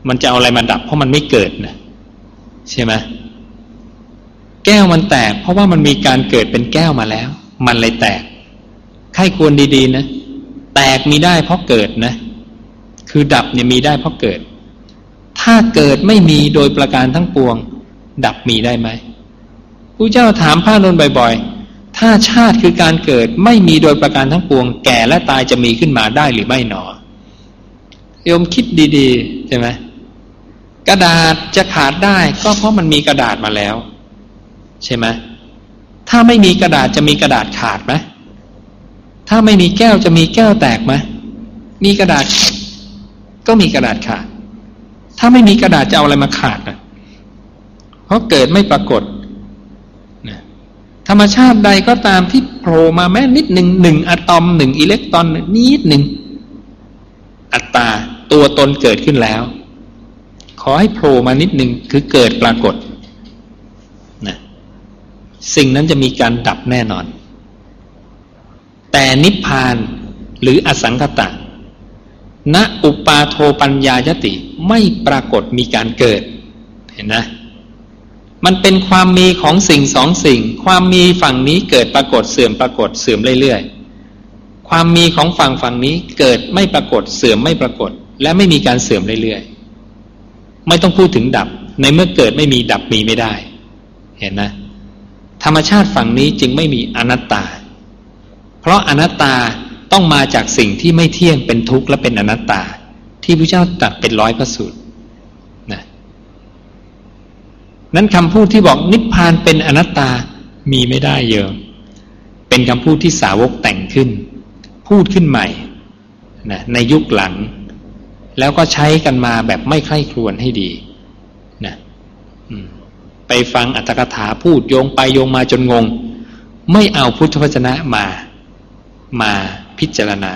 มันจะเอาอะไรมาดับ เพราะมันไม่เกิดนะใช่ไหมแก้วมันแตก เพราะว่ามันมีการเกิดเป็นแก้วมาแล้ว มันเลยแตกใครควรดีๆนะแตกมีได้เพราะเกิดนะ คือดับเนี่ยมีได้เพราะเกิด ถ้าเกิดไม่มีโดยประการทั้งปวง ดับมีได้ไหมผู้เจ้าถามพระนนท์บ่อยๆ ถ้าชาติคือการเกิดไม่มีโดยประการทั้งปวง แก่และตายจะมีขึ้นมาได้หรือไม่หนอโยมคิดดีๆใช่ไหมกระดาษจะขาดได้ก็เพราะมันมีกระดาษมาแล้ว ใช่ไหมถ้าไม่มีกระดาษจะมีกระดาษขาดไหมถ้าไม่มีแก้วจะมีแก้วแตกไหมมีกระดาษ ก็มีกระดาษขาด ถ้าไม่มีกระดาษจะเอาอะไรมาขาดนะเพราะเกิดไม่ปรากฏนะธรรมชาติใดก็ตามที่โผล่มาแม้นิดหนึ่งหนึ่งอะตอมหนึ่งอิเล็กตรอนนิดหนึ่งอัตตาตัวตนเกิดขึ้นแล้ว ขอให้โผล่มานิดหนึ่งคือเกิดปรากฏนะสิ่งนั้นจะมีการดับแน่นอน แต่นิพพานหรืออสังคตะ ณอุปาโทปัญญายติไม่ปรากฏมีการเกิด เห็นนะมันเป็นความมีของสิ่งสองสิ่ง ความมีฝั่งนี้เกิดปรากฏเสื่อมปรากฏเสื่อมเรื่อยๆ ความมีของฝั่งฝั่งนี้เกิดไม่ปรากฏเสื่อมไม่ปรากฏ และไม่มีการเสื่อมเรื่อยๆ ไม่ต้องพูดถึงดับ ในเมื่อเกิดไม่มีดับมีไม่ได้ เห็นนะ ธรรมชาติฝั่งนี้จึงไม่มีอนัตตา เพราะอนัตตา ต้องมาจากสิ่งที่ไม่เที่ยงเป็นทุกข์และเป็นอนัตตา ที่พระเจ้าตรัสเป็นร้อยพระสูตรนะนั้นคำพูดที่บอกนิพพานเป็นอนัตตามีไม่ได้เยอะเป็นคำพูดที่สาวกแต่งขึ้น พูดขึ้นใหม่นะในยุคหลัง แล้วก็ใช้กันมาแบบไม่ใคร่ครวญให้ดีนะไปฟังอัตถกถาพูดโยงไปโยงมาจนงง ไม่เอาพุทธวจนะมามา พิจารณา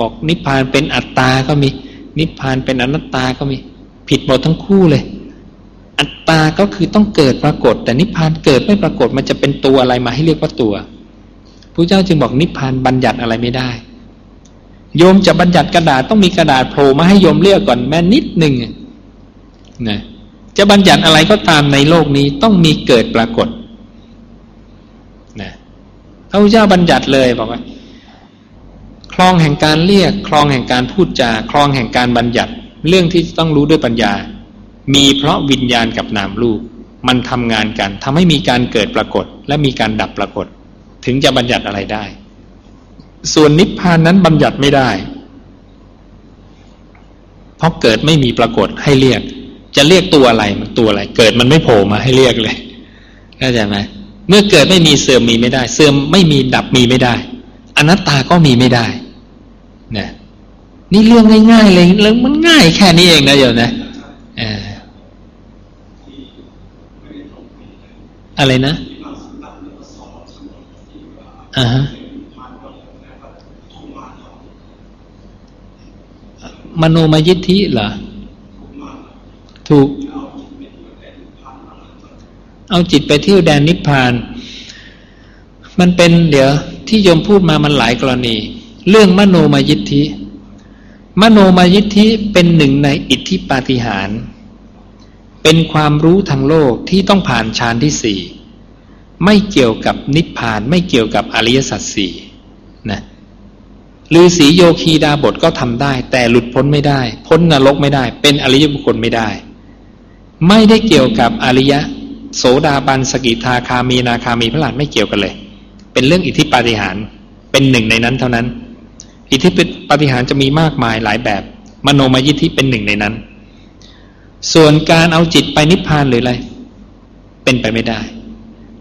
บอกนิพพานเป็นอัตตาก็มี นิพพานเป็นอนัตตาก็มี ผิดหมดทั้งคู่เลย อัตตาก็คือต้องเกิดปรากฏ แต่นิพพานเกิดไม่ปรากฏมันจะเป็นตัวอะไรมาให้เรียกว่าตัวพระเจ้าจึงบอกนิพพานบัญญัติอะไรไม่ได้ โยมจะบัญญัติกระดาษต้องมีกระดาษโผล่มาให้โยมเลือกก่อนแม้นิดหนึ่งนะจะบัญญัติอะไรก็ตามในโลกนี้ต้องมีเกิดปรากฏ พระพุทธเจ้าบัญญัติเลยบอกว่าคลองแห่งการเรียกคลองแห่งการพูดจาคลองแห่งการบัญญัติ เรื่องที่ต้องรู้ด้วยปัญญา มีเพราะวิญญาณกับนามรูป มันทำงานกันทำให้มีการเกิดปรากฏ และมีการดับปรากฏ ถึงจะบัญญัติอะไรได้ ส่วนนิพพานนั้นบัญญัติไม่ได้ เพราะเกิดไม่มีปรากฏให้เรียก จะเรียกตัวอะไรมันตัวอะไร เกิดมันไม่โผล่มาให้เรียกเลยเข้าใจไหม เมื่อเกิดไม่มีเสื่อมมีไม่ได้ เสื่อมไม่มีดับมีไม่ได้ อนัตตาก็มีไม่ได้นะนี่เรื่องง่ายๆเลยเรื่องมันง่ายแค่นี้เองนะโยมนะอะไรนะอ่าฮะมโนมยิทธิเหรอถูก เอาจิตไปเที่ยวแดนนิพพาน มันเป็นเดี๋ยวที่โยมพูดมามันหลายกรณี เรื่องมโนมายิทธิ มโนมายิทธิเป็นหนึ่งในอิทธิปาฏิหาร เป็นความรู้ทางโลกที่ต้องผ่านฌานที่สี่ไม่เกี่ยวกับนิพพานไม่เกี่ยวกับอริยสัจสี่นะฤาษีโยคีดาบทก็ทำได้ แต่หลุดพ้นไม่ได้ พ้นนรกไม่ได้ เป็นอริยบุคคลไม่ได้ ไม่ได้เกี่ยวกับอริยะ โสดาบันสกิทาคามีนาคามีพระหลานไม่เกี่ยวกันเลย เป็นเรื่องอิทธิปาฏิหารเป็นหนึ่งในนั้นเท่านั้น อิทธิปาฏิหารจะมีมากมายหลายแบบ มโนมยิทธิเป็นหนึ่งในนั้น ส่วนการเอาจิตไปนิพพานหรืออะไร เป็นไปไม่ได้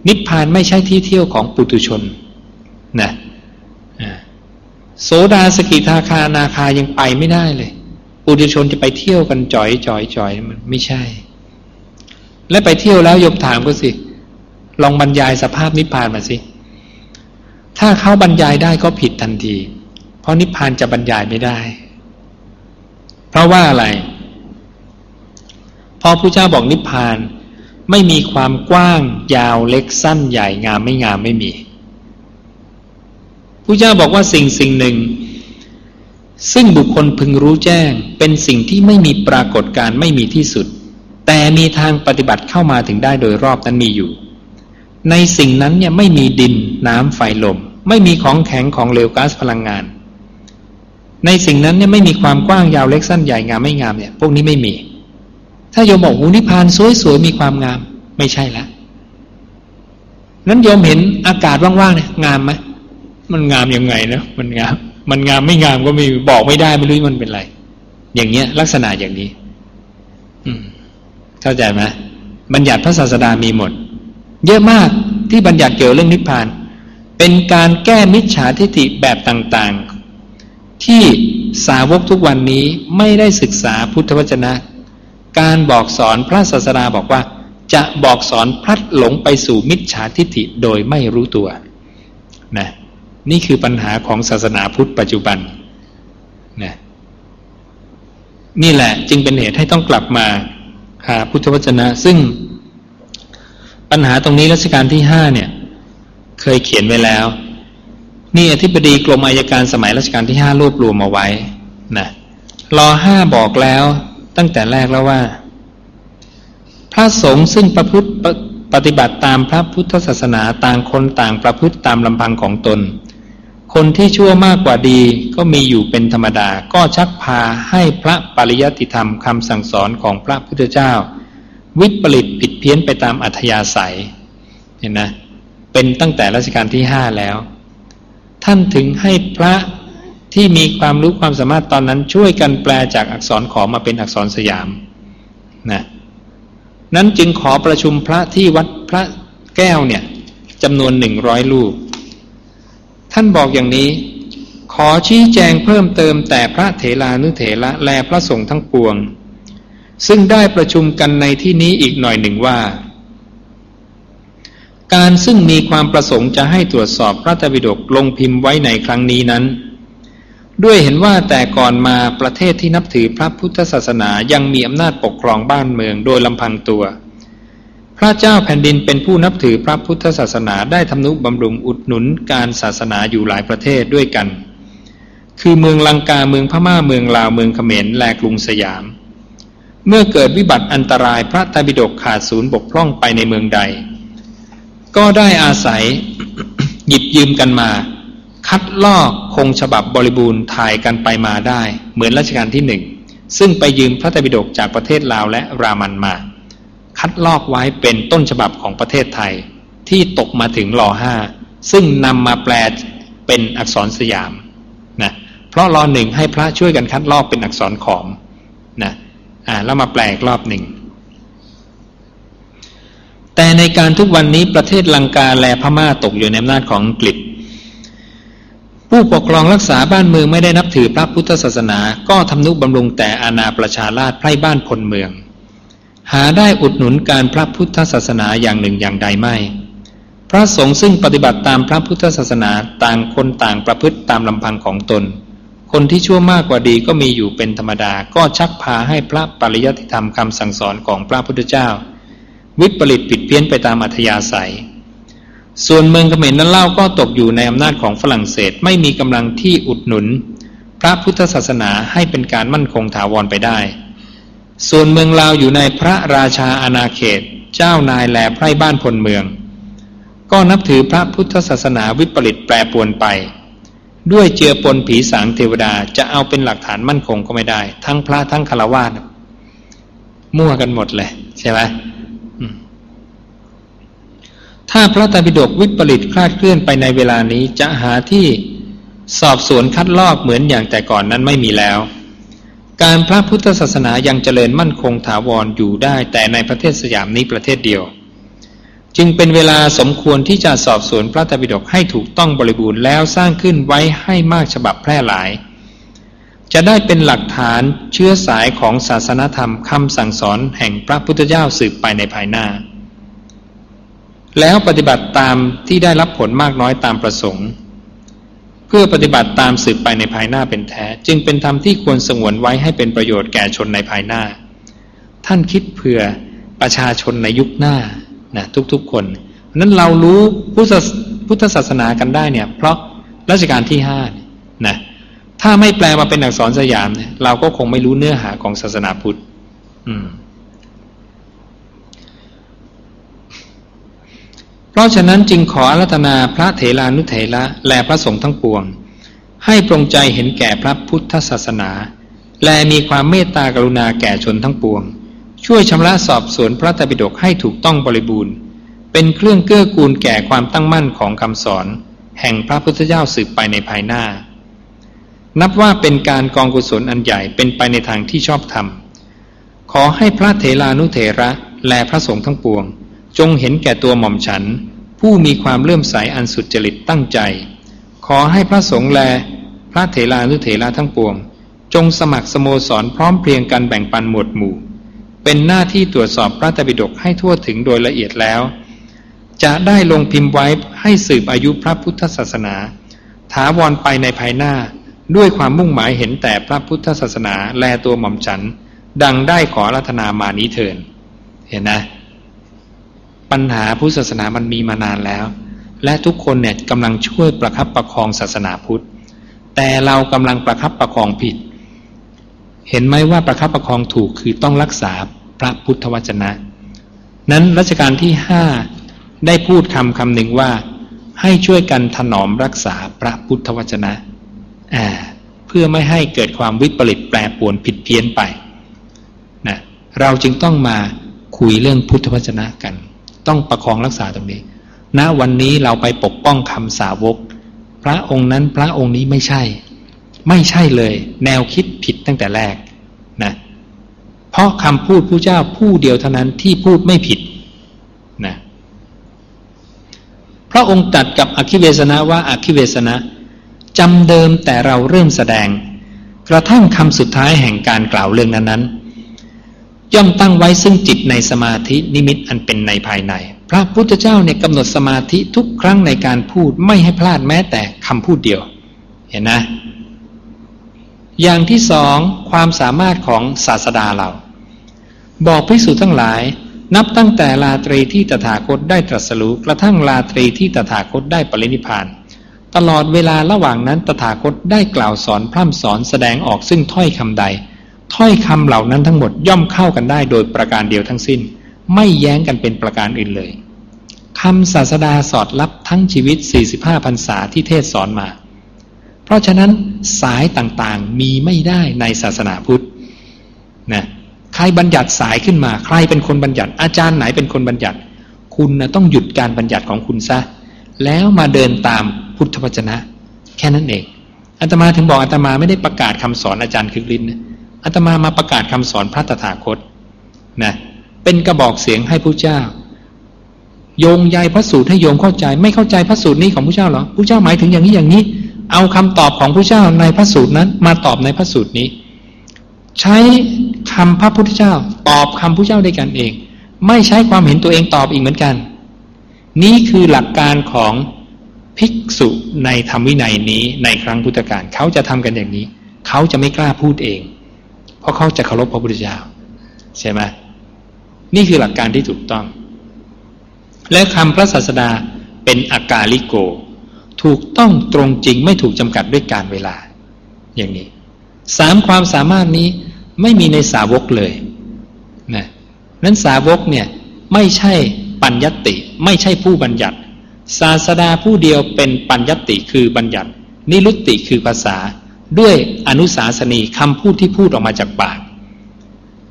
นิพพานไม่ใช่ที่เที่ยวของปุถุชนนะโสดาสกิทาคานาคายังไปไม่ได้เลย ปุถุชนจะไปเที่ยวกันจ่อยจ่อยจ่อยมันไม่ใช่ และไปเที่ยวแล้วยมถามก็สิ ลองบรรยายสภาพนิพพานมาสิ ถ้าเขาบรรยายได้ก็ผิดทันที เพราะนิพพานจะบรรยายไม่ได้ เพราะว่าอะไร พอพระเจ้าบอกนิพพานไม่มีความกว้างยาวเล็กสั้นใหญ่งามไม่งามไม่มีพระเจ้าบอกว่าสิ่งสิ่งหนึ่ง ซึ่งบุคคลพึงรู้แจ้งเป็นสิ่งที่ไม่มีปรากฏการไม่มีที่สุด แต่มีทางปฏิบัติเข้ามาถึงได้โดยรอบนั้นมีอยู่ ในสิ่งนั้นเนี่ยไม่มีดินน้ำไฟลม ไม่มีของแข็งของเหลวก๊าซพลังงาน ในสิ่งนั้นเนี่ยไม่มีความกว้างยาวเล็กสั้นใหญ่งามไม่งามเนี่ย พวกนี้ไม่มี ถ้าโยมบอกหูนิพานสวยๆมีความงาม ไม่ใช่ละนั้นโยมเห็นอากาศว่างๆเนี่ยงามไหมมันงามยังไงนะมันงาม มันงามไม่งามก็ไม่บอกไม่ได้ไม่รู้มันเป็นไร อย่างเงี้ยลักษณะอย่างนี้ เข้าใจไหมบัญญัติพระศาสดามีหมด เยอะมากที่บัญญัติเกี่ยวเรื่องนิพพาน เป็นการแก้มิจฉาทิฏฐิแบบต่างๆ ที่สาวกทุกวันนี้ไม่ได้ศึกษาพุทธวจนะ การบอกสอนพระศาสดาบอกว่า จะบอกสอนพลัดหลงไปสู่มิจฉาทิฏฐิโดยไม่รู้ตัวนะนี่คือปัญหาของศาสนาพุทธปัจจุบันนะนี่แหละจึงเป็นเหตุให้ต้องกลับมาหา พุทธวจนะ ซึ่งปัญหาตรงนี้รัชกาลที่ห้าเนี่ย เคยเขียนไว้แล้ว นี่อธิบดีกรมอายการสมัยรัชกาลที่ห้ารวบรวมมาไว้นะรอห้าบอกแล้วตั้งแต่แรกแล้วว่า พระสงฆ์ซึ่งประพฤติปฏิบัติตามพระพุทธศาสนาต่างคนต่างประพฤติตามลำพังของตน คนที่ชั่วมากกว่าดีก็มีอยู่เป็นธรรมดา ก็ชักพาให้พระปริยัติธรรมคำสั่งสอนของพระพุทธเจ้า วิปริตผิดเพี้ยนไปตามอัธยาศัยเห็นนะเป็นตั้งแต่รัชกาลที่ห้าแล้ว ท่านถึงให้พระที่มีความรู้ความสามารถตอนนั้นช่วยกันแปลจากอักษรขอมาเป็นอักษรสยามนะนั้นจึงขอประชุมพระที่วัดพระแก้วเนี่ยจำนวนหนึ่งร้อยลูก ท่านบอกอย่างนี้ ขอชี้แจงเพิ่มเติมแต่พระเถรานุเถระและพระสงฆ์ทั้งปวง ซึ่งได้ประชุมกันในที่นี้อีกหน่อยหนึ่งว่า การซึ่งมีความประสงค์จะให้ตรวจสอบพระตบิดกลงพิมพ์ไว้ในครั้งนี้นั้น ด้วยเห็นว่าแต่ก่อนมาประเทศที่นับถือพระพุทธศาสนายังมีอำนาจปกครองบ้านเมืองโดยลำพังตัว พระเจ้าแผ่นดินเป็นผู้นับถือพระพุทธศาสนาได้ทำนุบำรุงอุดหนุนการศาสนาอยู่หลายประเทศด้วยกัน คือเมืองลังกาเมืองพม่าเมืองลาวเมืองเขมรและกรุงสยาม เมื่อเกิดวิบัติอันตรายพระตาบิดกขาดศูนย์บกพร่องไปในเมืองใด ก็ได้อาศัยหยิบยืมกันมา คัดลอกคงฉบับบริบูรณ์ถ่ายกันไปมาได้ เหมือนรัชกาลที่หนึ่งซึ่งไปยืมพระตรปิฎกจากประเทศลาวและรามันมา คัดลอกไว้เป็นต้นฉบับของประเทศไทย ที่ตกมาถึงรอห้าซึ่งนำมาแปลเป็นอักษรสยามนะเพราะรอหนึ่งให้พระช่วยกันคัดลอกเป็นอักษรขอมนะอ่าแล้วมาแปลอีกรอบหนึ่งแต่ในการทุกวันนี้ประเทศลังกาและพม่าตกอยู่ในอำนาจของอังกฤษผู้ปกครองรักษาบ้านเมืองไม่ได้นับถือพระพุทธศาสนา ก็ทำนุบำรุงแต่อาณาประชาราชไพร่บ้านพลเมือง หาได้อุดหนุนการพระพุทธศาสนาอย่างหนึ่งอย่างใดไม่ พระสงฆ์ซึ่งปฏิบัติตามพระพุทธศาสนาต่างคนต่างประพฤติตามลำพังของตน คนที่ชั่วมากกว่าดีก็มีอยู่เป็นธรรมดาก็ชักพาให้พระปริยัติธรรมคำสั่งสอนของพระพุทธเจ้า วิปริตผิดเพี้ยนไปตามอัธยาศัย ส่วนเมืองเขมรนั้นเล่าก็ตกอยู่ในอำนาจของฝรั่งเศสไม่มีกำลังที่อุดหนุน พระพุทธศาสนาให้เป็นการมั่นคงถาวรไปได้ ส่วนเมืองลาวอยู่ในพระราชาอาณาเขต เจ้านายแลไพร่บ้านพลเมือง ก็นับถือพระพุทธศาสนาวิปริตแปรปวนไป ด้วยเจือปนผีสางเทวดาจะเอาเป็นหลักฐานมั่นคงก็ไม่ได้ ทั้งพระทั้งคารวะมั่วกันหมดเลยใช่ไหมถ้าพระตรปิฎกวิปริตคลาดเคลื่อนไปในเวลานี้จะหาที่สอบสวนคัดลอกเหมือนอย่างแต่ก่อนนั้นไม่มีแล้ว การพระพุทธศาสนายังเจริญมั่นคงถาวรออยู่ได้แต่ในประเทศสยามนี้ประเทศเดียว จึงเป็นเวลาสมควรที่จะสอบสวนพระตบิดกให้ถูกต้องบริบูรณ์แล้วสร้างขึ้นไว้ให้มากฉบับแพร่หลาย จะได้เป็นหลักฐานเชื้อสายของศาสนธรรมคำสั่งสอนแห่งพระพุทธเจ้าสืบไปในภายหน้า แล้วปฏิบัติตามที่ได้รับผลมากน้อยตามประสงค์ เพื่อปฏิบัติตามสืบไปในภายหน้าเป็นแท้ จึงเป็นธรรมที่ควรสงวนไว้ให้เป็นประโยชน์แก่ชนในภายหน้า ท่านคิดเผื่อประชาชนในยุคหน้านะทุกๆคนนั้นเรารู้พุทธพุทธศาสนากันได้เนี่ย เพราะรัชกาลที่ห้านะถ้าไม่แปลมาเป็นอักษรสยามเนี่ยเราก็คงไม่รู้เนื้อหาของศาสนาพุทธ อืมเพ ราะฉะนั้นจึงขออารัธนาพระเถรานุเถระและพระสงฆ์ทั้งปวง ให้ปรงใจเห็นแก่พระพุทธศาสนา และมีความเมตตากรุณาแก่ชนทั้งปวง ช่วยชำระสอบสวนพระตบิดกให้ถูกต้องบริบูรณ์ เป็นเครื่องเกื้อกูลแก่ความตั้งมั่นของคำสอน แห่งพระพุทธเจ้าสืบไปในภายหน้า นับว่าเป็นการกองกุศลอันใหญ่เป็นไปในทางที่ชอบธรรมขอให้พระเถรานุเถระและพระสงฆ์ทั้งปวง จงเห็นแก่ตัวหม่อมฉัน ผู้มีความเลื่อมใสอันสุดจริตตั้งใจ ขอให้พระสงฆ์แล พระเถรานุเถระทั้งปวง จงสมัครสโมสรพร้อมเพรียงกันแบ่งปันหมวดหมู่ เป็นหน้าที่ตรวจสอบพระตบิดกให้ทั่วถึงโดยละเอียดแล้ว จะได้ลงพิมพ์ไว้ให้สืบอายุพระพุทธศาสนา ถาวรไปในภายหน้าด้วยความมุ่งหมายเห็นแต่พระพุทธศาสนาแลตัวหม่อมฉัน ดังได้ขอรัตนามานี้เถินเห็นนะ ปัญหาพุทธศาสนามันมีมานานแล้ว และทุกคนเนี่ยกำลังช่วยประคับประคองศาสนาพุทธ แต่เรากำลังประคับประคองผิด เห็นไหมว่าประคับประคองถูกคือต้องรักษาพระพุทธวจนะ นั้นรัชกาลที่ห้าได้พูดคำคำหนึ่งว่า ให้ช่วยกันถนอมรักษาพระพุทธวจนะอ่าเพื่อไม่ให้เกิดความวิปริตแปรปวนผิดเพี้ยนไปนะเราจึงต้องมาคุยเรื่องพุทธวจนะกัน ต้องประคองรักษาตรงนี้ณวันนี้เราไปปกป้องคำสาวก พระองค์นั้นพระองค์นี้ไม่ใช่ ไม่ใช่เลย แนวคิดผิดตั้งแต่แรกนะเพราะคำพูดผู้เจ้าผู้เดียวเท่านั้นที่พูดไม่ผิดนะพระองค์ตัดกับอคิเวสนะว่าอคิเวสนะจำเดิมแต่เราเริ่มแสดง กระทั่งคำสุดท้ายแห่งการกล่าวเรื่องนั้นนั้น ย่อมตั้งไว้ซึ่งจิตในสมาธินิมิตอันเป็นในภายใน พระพุทธเจ้าเนี่ยกำหนดสมาธิทุกครั้งในการพูดไม่ให้พลาดแม้แต่คำพูดเดียว เห็นนะ อย่างที่สองความสามารถของศาสดาเรา บอกพิสูจทั้งหลาย นับตั้งแต่ลาตรีที่ตถาคตได้ตรัสรู้กระทั่งลาตรีที่ตถาคตได้ปรินิพานตลอดเวลาระหว่างนั้นตถาคตได้กล่าวสอนพร่ำสอนแสดงออกซึ่งถ้อยคำใด ถ้อยคำเหล่านั้นทั้งหมดย่อมเข้ากันได้โดยประการเดียวทั้งสิ้น ไม่แย้งกันเป็นประการอื่นเลยคำศาสดาสอดรับทั้งชีวิต 45พรรษาที่เทศสอนมา เพราะฉะนั้นสายต่างๆมีไม่ได้ในศาสนาพุทธนะใครบัญญัติสายขึ้นมา ใครเป็นคนบัญญัติ อาจารย์ไหนเป็นคนบัญญัติ คุณนะต้องหยุดการบัญญัติของคุณซะ แล้วมาเดินตามพุทธวจนะ แค่นั้นเองอาตมาถึงบอกอาตมาไม่ได้ประกาศคำสอนอาจารย์คึกฤทธิ์นะ อาตมามาประกาศคำสอนพระตถาคตนะเป็นกระบอกเสียงให้ผู้เจ้า โยงใยพระสูตรให้โยมเข้าใจ ไม่เข้าใจพระสูตรนี้ของผู้เจ้าหรอผู้เจ้าหมายถึงอย่างนี้อย่างนี้ เอาคำตอบของผู้เจ้าในพระสูตรนั้น มาตอบในพระสูตรนี้ ใช้คำพระพุทธเจ้า ตอบคำผู้เจ้าด้วยกันเอง ไม่ใช้ความเห็นตัวเองตอบอีกเหมือนกัน นี่คือหลักการของภิกษุในธรรมวินัยนี้ในครั้งพุทธกาลเขาจะทำกันอย่างนี้ เขาจะไม่กล้าพูดเอง เพราะเขาจะเคารพพระพุทธเจ้าใช่ไหมนี่คือหลักการที่ถูกต้อง และคำพระศาสดาเป็นอากาลิโก ถูกต้องตรงจริงไม่ถูกจำกัดด้วยการเวลา อย่างนี้สามความสามารถนี้ไม่มีในสาวกเลยนะนั้นสาวกเนี่ยไม่ใช่ปัญญติ ไม่ใช่ผู้บัญญัติ ศาสดาผู้เดียวเป็นปัญญติคือบัญญัติ นิรุตติคือภาษา ด้วยอนุสาสนีคำพูดที่พูดออกมาจากปาก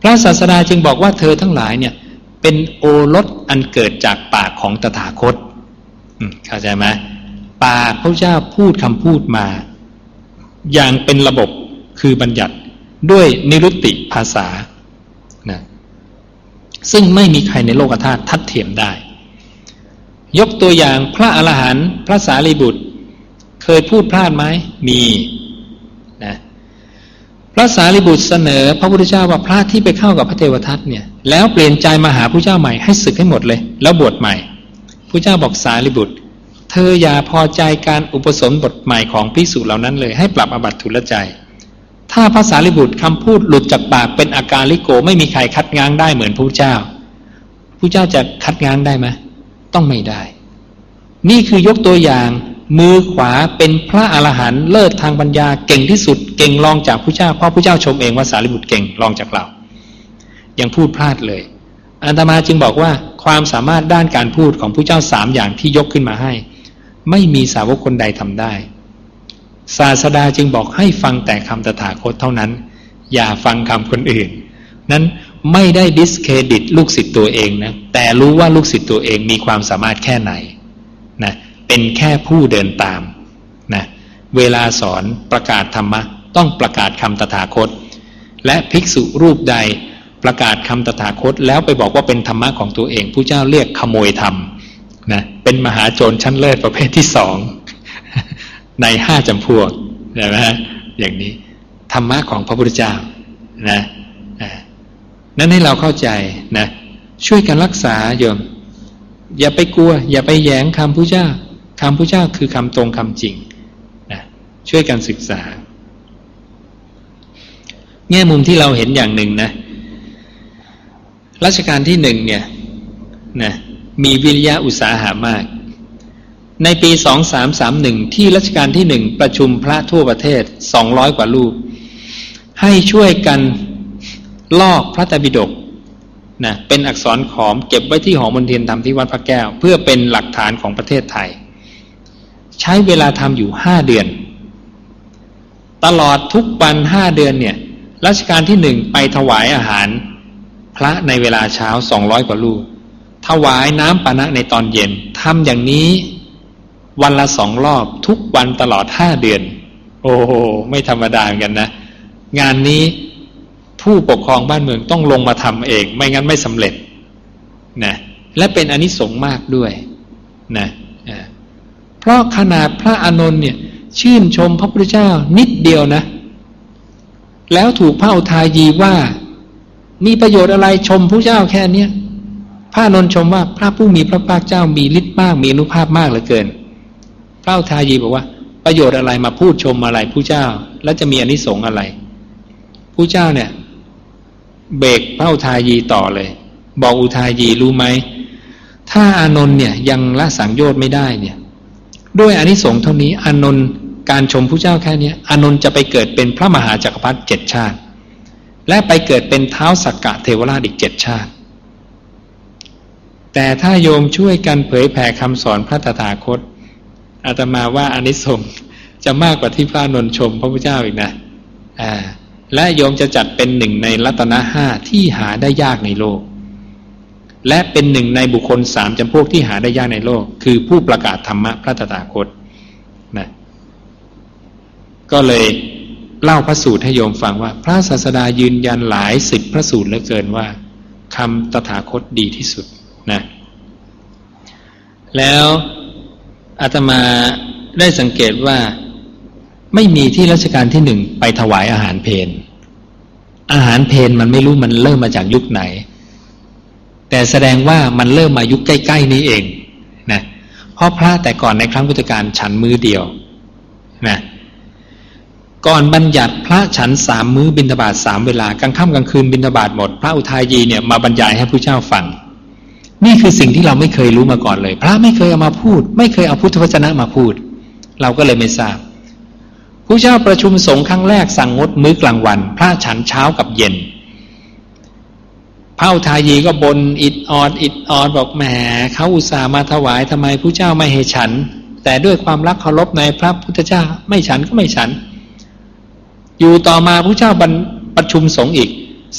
พระศาสดาจึงบอกว่าเธอทั้งหลายเนี่ยเป็นโอรสอันเกิดจากปากของตถาคตเข้าใจไหมปากพระเจ้าพูดคำพูดมา อย่างเป็นระบบคือบัญญัติด้วยนิรุตติภาษานะซึ่งไม่มีใครในโลกธาตุทัดเทียมได้ ยกตัวอย่างพระอรหันต์พระสารีบุตร เคยพูดพลาดไหมมี พระสารีบุตรเสนอ พระพุทธเจ้าว่าพระที่ไปเข้ากับพระเทวทัตเนี่ยแล้วเปลี่ยนใจมาหาพระเจ้าใหม่ให้ศึกให้หมดเลย แล้วบวชใหม่พระเจ้าบอกสารีบุตร เธออย่าพอใจการอุปสมบทใหม่ของพิสุเหล่านั้นเลย ให้ปรับอบัตทุลใจ ถ้าพระสารีบุตรคำพูดหลุดจากปากเป็นอาการลิโกไม่มีใครคัดง้างได้เหมือนพระเจ้าพระเจ้าจะคัดง้างได้ไหมต้องไม่ได้ นี่คือยกตัวอย่าง มือขวาเป็นพระอรหันต์เลิศทางปัญญาเก่งที่สุด เก่งรองจากพระเจ้าเพราะพระเจ้าชมเองว่าสารีบุตรเก่งรองจากเรา ยังพูดพลาดเลยอันตมาจึงบอกว่าความสามารถด้านการพูดของผู้เจ้าสามอย่างที่ยกขึ้นมาให้ ไม่มีสาวกคนใดทำได้ ศาสดาจึงบอกให้ฟังแต่คำตถาคตเท่านั้น อย่าฟังคำคนอื่น นั้นไม่ได้ดิสเครดิตลูกศิษย์ตัวเองนะแต่รู้ว่าลูกศิษย์ตัวเองมีความสามารถแค่ไหนนะ เป็นแค่ผู้เดินตามนะเวลาสอนประกาศธรรมะ ต้องประกาศคำตถาคต และภิกษุรูปใดประกาศคำตถาคต แล้วไปบอกว่าเป็นธรรมะของตัวเองผู้เจ้าเรียกขโมยธรรมนะเป็นมหาโจรชั้นเลิศประเภทที่สองในห้าจำพวกใช่ไหมอย่างนี้ธรรมะของพระพุทธเจ้านะนั้นให้เราเข้าใจนะช่วยกันรักษาโยม อย่าไปกลัว อย่าไปแย้งคำพระเจ้า คำพระเจ้าคือคำตรงคำจริงนะช่วยกันศึกษา แง่มุมที่เราเห็นอย่างหนึ่งนะรัชกาลที่หนึ่งเนี่ยนะมีวิริยะอุตสาหามาก ในปีสองสามสามหนึ่งที่รัชกาลที่หนึ่งประชุมพระทั่วประเทศสองร้อยกว่ารูป ให้ช่วยกันลอกพระตบิดกนะเป็นอักษรขอมเก็บไว้ที่หอมนเทียนทำที่วัดพระแก้ว เพื่อเป็นหลักฐานของประเทศไทย ใช้เวลาทำอยู่ห้าเดือน ตลอดทุกวันห้าเดือนเนี่ยรัชกาลที่หนึ่งไปถวายอาหาร พระในเวลาเช้าสองร้อยกว่าลูก ถวายน้ำปานะในตอนเย็นทำอย่างนี้วันละสองรอบทุกวันตลอดห้าเดือน โอ้โหไม่ธรรมดากันนะ งานนี้ผู้ปกครองบ้านเมืองต้องลงมาทำเอง ไม่งั้นไม่สำเร็จนะและเป็นอนิสงส์มากด้วยนะเราะขนาดพระอานนท์เนี่ย ชื่นชมพระพุทธเจ้านิดเดียวนะ แล้วถูกพระอุทายีว่า มีประโยชน์อะไรชมผู้เจ้าแค่เนี้ยพระอนนท์ชมว่าพระผู้มีพระภาคเจ้ามีฤทธิ์มากมีอนุภาพมากเหลือเกิน พระทายีบอกว่า ประโยชน์อะไรมาพูดชมอะไรผู้เจ้า แล้วจะมีอนิสงส์อะไรผู้เจ้าเนี่ย เบรกพระอุทายีต่อเลย บอกอุทายีรู้ไหมถ้าอานนท์เนี่ยยังละสังโยชน์ไม่ได้เนี่ย ด้วยอนิสงส์เท่านี้อานนท์การชมผู้เจ้าแค่นี้อานนท์จะไปเกิดเป็นพระมหาจักรพรรดิเจ็ดชาติ และไปเกิดเป็นเท้าสักกะเทวราชอีกเจ็ดชาติ แต่ถ้าโยมช่วยกันเผยแผ่คำสอนพระตถาคตอาตมาว่าอนิสงส์จะมากกว่าที่พระนนชมพระพุทธเจ้าอีกนะอ่าและโยมจะจัดเป็นหนึ่งในรัตนห้าที่หาได้ยากในโลก และเป็นหนึ่งในบุคคลสามจำพวกที่หาได้ยากในโลก คือผู้ประกาศธรรมะพระตถาคตนะก็เลยเล่าพระสูตรให้โยมฟังว่า พระศาสดายืนยันหลายสิบพระสูตรเหลือเกินว่าคำตถาคตดีที่สุดนะแล้วอาตมาได้สังเกตว่าไม่มีที่รัชกาลที่หนึ่งไปถวายอาหารเพนอาหารเพนมันไม่รู้มันเริ่มมาจากยุคไหน แต่แสดงว่ามันเริ่มมายุคใกล้ๆนี้เองนะเพราะพระแต่ก่อนในครั้งพุทธกาลฉันมือเดียวนะก่อนบัญญัติพระฉันสามมื้อบิณฑบาตสามเวลากลางค่ำกลางคืนบิณฑบาตหมด พระอุทายีเนี่ยมาบรรยายให้ผู้เจ้าฟัง นี่คือสิ่งที่เราไม่เคยรู้มาก่อนเลย พระไม่เคยเอามาพูด ไม่เคยเอาพุทธวจนะมาพูด เราก็เลยไม่ทราบผู้เจ้าประชุมสงฆ์ครั้งแรกสั่งงดมื้อกลางวัน พระฉันเช้ากับเย็น พระอุทายีก็บนอิดออดอิดออดบอกแหมเขาอุตส่าห์มาถวายทำไมผู้เจ้าไม่ให้ฉัน แต่ด้วยความรักเคารพในพระพุทธเจ้าไม่ฉันก็ไม่ฉัน อยู่ต่อมาพระเจ้าบรรประชุมสงฆ์อีก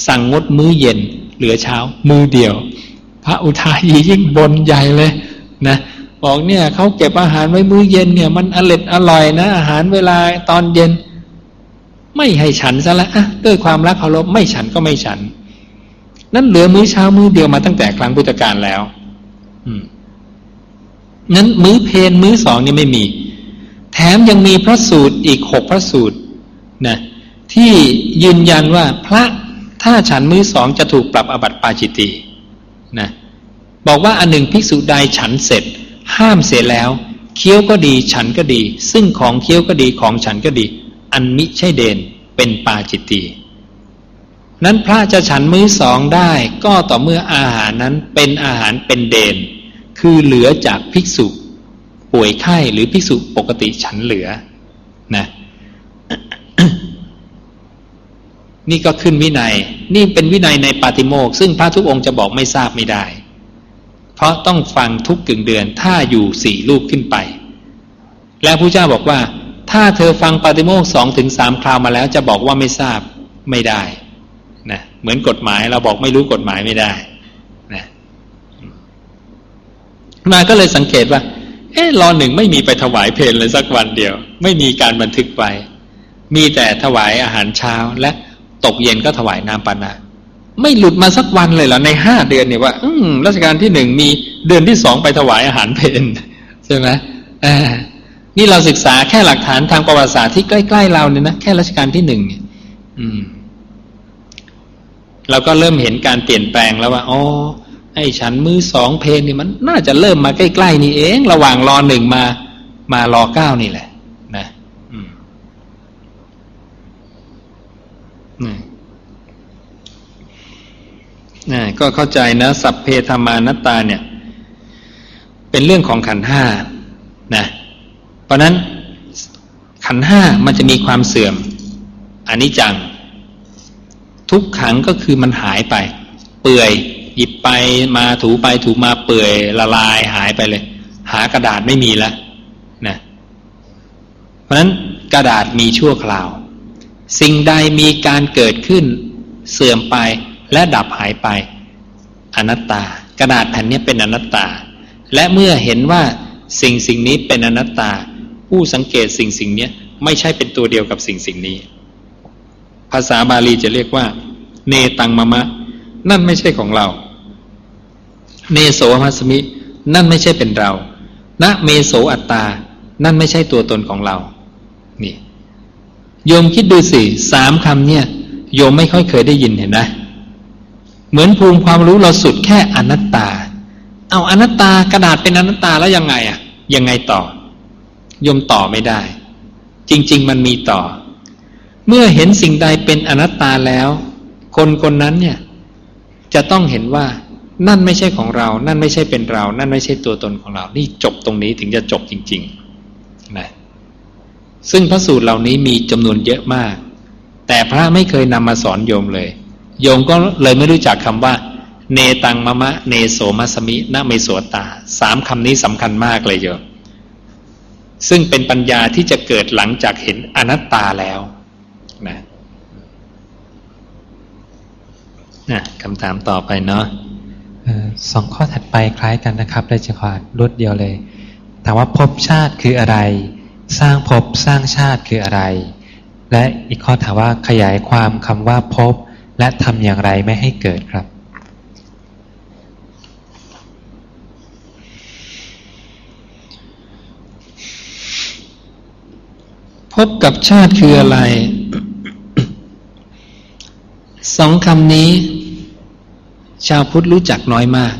สั่งงดมื้อเย็น เหลือเช้า มือเดียว พระอุทายียิ่งบนใหญ่เลยนะบอกเนี่ยเขาเก็บอาหารไว้มื้อเย็นเนี่ยมันอร่อยอร่อยนะ อาหารเวลาตอนเย็น ไม่ให้ฉันซะละอะด้วยความรักเคารพไม่ฉันก็ไม่ฉัน นั่นเหลือมื้อเช้ามื้อเดียวมาตั้งแต่ครั้งพุทธกาลแล้ว อืมนั้นมื้อเพนมื้อสองนี่ไม่มี แถมยังมีพระสูตรอีกหกพระสูตรนะที่ยืนยันว่าพระถ้าฉันมื้อสองจะถูกปรับอบัติปาจิตีนะบอกว่าอันหนึ่งภิกษุใดฉันเสร็จ ห้ามเสียแล้วเคี้ยวก็ดีฉันก็ดี ซึ่งของเคี้ยวก็ดีของฉันก็ดี อันมิใช่เดนเป็นปาจิตตี นั้นพระจะฉันมื้อสองได้ก็ต่อเมื่ออาหารนั้นเป็นอาหารเป็นเดน คือเหลือจากภิกษุ ป่วยไข้หรือภิกษุปกติฉันเหลือนะนี่ก็ขึ้นวินัย นี่เป็นวินัยในปาติโมกซึ่งพระทุกองค์จะบอกไม่ทราบไม่ได้ เพราะต้องฟังทุกกึ่งเดือนถ้าอยู่สี่รูปขึ้นไป แล้วพระเจ้าบอกว่า ถ้าเธอฟังปาติโมกสองถึงสามคราวมาแล้วจะบอกว่าไม่ทราบไม่ได้ นะเหมือนกฎหมายเราบอกไม่รู้กฎหมายไม่ได้นะมาก็เลยสังเกตว่า เออรอหนึ่งไม่มีไปถวายเพลเลยสักวันเดียว ไม่มีการบันทึกไว้มีแต่ถวายอาหารเช้า และตกเย็นก็ถวายน้ำปานะไม่หลุดมาสักวันเลยเหรอในห้าเดือนเนี่ยว่า อืมรัชกาลที่หนึ่งมีเดือนที่สองไปถวายอาหารเพนใช่ไหมอ่านี่เราศึกษาแค่หลักฐานทางประวัติศาสตร์ที่ใกล้ ๆ เราเนี่ยนะแค่รัชกาลที่หนึ่งเนี่ยอืม เราก็เริ่มเห็นการเปลี่ยนแปลงแล้วว่าอ๋อไอ้ฉันมือสองเพนนี่มันน่าจะเริ่มมาใกล้ๆนี่เอง ระหว่างรอหนึ่งมามารอเก้านี่แหละ นะนะก็เข้าใจนะ สัพเพธรรมานตตาเนี่ย เป็นเรื่องของขันห้านะเพราะนั้นขันห้ามันจะมีความเสื่อมอันนี้จัง ทุกขังก็คือมันหายไป เปื่อยหยิบไปมาถูไปถูมาเปื่อยละลายหายไปเลย หากระดาษไม่มีแล้วนะเพราะนั้นกระดาษมีชั่วคราว สิ่งใดมีการเกิดขึ้น เสื่อมไปและดับหายไป อนัตตา กระดาษแผ่นนี้เป็นอนัตตา และเมื่อเห็นว่าสิ่งสิ่งนี้เป็นอนัตตา ผู้สังเกตสิ่งสิ่งนี้ไม่ใช่เป็นตัวเดียวกับสิ่งสิ่งนี้ ภาษาบาลีจะเรียกว่า เนตังมะมะ นั่นไม่ใช่ของเรา เนโสมัสมิ นั่นไม่ใช่เป็นเราณเมโสอัตตา นั่นไม่ใช่ตัวตนของเรา นี่ โยมคิดดูสิสามคำเนี่ย โยมไม่ค่อยเคยได้ยินเห็นไหมเหมือนภูมิความรู้เราสุดแค่อนัตตา เอาอนัตตากระดาษเป็นอนัตตาแล้วยังไงอะยังไงต่อยมต่อไม่ได้ จริง ๆ มันมีต่อ เมื่อเห็นสิ่งใดเป็นอนัตตาแล้ว คนคนนั้นเนี่ย จะต้องเห็นว่า นั่นไม่ใช่ของเรา นั่นไม่ใช่เป็นเรา นั่นไม่ใช่ตัวตนของเรา นี่จบตรงนี้ถึงจะจบจริงๆนะซึ่งพระสูตรเหล่านี้มีจำนวนเยอะมาก แต่พระไม่เคยนำมาสอนโยมเลย โยมก็เลยไม่รู้จักคำว่า เนตังมะมะ เนโสมัสมินะเมโสตาสามคำนี้สำคัญมากเลยโยมซึ่งเป็นปัญญาที่จะเกิดหลังจากเห็นอนัตตาแล้วนะ นะคำถามต่อไปเนาะสองข้อถัดไปคล้ายกันนะครับเลยจะขอรวดเดียวเลยถามว่าภพชาติคืออะไร สร้างภพสร้างชาติคืออะไร และอีกข้อถามว่าขยายความคำว่าภพและทำอย่างไรไม่ให้เกิดครับพบกับชาติคืออะไร สองคำนี้ ชาวพุทธรู้จักน้อยมาก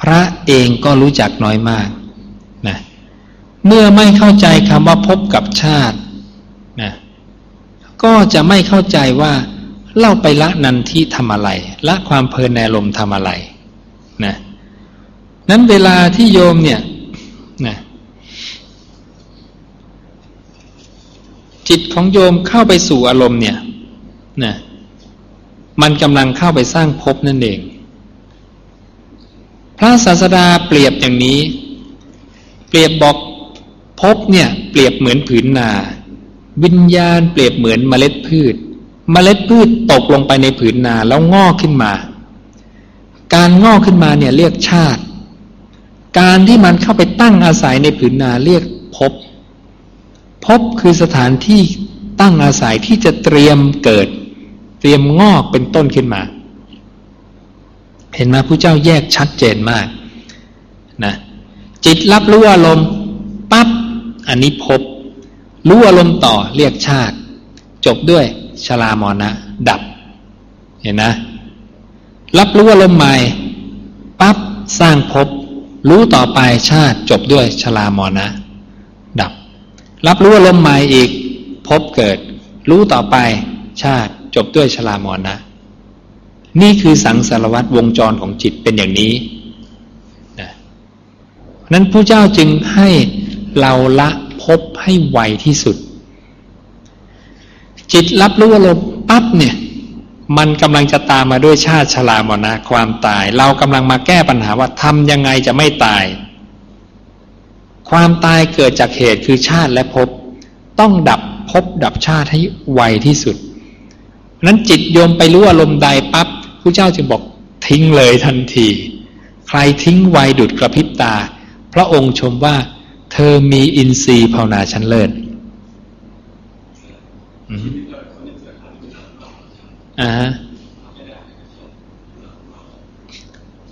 พระเองก็รู้จักน้อยมากนะเมื่อไม่เข้าใจคำว่าพบกับชาตินะก็จะไม่เข้าใจว่าเล่าไปละนันที่ทำอะไร ละความเพลินในลมทำอะไรนะนั้นเวลาที่โยมเนี่ยนะจิตของโยมเข้าไปสู่อารมณ์เนี่ยนะ มันกำลังเข้าไปสร้างภพนั่นเอง พระศาสดาเปรียบอย่างนี้ เปรียบบอกภพเนี่ยเปรียบเหมือนผืนนา วิญญาณเปรียบเหมือนเมล็ดพืช เมล็ดพืชตกลงไปในผืนนาแล้วงอกขึ้นมา การงอกขึ้นมาเนี่ยเรียกชาติ การที่มันเข้าไปตั้งอาศัยในผืนนาเรียกภพภพคือสถานที่ตั้งอาศัยที่จะเตรียมเกิด เตรียมงอกเป็นต้นขึ้นมา เห็นไหมผู้เจ้าแยกชัดเจนมากนะจิตรับรู้อารมณ์ปั๊บอันนี้พบ รู้อารมณ์ต่อเรียกชาติ จบด้วยชลามอนะดับ เห็นนะ รับรู้อารมณ์ใหม่ปั๊บสร้างภพรู้ต่อไปชาติจบด้วยชลามอนะดับ รับรู้อารมณ์ใหม่อีกพบเกิด รู้ต่อไปชาติ จบด้วยชลามอนะ นี่คือสังสารวัตรวงจรของจิตเป็นอย่างนี้นะนั้นผู้เจ้าจึงให้เราละพบให้ไวที่สุด จิตรับรู้อารมณ์ปั๊บเนี่ย มันกำลังจะตามมาด้วยชาติชรามรณะความตาย เรากำลังมาแก้ปัญหาว่าทำยังไงจะไม่ตาย ความตายเกิดจากเหตุคือชาติและภพต้องดับภพดับชาติให้ไวที่สุด นั้นจิตโยมไปรู้อารมณ์ใดปับ๊บผู้เจ้าจึงบอกทิ้งเลยทันที ใครทิ้งไวดุดกระพริบตา พระองค์ชมว่า เธอมีอินทรีย์ภาวนาชั้นเลิศอ่า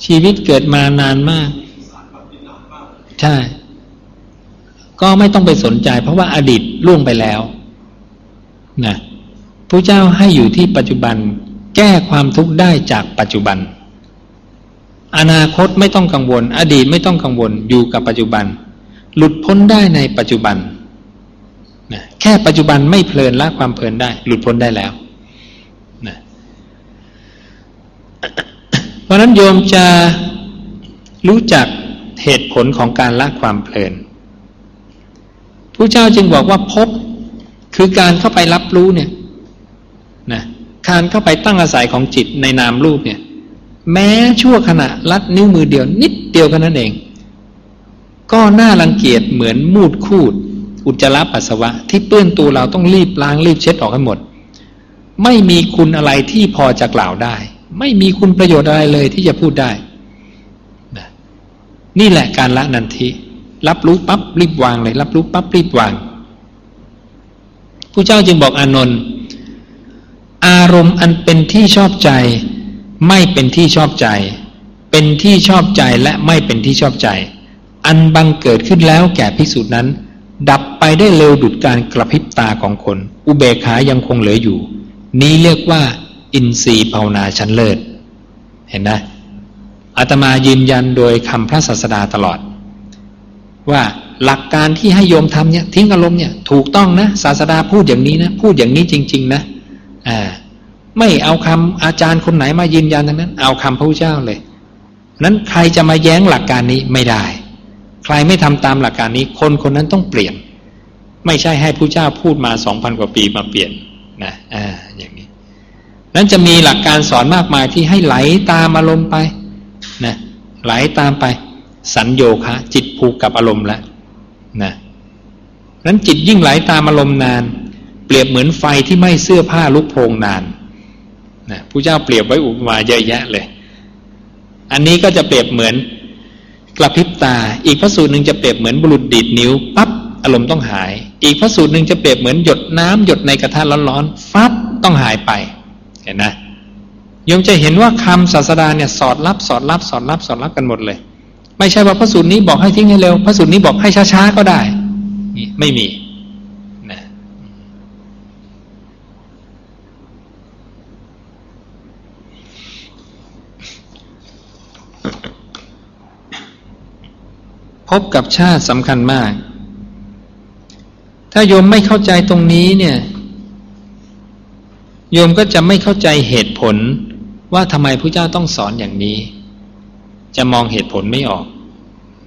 ชีวิตเกิดมานานมาก ใช่ ก็ไม่ต้องไปสนใจ เพราะว่าอดีตล่วงไปแล้วนะ พระเจ้าให้อยู่ที่ปัจจุบัน แก้ความทุกข์ได้จากปัจจุบัน อนาคตไม่ต้องกังวล อดีตไม่ต้องกังวลอยู่กับปัจจุบัน หลุดพ้นได้ในปัจจุบันนะแค่ปัจจุบันไม่เพลินละความเพลินได้ หลุดพ้นได้แล้วนะเพราะนั้นโยมจะรู้จักเหตุผลของการละความเพลินผู้เจ้าจึงบอกว่าพบคือการเข้าไปรับรู้เนี่ย การเข้าไปตั้งอาศัยของจิตในนามรูปเนี่ย แม้ชั่วขณะลัดนิ้วมือเดียวนิดเดียวกันนั่นเอง ก็น่ารังเกียจเหมือนมูดคูด อุจจาระปัสสาวะ ที่เปื้อนตัวเราต้องรีบล้างรีบเช็ดออกให้หมด ไม่มีคุณอะไรที่พอจะกล่าวได้ ไม่มีคุณประโยชน์อะไรเลยที่จะพูดได้นะนี่แหละการละนันทิ รับรู้ปั๊บรีบวางเลย รับรู้ปั๊บรีบวางผู้เจ้าจึงบอกอานนท์ อารมณ์อันเป็นที่ชอบใจ ไม่เป็นที่ชอบใจ เป็นที่ชอบใจและไม่เป็นที่ชอบใจ อันบังเกิดขึ้นแล้วแก่ภิกษุนั้น ดับไปได้เร็วดุดการกระพริบตาของคน อุเบกขายังคงเหลืออยู่ นี้เรียกว่า อินทรีย์ภาวนาชั้นเลิศ เห็นไหมอาตมายืนยันโดยคำพระศาสดาตลอด ว่าหลักการที่ให้โยมทำเนี่ยทิ้งอารมณ์เนี่ยถูกต้องนะศาสดาพูดอย่างนี้นะ พูดอย่างนี้จริง ๆ นะ ไม่เอาคำอาจารย์คนไหนมายืนยันทั้งนั้น เอาคำพระพุทธเจ้าเลยนั้นใครจะมาแย้งหลักการนี้ไม่ได้ ใครไม่ทำตามหลักการนี้ คนคนนั้นต้องเปลี่ยน ไม่ใช่ให้พระเจ้าพูดมาสองพันกว่าปีมาเปลี่ยนนะอ่าอย่างนี้ นั้นจะมีหลักการสอนมากมายที่ให้ไหลตามอารมณ์ไปนะไหลตามไป สัญโยคะ จิตผูกกับอารมณ์แล้วนะนั้นจิตยิ่งไหลตามอารมณ์นาน เปรียบเหมือนไฟที่ไหม้เสื้อผ้าลุกโพงนานนะผู้เจ้าเปรียบไว้อุปมาเยอะแยะเลย อันนี้ก็จะเปรียบเหมือนกระพริบตา อีกพระสูตรหนึ่งจะเปรียบเหมือนบุรุษดีดนิ้วปั๊บอารมณ์ต้องหาย อีกพระสูตรหนึ่งจะเปรียบเหมือนหยดน้ำหยดในกระทะร้อนๆฟับต้องหายไป เห็นนะโยมจะเห็นว่าคำศาสดาเนี่ยสอดรับสอดรับสอดรับสอดรับกันหมดเลย ไม่ใช่ว่าพระสูตรนี้บอกให้ทิ้งให้เร็ว พระสูตรนี้บอกให้ช้าๆก็ได้ นี่ไม่มี พบกับชาติสำคัญมาก ถ้าโยมไม่เข้าใจตรงนี้เนี่ย โยมก็จะไม่เข้าใจเหตุผลว่าทำไมพระเจ้าต้องสอนอย่างนี้ จะมองเหตุผลไม่ออก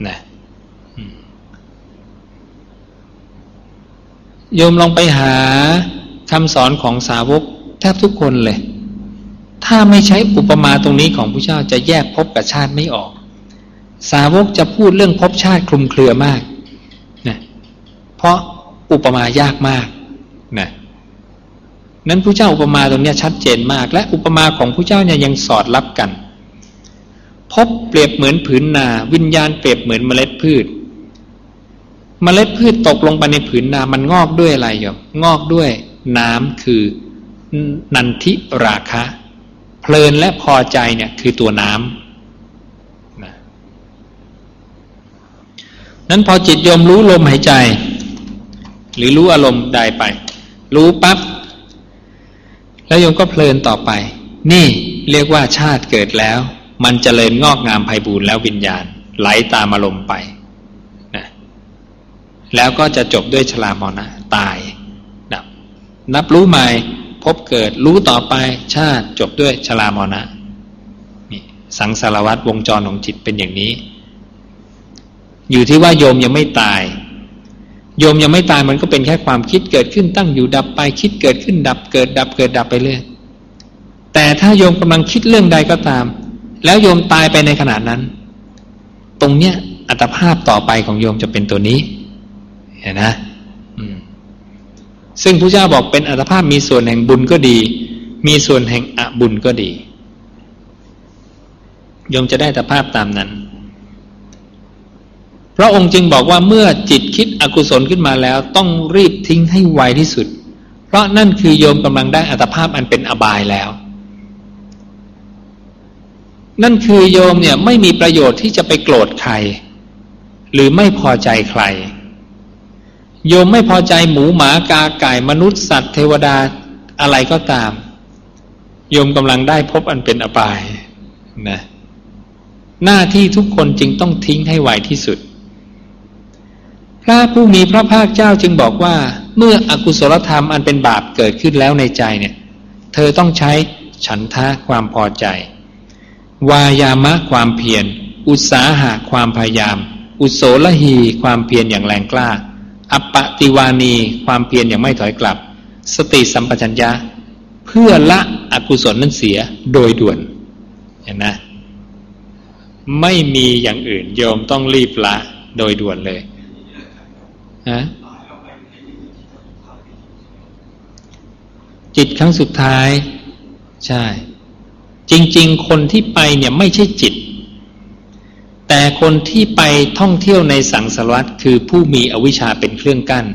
นะโยมลองไปหาคำสอนของสาวกแทบทุกคนเลย ถ้าไม่ใช้อุปมาตรงนี้ของพระเจ้าจะแยกพบกับชาติไม่ออก สาวกจะพูดเรื่องภพชาติคลุมเครือมากนะเพราะอุปมายากมากนะนั้นพระเจ้าอุปมาตรงนี้ชัดเจนมาก และอุปมาของพระเจ้าเนี่ยยังสอดรับกันพบเปรียบเหมือนผืนนา วิญญาณเปรียบเหมือนเมล็ดพืช เมล็ดพืชตกลงไปในผืนนามันงอกด้วยอะไรโยมงอกด้วยน้ำคือนันทิราคะ เพลินและพอใจเนี่ยคือตัวน้ำนะ นั้นพอจิตยมรู้ลมหายใจ หรือรู้อารมณ์ใดไป รู้ปับ๊บแล้วโยมก็เพลินต่อไป นี่เรียกว่าชาติเกิดแล้ว มันจเจริญงอกงามไพบูรณ์แล้ววิญญาณ ไหลาตามอารมณ์ไปนะแล้วก็จะจบด้วยชรามรณะตายดับนับรู้ใหม่พบเกิดรู้ต่อไปชาติจบด้วยชรามรณะนี่สังสารวัตรวงจรของจิตเป็นอย่างนี้ อยู่ที่ว่าโยมยังไม่ตาย โยมยังไม่ตายมันก็เป็นแค่ความคิดเกิดขึ้นตั้งอยู่ดับไปคิดเกิดขึ้นดับเกิดดับเกิดดับไปเรื่อยแต่ถ้าโยมกำลังคิดเรื่องใดก็ตาม แล้วโยมตายไปในขณะนั้น ตรงเนี้ยอัตภาพต่อไปของโยมจะเป็นตัวนี้เห็นนะซึ่งพระเจ้าบอกเป็นอัตภาพมีส่วนแห่งบุญก็ดี มีส่วนแห่งอบุญก็ดีโยมจะได้อัตภาพตามนั้น พระองค์จึงบอกว่าเมื่อจิตคิดอกุศลขึ้นมาแล้ว ต้องรีบทิ้งให้ไวที่สุด เพราะนั่นคือโยมกำลังได้อัตภาพอันเป็นอบายแล้ว นั่นคือโยมเนี่ยไม่มีประโยชน์ที่จะไปโกรธใคร หรือไม่พอใจใคร โยมไม่พอใจหมูหมากาไก่มนุษย์สัตว์เทวดาอะไรก็ตาม โยมกำลังได้พบอันเป็นอบายนะหน้าที่ทุกคนจึงต้องทิ้งให้ไวที่สุด พระผู้มีพระภาคเจ้าจึงบอกว่า เมื่ออกุศลธรรมอันเป็นบาปเกิดขึ้นแล้วในใจเนี่ย เธอต้องใช้ฉันทะความพอใจ วายามะความเพียร อุตสาหะความพยายาม อุโสลหีความเพียรอย่างแรงกล้า อัปปติวานีความเพียรอย่างไม่ถอยกลับ สติสัมปชัญญะ เพื่อละอกุศลนั้นเสียโดยด่วนเห็นไหมไม่มีอย่างอื่นโยมต้องรีบละโดยด่วนเลยะจิตครั้งสุดท้าย ใช่ จริง ๆ คนที่ไปเนี่ยไม่ใช่จิต แต่คนที่ไปท่องเที่ยวในสังสารวัตคือผู้มีอวิชชาเป็นเครื่องกั้น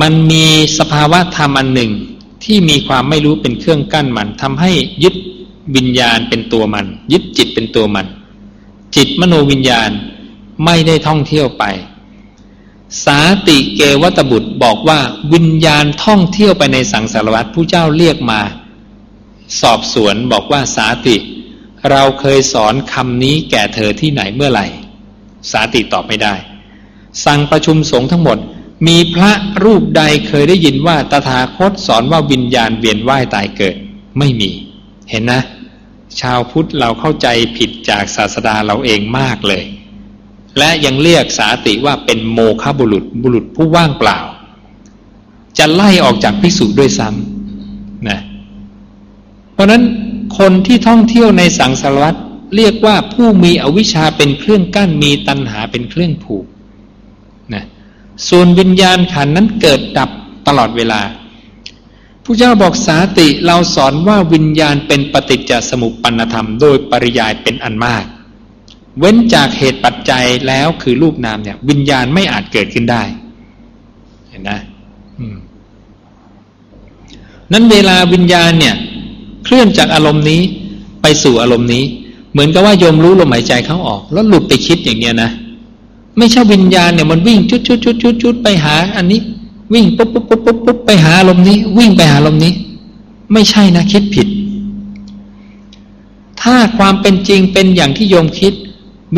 มันมีสภาวะธรรมอันหนึ่งที่มีความไม่รู้เป็นเครื่องกั้นมันทำให้ยึดวิญญาณเป็นตัวมัน ยึดจิตเป็นตัวมัน จิตมโนวิญญาณไม่ได้ท่องเที่ยวไป สาติเกวัตบุตรบอกว่าวิญญาณท่องเที่ยวไปในสังสารวัฏผู้เจ้าเรียกมา สอบสวนบอกว่าสาติ เราเคยสอนคำนี้แก่เธอที่ไหนเมื่อไหร่ สาติตอบไม่ได้ สั่งประชุมสงฆ์ทั้งหมด มีพระรูปใดเคยได้ยินว่าตถาคตสอนว่าวิญญาณเวียนว่ายตายเกิด ไม่มี เห็นนะ ชาวพุทธเราเข้าใจผิดจากศาสดาเราเองมากเลย และยังเรียกสาติว่าเป็นโมฆะบุรุษบุรุษผู้ว่างเปล่า จะไล่ออกจากพิสุด้วยซ้ำนะเพราะนั้นคนที่ท่องเที่ยวในสังสารวัตรเรียกว่าผู้มีอวิชชาเป็นเครื่องกั้นมีตัณหาเป็นเครื่องผูกนะส่วนวิญญาณขันนั้นเกิดดับตลอดเวลาผู้เจ้าบอกสาติเราสอนว่าวิญญาณเป็นปฏิจจสมุปปนธรรม โดยปริยายเป็นอันมาก เว้นจากเหตุปัจจัยแล้วคือรูปนามเนี่ย วิญญาณไม่อาจเกิดขึ้นได้ เห็นนะนั้นเวลาวิญญาณเนี่ย เคลื่อนจากอารมณ์นี้ไปสู่อารมณ์นี้ เหมือนกับว่าโยมรู้ลมหายใจเข้าออก แล้วหลุดไปคิดอย่างเนี้ยนะไม่ใช่วิญญาณเนี่ยมันวิ่งจุดจุดจุดจุดจุดไปหา อันนี้ วิ่งปุ๊บปุ๊บปุ๊บปุ๊บปุ๊บไปหาอารมณ์นี้ วิ่งไปหาอารมณ์นี้ ไม่ใช่นะคิดผิด ถ้าความเป็นจริงเป็นอย่างที่โยมคิด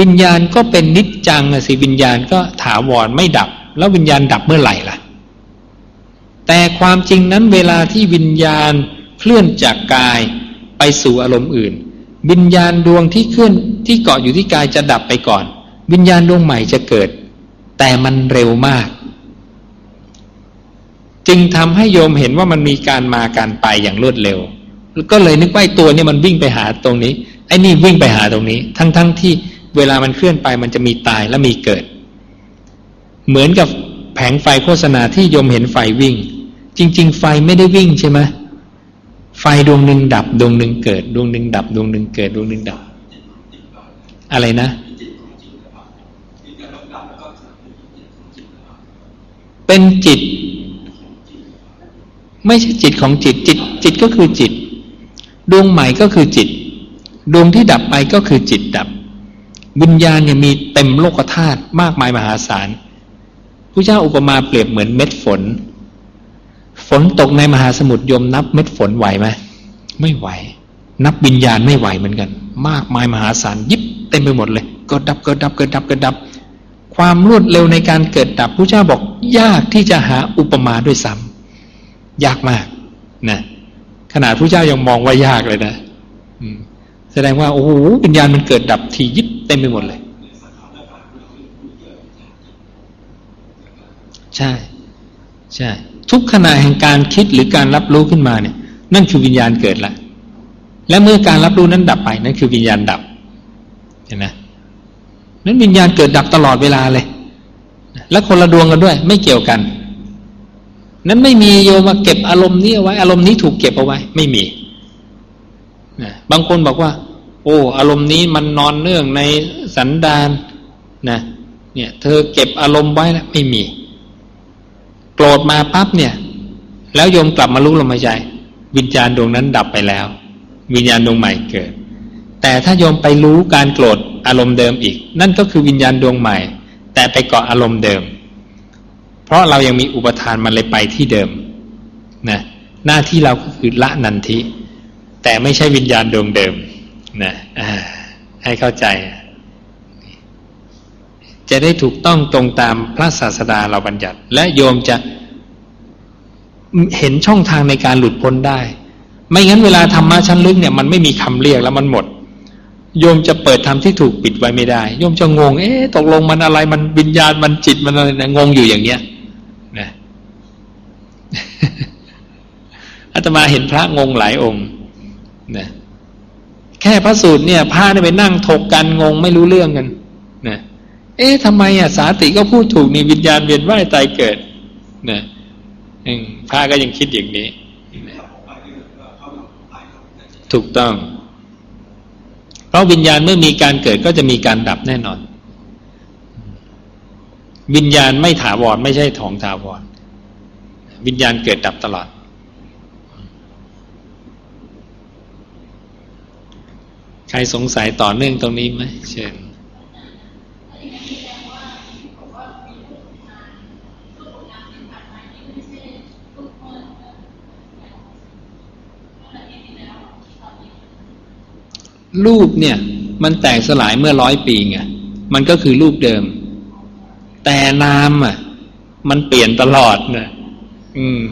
วิญญาณก็เป็นนิจจังสิวิญญาณก็ถาวรไม่ดับ แล้ววิญญาณดับเมื่อไหร่ล่ะ แต่ความจริงนั้นเวลาที่วิญญาณเคลื่อนจากกายไปสู่อารมณ์อื่น วิญญาณดวงที่เคลื่อนที่เกาะอยู่ที่กายจะดับไปก่อน วิญญาณดวงใหม่จะเกิด แต่มันเร็วมาก จึงทำให้โยมเห็นว่ามันมีการมาการไปอย่างรวดเร็ว ก็เลยนึกว่าตัวนี้มันวิ่งไปหาตรงนี้ไอ้นี่วิ่งไปหาตรงนี้ ทั้งๆทที่ เวลามันเคลื่อนไปมันจะมีตายและมีเกิด เหมือนกับแผงไฟโฆษณาที่ยมเห็นไฟวิ่ง จริง ๆ ไฟไม่ได้วิ่งใช่ไหมไฟดวงหนึ่งดับดวงหนึ่งเกิด ดวงหนึ่งดับดวงหนึ่งเกิดดวงหนึ่งดับ อะไรนะเป็นจิต ไม่ใช่จิตของจิตจิต จิตก็คือจิต ดวงใหม่ก็คือจิต ดวงที่ดับไปก็คือจิตดับ วิญญาณเนี่ยมีเต็มโลกธาตุมากมายมหาศาลผู้เจ้าอุปมาเปรียบเหมือนเม็ดฝน ฝนตกในมหาสมุทรยมนับเม็ดฝนไหวไหมไม่ไหว นับวิญญาณไม่ไหวเหมือนกัน มากมายมหาศาลยิบเต็มไปหมดเลยก็ดับก็ดับก็ดับก็ดับ ความรวดเร็วในการเกิดดับผู้เจ้าบอกยากที่จะหาอุปมาด้วยซ้ำยากมากนะขนาดผู้เจ้ายังมองว่ายากเลยนะ แสดงว่าโอ้โหวิญญาณมันเกิดดับทียิบเต็มไปหมดเลย ใช่ ใช่ ทุกขณะแห่งการคิดหรือการรับรู้ขึ้นมาเนี่ย นั่นคือวิญญาณเกิดละและเมื่อการรับรู้นั้นดับไปนั่นคือวิญญาณดับ เห็นไหมนั้นวิญญาณเกิดดับตลอดเวลาเลย และคนละดวงกันด้วย ไม่เกี่ยวกัน นั้นไม่มีโยมาเก็บอารมณ์นี้เอาไว้ อารมณ์นี้ถูกเก็บเอาไว้ ไม่มี นะบางคนบอกว่า โอ้ อารมณ์นี้มันนอนเนื่องในสันดานนะเนี่ยเธอเก็บอารมณ์ไว้แล้วไม่มี โกรธมาปั๊บเนี่ย แล้วโยมกลับมารู้ลมหายใจ วิญญาณดวงนั้นดับไปแล้ว วิญญาณดวงใหม่เกิด แต่ถ้าโยมไปรู้การโกรธอารมณ์เดิมอีก นั่นก็คือวิญญาณดวงใหม่ แต่ไปเกาะอารมณ์เดิม เพราะเรายังมีอุปทานมันเลยไปที่เดิมนะหน้าที่เราก็คือละนันทิ แต่ไม่ใช่วิญญาณดวงเดิมนะให้เข้าใจ จะได้ถูกต้องตรงตามพระศาสดาเราบัญญัติ และโยมจะเห็นช่องทางในการหลุดพ้นได้ ไม่งั้นเวลาธรรมะชั้นลึกเนี่ยมันไม่มีคำเรียกแล้วมันหมด โยมจะเปิดธรรมที่ถูกปิดไว้ไม่ได้ โยมจะงง เอ๊ะตกลงมันอะไรมันวิญญาณมันจิตมันอะไรนะงงอยู่อย่างเนี้ยนะอาตมาเห็นพระงงหลายองค์ นะแค่พระสูตรเนี่ยพระเนี่ยไปนั่งถกกันงงไม่รู้เรื่องกันนะเอ๊ะทำไมอะสาติก็พูดถูกนี่วิญญาณเวียนว่ายตายเกิดนะพระก็ยังคิดอย่างนี้ ถูกต้อง เพราะวิญญาณเมื่อมีการเกิดก็จะมีการดับแน่นอน วิญญาณไม่ถาวรไม่ใช่ของถาวร วิญญาณเกิดดับตลอด ใครสงสัยต่อเนื่องตรงนี้ไหมเชิญรูปเนี่ย มันแตกสลายเมื่อร้อยปีไงมันก็คือรูปเดิม แต่นามอะ มันเปลี่ยนตลอดนะอืม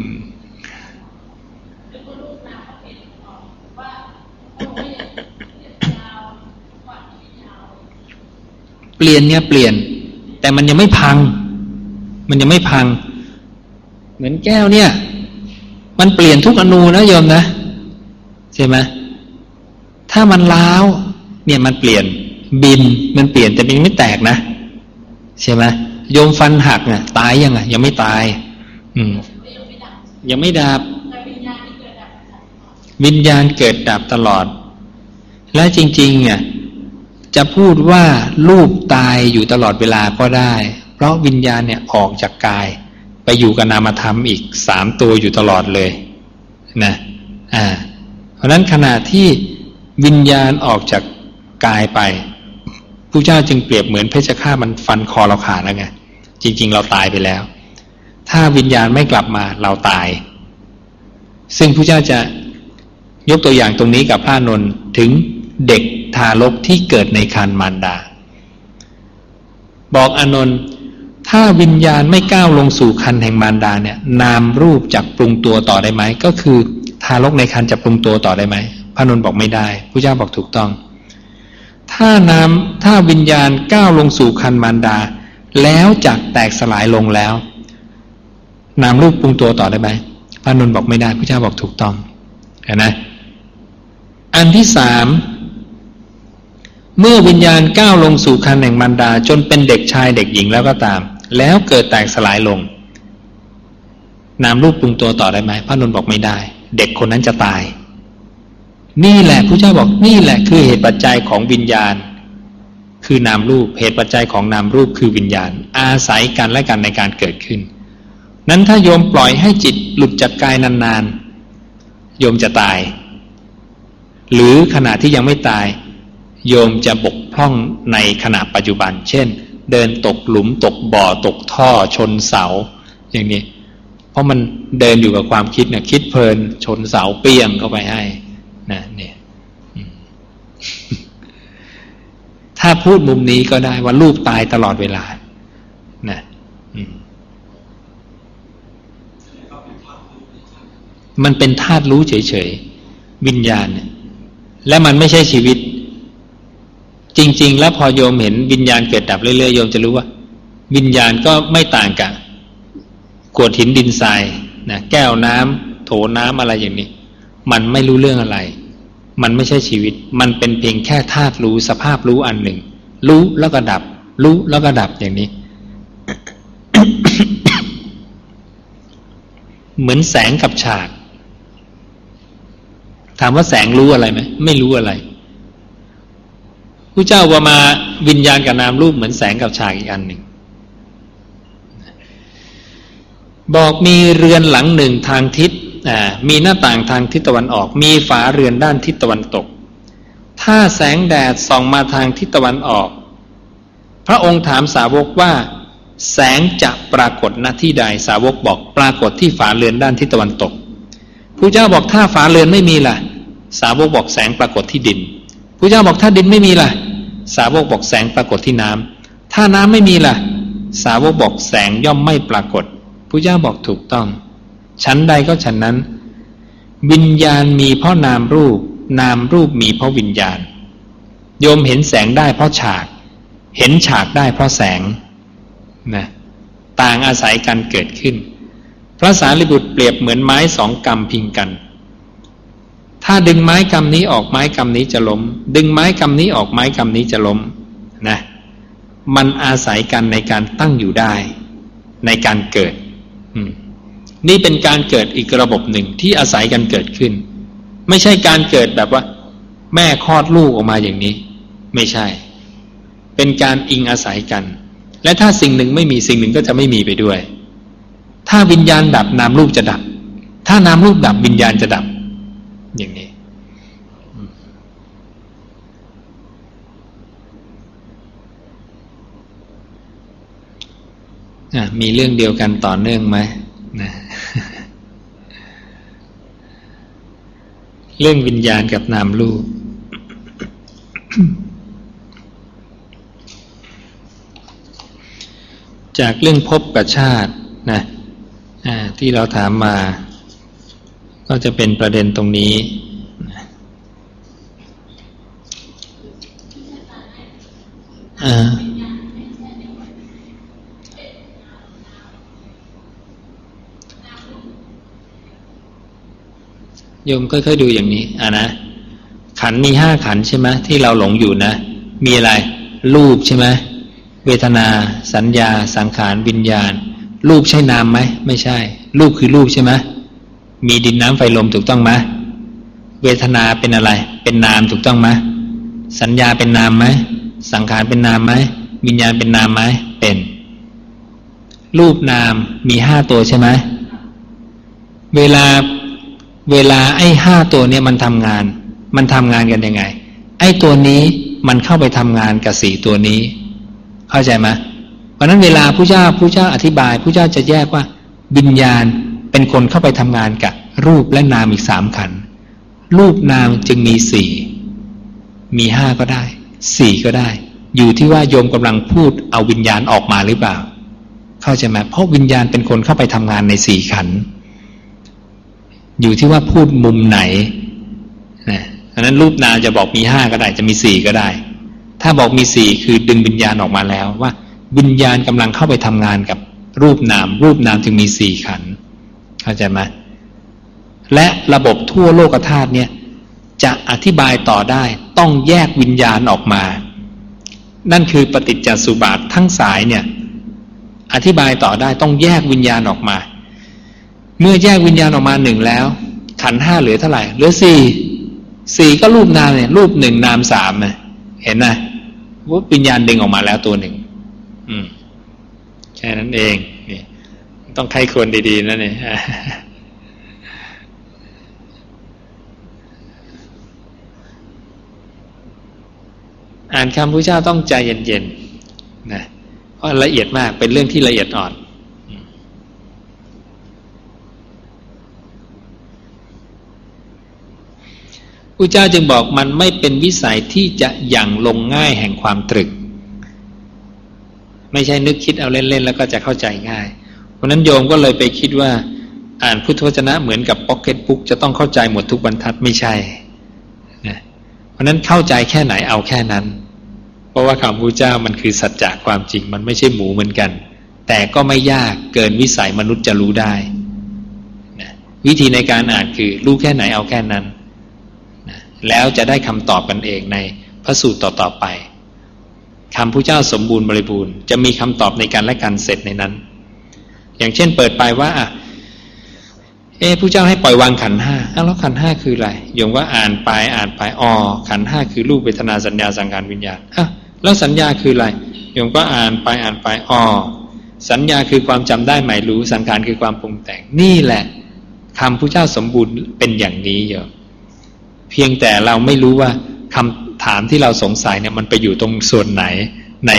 ลี่ยนเนี่ยเปลี่ยน แต่มันยังไม่พัง มันยังไม่พัง เหมือนแก้วเนี่ย มันเปลี่ยนทุกอนูนะโยมนะใช่ไหมถ้ามันล้าวเนี่ยมันเปลี่ยน บินมันเปลี่ยนแต่มันยังไม่แตกนะใช่ไหมโยมฟันหักเนี่ยตายยังไงยังไม่ตาย อืม ยังไม่ดับ วิญญาณเกิดดับตลอด และจริงๆเนี่ย จะพูดว่ารูปตายอยู่ตลอดเวลาก็ได้ เพราะวิญญาณเนี่ยออกจากกาย ไปอยู่กับนามธรรมอีกสามตัวอยู่ตลอดเลยนะอ่าเพราะนั้นขณะที่วิญญาณออกจากกายไปผู้เจ้าจึงเปรียบเหมือนเพชฌฆาตมันฟันคอเราขาดแล้วไงจริง ๆ เราตายไปแล้ว ถ้าวิญญาณไม่กลับมาเราตาย ซึ่งผู้เจ้าจะยกตัวอย่างตรงนี้กับพระนนท์ถึง เด็กทารกที่เกิดในครรภ์มารดา บอกอนนท์ถ้าวิญญาณไม่ก้าวลงสู่คันแห่งมารดาเนี่ย นามรูปจักปรุงตัวต่อได้ไหม ก็คือทารกในคันจะปรุงตัวต่อได้ไหมพระนนท์บอกไม่ได้ผู้เจ้าบอกถูกต้อง ถ้านามถ้าวิญญาณก้าวลงสู่คันมารดา แล้วจักแตกสลายลงแล้ว นามรูปปรุงตัวต่อได้ไหมพระนนท์บอกไม่ได้ผู้เจ้าบอกถูกต้องเห็นไหมอันที่สาม เมื่อวิญญาณก้าวลงสู่คันแห่งมารดาจนเป็นเด็กชายเด็กหญิงแล้วก็ตาม แล้วเกิดแตกสลายลง นามรูปปรุงตัวต่อได้ไหมพระนนท์บอกไม่ได้ เด็กคนนั้นจะตาย นี่แหละผู้เจ้าบอกนี่แหละคือเหตุปัจจัยของวิญญาณ คือนามรูปเหตุปัจจัยของนามรูปคือวิญญาณ อาศัยกันและกันในการเกิดขึ้น นั้นถ้าโยมปล่อยให้จิตหลุดจากกายนานๆโยมจะตาย หรือขณะที่ยังไม่ตาย โยมจะบกพร่องในขณะปัจจุบัน เช่น เดินตกหลุมตกบ่อตกท่อชนเสา อย่างนี้ เพราะมันเดินอยู่กับความคิดเนี่ยคิดเพลินชนเสาเปี้ยงเข้าไปให้นะเนี่ยถ้าพูดมุมนี้ก็ได้ว่าลูกตายตลอดเวลานะมันเป็นธาตุรู้เฉยๆวิญญาณเนี่ยและมันไม่ใช่ชีวิต จริง ๆ แล้วพอโยมเห็นวิญญาณเกิดดับเรื่อยๆโยมจะรู้ว่า วิญญาณก็ไม่ต่างกับกวดหินดินทรายนะแก้วน้ำโถน้ำอะไรอย่างนี้ มันไม่รู้เรื่องอะไร มันไม่ใช่ชีวิต มันเป็นเพียงแค่ธาตุรู้สภาพรู้อันหนึ่ง รู้แล้วก็ดับ รู้แล้วก็ดับอย่างนี้ เหมือนแสงกับฉาก ถามว่าแสงรู้อะไรไหมไม่รู้อะไร ผู้เจ้าว่ามาวิญญาณกับนามรูปเหมือนแสงกับฉากอีกอันหนึ่งบอกมีเรือนหลังหนึ่งทางทิศมีหน้าต่างทางทิศตะวันออก มีฝาเรือนด้านทิศตะวันตก ถ้าแสงแดดส่องมาทางทิศตะวันออก พระองค์ถามสาวกว่า แสงจะปรากฏณที่ใดสาวกบอกปรากฏที่ฝาเรือนด้านทิศตะวันตกผู้เจ้าบอกถ้าฝาเรือนไม่มีล่ะ สาวกบอกแสงปรากฏที่ดิน ผู้เจ้าบอกถ้าดินไม่มีล่ะ สาวกบอกแสงปรากฏที่น้ำถ้าน้ำไม่มีล่ะ สาวกบอกแสงย่อมไม่ปรากฏผู้เจ้าบอกถูกต้อง ชั้นใดก็ฉันนั้น วิญญาณมีเพราะนามรูป นามรูปมีเพราะวิญญาณ โยมเห็นแสงได้เพราะฉาก เห็นฉากได้เพราะแสงนะต่างอาศัยกันเกิดขึ้น พระสารีบุตรเปรียบเหมือนไม้สองกำพิงกัน ถ้าดึงไม้กำนี้ออกไม้กำนี้จะล้ม ดึงไม้กำนี้ออกไม้กำนี้จะล้มนะมันอาศัยกันในการตั้งอยู่ได้ ในการเกิดนี่เป็นการเกิดอีกระบบหนึ่งที่อาศัยกันเกิดขึ้น ไม่ใช่การเกิดแบบว่า แม่คลอดลูกออกมาอย่างนี้ ไม่ใช่ เป็นการอิงอาศัยกัน และถ้าสิ่งหนึ่งไม่มีสิ่งหนึ่งก็จะไม่มีไปด้วย ถ้าวิญญาณดับนามรูปจะดับ ถ้านามรูปดับวิญญาณจะดับ อย่างนี้มีเรื่องเดียวกันต่อเนื่องไหมนะเรื่องวิญญาณกับนามรูป จากเรื่องพบกับชาตินะที่เราถามมา ก็จะเป็นประเด็นตรงนี้ อ่าโยมค่อยๆดูอย่างนี้ อะนะ ขันมีห้าขันใช่ไหมที่เราหลงอยู่นะ มีอะไร รูปใช่ไหมเวทนา สัญญา สังขารวิญญาณ รูปใช่นามไหมไม่ใช่ รูปคือรูปใช่ไหม มีดินน้ำไฟลมถูกต้องไหมเวทนาเป็นอะไร เป็นนามถูกต้องไหมสัญญาเป็นนามไหมสังขารเป็นนามไหมวิญญาณเป็นนามไหมเป็น รูปนามมีห้าตัวใช่ไหมเวลาเวลาไอ้ห้าตัวเนี่ยมันทำงาน มันทำงานกันยังไง ไอ้ตัวนี้มันเข้าไปทำงานกับสี่ตัวนี้ เข้าใจไหมเพราะนั้นเวลาผู้เจ้าผู้เจ้าอธิบายผู้เจ้าจะแยกว่าวิญญาณ เป็นคนเข้าไปทำงานกับรูปและนามอีกสามขัน รูปนามจึงมีสี่มีห้าก็ได้สี่ก็ได้ อยู่ที่ว่าโยมกำลังพูดเอาวิญญาณออกมาหรือเปล่า เข้าใจไหมเพราะวิญญาณเป็นคนเข้าไปทำงานในสี่ขัน อยู่ที่ว่าพูดมุมไหนนะอันนั้นรูปนามจะบอกมีห้าก็ได้ จะมีสี่ก็ได้ ถ้าบอกมีสี่คือดึงวิญญาณออกมาแล้วว่า วิญญาณกำลังเข้าไปทำงานกับรูปนาม รูปนามจึงมีสี่ขัน เข้าใจไหมและระบบทั่วโลกธาตุเนี่ยจะอธิบายต่อได้ต้องแยกวิญญาณออกมา นั่นคือปฏิจจสุบาททั้งสายเนี่ยอธิบายต่อได้ต้องแยกวิญญาณออกมา เมื่อแยกวิญญาณออกมาหนึ่งแล้ว ขันห้าเหลือเท่าไหร่เหลือสี่สี่ก็รูปนามเนี่ยรูปหนึ่งนามสามเห็นไหมว่าวิญญาณดึงออกมาแล้วตัวหนึ่งอืมแค่นั้นเอง ต้องใครควรดีๆนั่นเองอ่านคำพระเจ้าต้องใจเย็นๆนะเพราะละเอียดมากเป็นเรื่องที่ละเอียดอ่อน พระเจ้าจึงบอกมันไม่เป็นวิสัยที่จะยังลงง่ายแห่งความตรึก ไม่ใช่นึกคิดเอาเล่นๆแล้วก็จะเข้าใจง่าย ราะนั้นโยมก็เลยไปคิดว่า อ่านพุทธวจนะเหมือนกับพ็อกเก็ตบุ๊กจะต้องเข้าใจหมดทุกบรรทัดไม่ใช่นะเพราะนั้นเข้าใจแค่ไหนเอาแค่นั้น เพราะว่าคำพระเจ้ามันคือสัจจะความจริงมันไม่ใช่หมูเหมือนกัน แต่ก็ไม่ยากเกินวิสัยมนุษย์จะรู้ได้นะวิธีในการอ่านคือรู้แค่ไหนเอาแค่นั้นแล้วจะได้คำตอบกันเองในพระสูตรต่อๆไปคำพระเจ้าสมบูรณ์บริบูรณ์จะมีคำตอบในการและการเสร็จในนั้น อย่างเช่นเปิดไปว่าเอ๊ผู้เจ้าให้ปล่อยวางขันห้าแล้วขันห้าคืออะไรโยมก็อ่านไปอ่านไปอ๋อขันห้าคือรูปเวทนาสัญญาสังการวิญญาณอะแล้วสัญญาคืออะไรโยมก็อ่านไปอ่านไปอ๋อสัญญาคือความจำได้หมายรู้สังขารคือความปรุงแต่งนี่แหละคำพระเจ้าสมบูรณ์เป็นอย่างนี้โยมเพียงแต่เราไม่รู้ว่าคำถามที่เราสงสัยเนี่ยมันไปอยู่ตรงส่วนไหนใน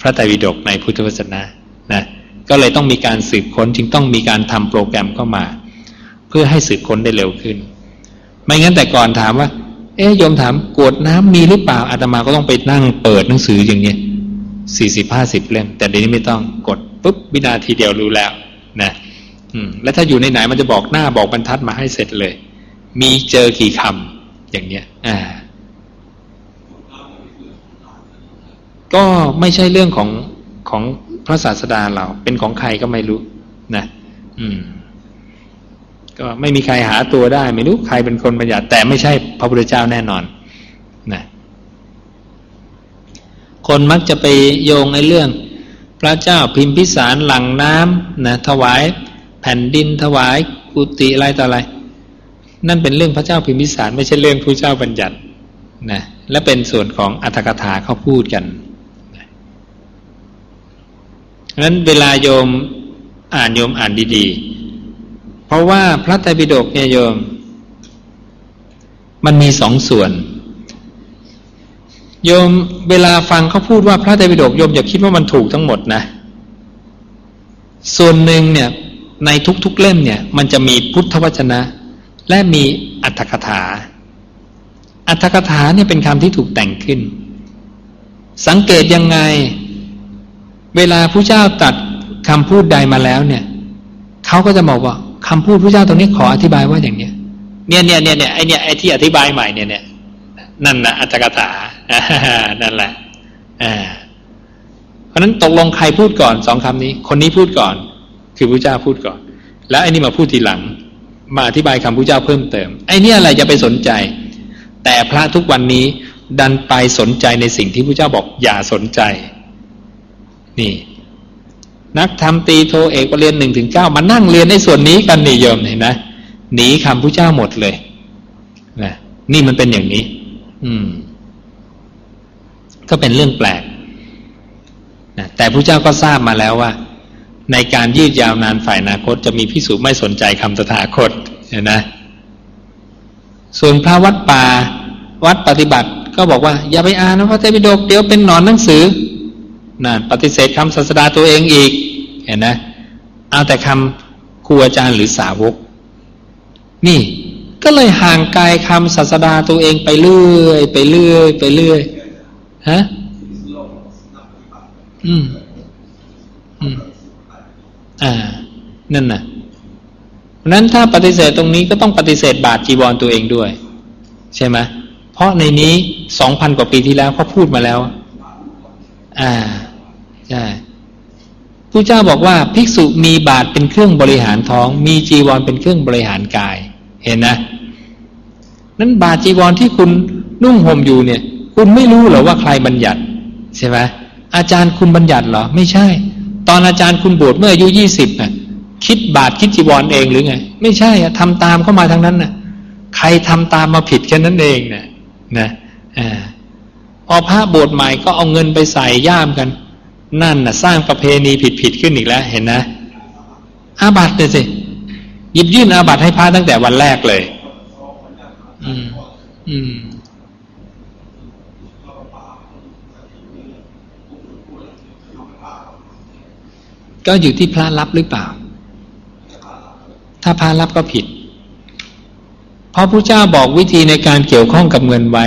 พระไตรปิฎกในพุทธวจนะนะ ก็เลยต้องมีการสืบค้นจึงต้องมีการทำโปรแกรมเข้ามา เพื่อให้สืบค้นได้เร็วขึ้น ไม่งั้นแต่ก่อนถามว่า เอ๊ยโยมถามกวดน้ำมีหรือเปล่าอาตมาก็ต้องไปนั่งเปิดหนังสืออย่างเนี้ยสี่สิบห้าสิบเล่มแต่เดี๋ยวนี้ไม่ต้องกดปุ๊บวินาทีเดียวรู้แล้วนะอืมแล้วถ้าอยู่ในไหนมันจะบอกหน้าบอกบรรทัดมาให้เสร็จเลย มีเจอกี่คำอย่างเนี้ย อ่า ก็ไม่ใช่เรื่องของของ พระศาสดาเราเป็นของใครก็ไม่รู้นะ อืม ก็ไม่มีใครหาตัวได้ ไม่รู้ใครเป็นคนบัญญัติแต่ไม่ใช่พระพุทธเจ้าแน่นอนนะคนมักจะไปโยงในเรื่อง พระเจ้าพิมพิสารหลังน้ำนะถวายแผ่นดินถวายกุฏิอะไรต่ออะไร นั่นเป็นเรื่องพระเจ้าพิมพิสารไม่ใช่เรื่องพระเจ้าบัญญัตินะและเป็นส่วนของอัตถกถาเขาพูดกัน ฉะนั้นเวลาโยมอ่านโยมอ่านดีๆ เพราะว่าพระไตรปิฎกเนี่ยโยม มันมีสองส่วน โยมเวลาฟังเขาพูดว่าพระไตรปิฎกโยมอย่าคิดว่ามันถูกทั้งหมดนะ ส่วนหนึ่งเนี่ยในทุกๆเล่มเนี่ย มันจะมีพุทธวจนะ และมีอัตถกถา อัตถกถาเนี่ยเป็นคำที่ถูกแต่งขึ้น สังเกตยังไง เวลาผู้เจ้าตัดคำพูดใดมาแล้วเนี่ยเขาก็จะบอกว่าคำพูดผู้เจ้าตรงนี้ขออธิบายว่าอย่างเนี้ยเนี่ยเนี่ยเนี่ยเนี่ยไอเนี่ยไอที่อธิบายใหม่เนี่ยเนี่ยนั่นนะอัตถกถานั่นแหละอ่าเพราะนั้นตกลงใครพูดก่อนสองคำนี้ คนนี้พูดก่อน คือพระเจ้าพูดก่อน แล้วไอ้นี่มาพูดทีหลัง มาอธิบายคำพุทธเจ้าเพิ่มเติม ไอ้นี่อะไรจะไปสนใจ แต่พระทุกวันนี้ดันไปสนใจในสิ่งที่พระเจ้าบอกอย่าสนใจ นี่ นักธรรมตีโทเอกเรียนหนึ่งถึงเก้ามานั่งเรียนในส่วนนี้กันนี่โยมเห็นไหมหนีคำพุทธเจ้าหมดเลยนะนี่มันเป็นอย่างนี้ อืม ก็เป็นเรื่องแปลกนะแต่พระเจ้าก็ทราบมาแล้วว่า ในการยืดยาวนานฝ่ายนาคต จะมีพิสูจไม่สนใจคำตถาคตเห็นนะส่วนพระวัดป่าวัดปฏิบัติ ก็บอกว่า อย่าไปอ่านนะพระเทปิฎกเดี๋ยวเป็นหนอนหนังสือ นั่นปฏิเสธคำศาสดาตัวเองอีก เห็นนะเอาแต่คำครูอาจารย์หรือสาวก นี่ ก็เลยห่างไกลคำศาสดาตัวเองไปเรื่อย ไปเรื่อย ไปเรื่อยฮะอืมอืมอ่า นั่นน่ะเพราะนั้นถ้าปฏิเสธตรงนี้ก็ต้องปฏิเสธบาทจีวรตัวเองด้วย ใช่ไหมเพราะในนี้สองพันกว่าปีที่แล้วเขาพูดมาแล้ว อ่าใช่ผู้เจ้าบอกว่าภิกษุมีบาทเป็นเครื่องบริหารท้อง มีจีวรเป็นเครื่องบริหารกาย เห็นนะนั้นบาทจีวรที่คุณนุ่งห่มอยู่เนี่ย คุณไม่รู้หรอว่าใครบัญญัติใช่ไหมอาจารย์คุณบัญญัติเหรอ ไม่ใช่ ตอนอาจารย์คุณบวชเมื่ออายุยี่สิบน่ะ คิดบาทคิดจีวรเองหรือไง ไม่ใช่อะทำตามเข้ามาทั้งนั้นน่ะ ใครทำตามมาผิดแค่นั้นเองเนี่ยนะอ่า พอพระบวชใหม่ก็เอาเงินไปใส่ย่ามกัน นั่นน่ะ สร้างประเพณีผิดผิดขึ้นอีกแล้ว เห็นนะ อาบัตเลยสิหยิบยื่นอาบัตให้พระตั้งแต่วันแรกเลย อืม อืมก็อยู่ที่พระรับหรือเปล่า ถ้าพระรับก็ผิด เพราะพระเจ้าบอกวิธีในการเกี่ยวข้องกับเงินไว้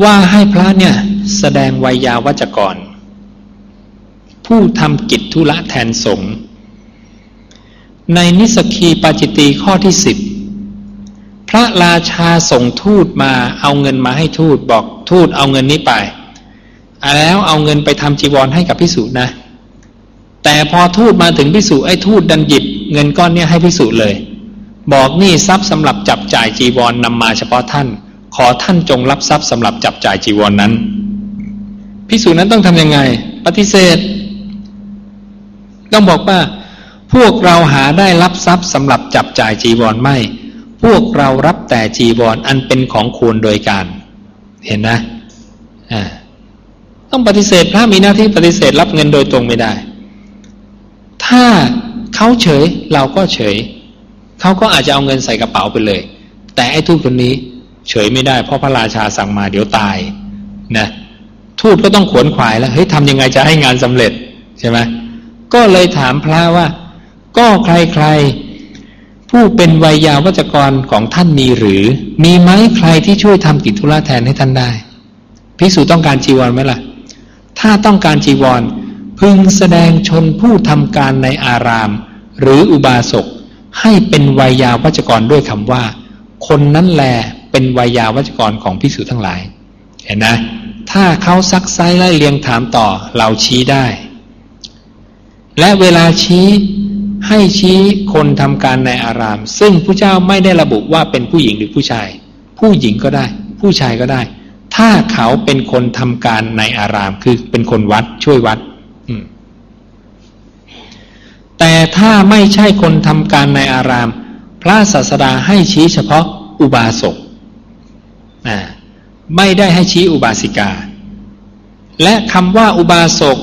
ว่าให้พระเนี่ยแสดงวัยาวัจกร ผู้ทำกิจธุระแทนสงฆ์ในนิสกีปาจิตีข้อที่สิบพระราชาส่งทูตมาเอาเงินมาให้ทูตบอกทูตเอาเงินนี้ไป แล้วเอาเงินไปทำจีวรให้กับพิสูจน์นะ แต่พอทูตมาถึงพิสูจน์ไอ้ทูตดันหยิบ เงินก้อนเนี้ให้พิสูจน์เลย บอกนี่ทรัพย์สำหรับจับจ่ายจีวรนนำมาเฉพาะท่าน ขอท่านจงรับทรัพย์สำหรับจับจ่ายจีวรนนั้นพิสูจน์นั้นต้องทำยังไง ปฏิเสธ ต้องบอกว่า พวกเราหาได้รับทรัพย์สำหรับจับจ่ายจีวรไม่ พวกเรารับแต่จีวรออันเป็นของควรโดยการ เห็นนะอ่าต้องปฏิเสธพระมีหน้าที่ปฏิเสธรับเงินโดยตรงไม่ได้ ถ้าเขาเฉยเราก็เฉย เขาก็อาจจะเอาเงินใส่กระเป๋าไปเลย แต่ไอ้ทูตคนนี้ เฉยไม่ได้เพราะพระราชาสั่งมาเดี๋ยวตายนะทูตก็ต้องขวนขวายแล้วเฮ้ยทำยังไงจะให้งานสำเร็จใช่ไหมก็เลยถามพระว่า ก็ใครๆ ผู้เป็นวัยยาวัจกรของท่านมีหรือ มีไหมใครที่ช่วยทำกิจธุระแทนให้ท่านได้พิสูจต้องการจีวรไหมล่ะ ถ้าต้องการจีวร พึงแสดงชนผู้ทำการในอาราม หรืออุบาสกให้เป็นวัยยาวัจกรด้วยคำว่า คนนั้นแล เป็นวัยาวัจกรของพิสูจทั้งหลาย เห็นนะ ถ้าเขาซักไซไล่เลียงถามต่อ เราชี้ได้ และเวลาชี้ให้ชี้คนทำการในอาราม ซึ่งผู้เจ้าไม่ได้ระบุว่าเป็นผู้หญิงหรือผู้ชาย ผู้หญิงก็ได้ ผู้ชายก็ได้ ถ้าเขาเป็นคนทำการในอาราม คือเป็นคนวัดช่วยวัด แต่ถ้าไม่ใช่คนทำการในอาราม พระศาสดาให้ชี้เฉพาะอุบาสก ไม่ได้ให้ชี้อุบาสิกา และคำว่าอุบาสก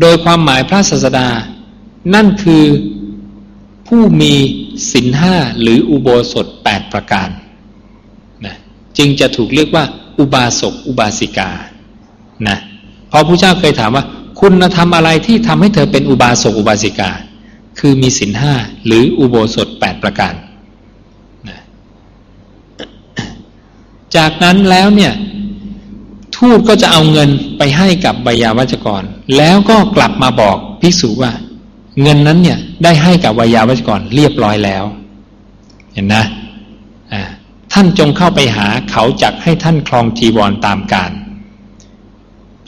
โดยความหมายพระศาสดา นั่นคือผู้มีศินห้าหรืออุโบสถแปดประการนะจึงจะถูกเรียกว่า อุบาสกอุบาสิกานะพระพระเจ้าเคยถามว่า คุณธรรมอะไรที่ทำให้เธอเป็นอุบาสกอุบาสิกา คือมีศินห้าหรืออุโบสถแปดประการนะ จากนั้นแล้วเนี่ยทูตก็จะเอาเงินไปให้กับใบยาวัจกร แล้วก็กลับมาบอกภิกษุว่า เงินนั้นเนี่ยได้ให้กับวายาวัจกรเรียบร้อยแล้ว เห็นนะท่านจงเข้าไปหาเขาจักให้ท่านคลองจีวรตามการ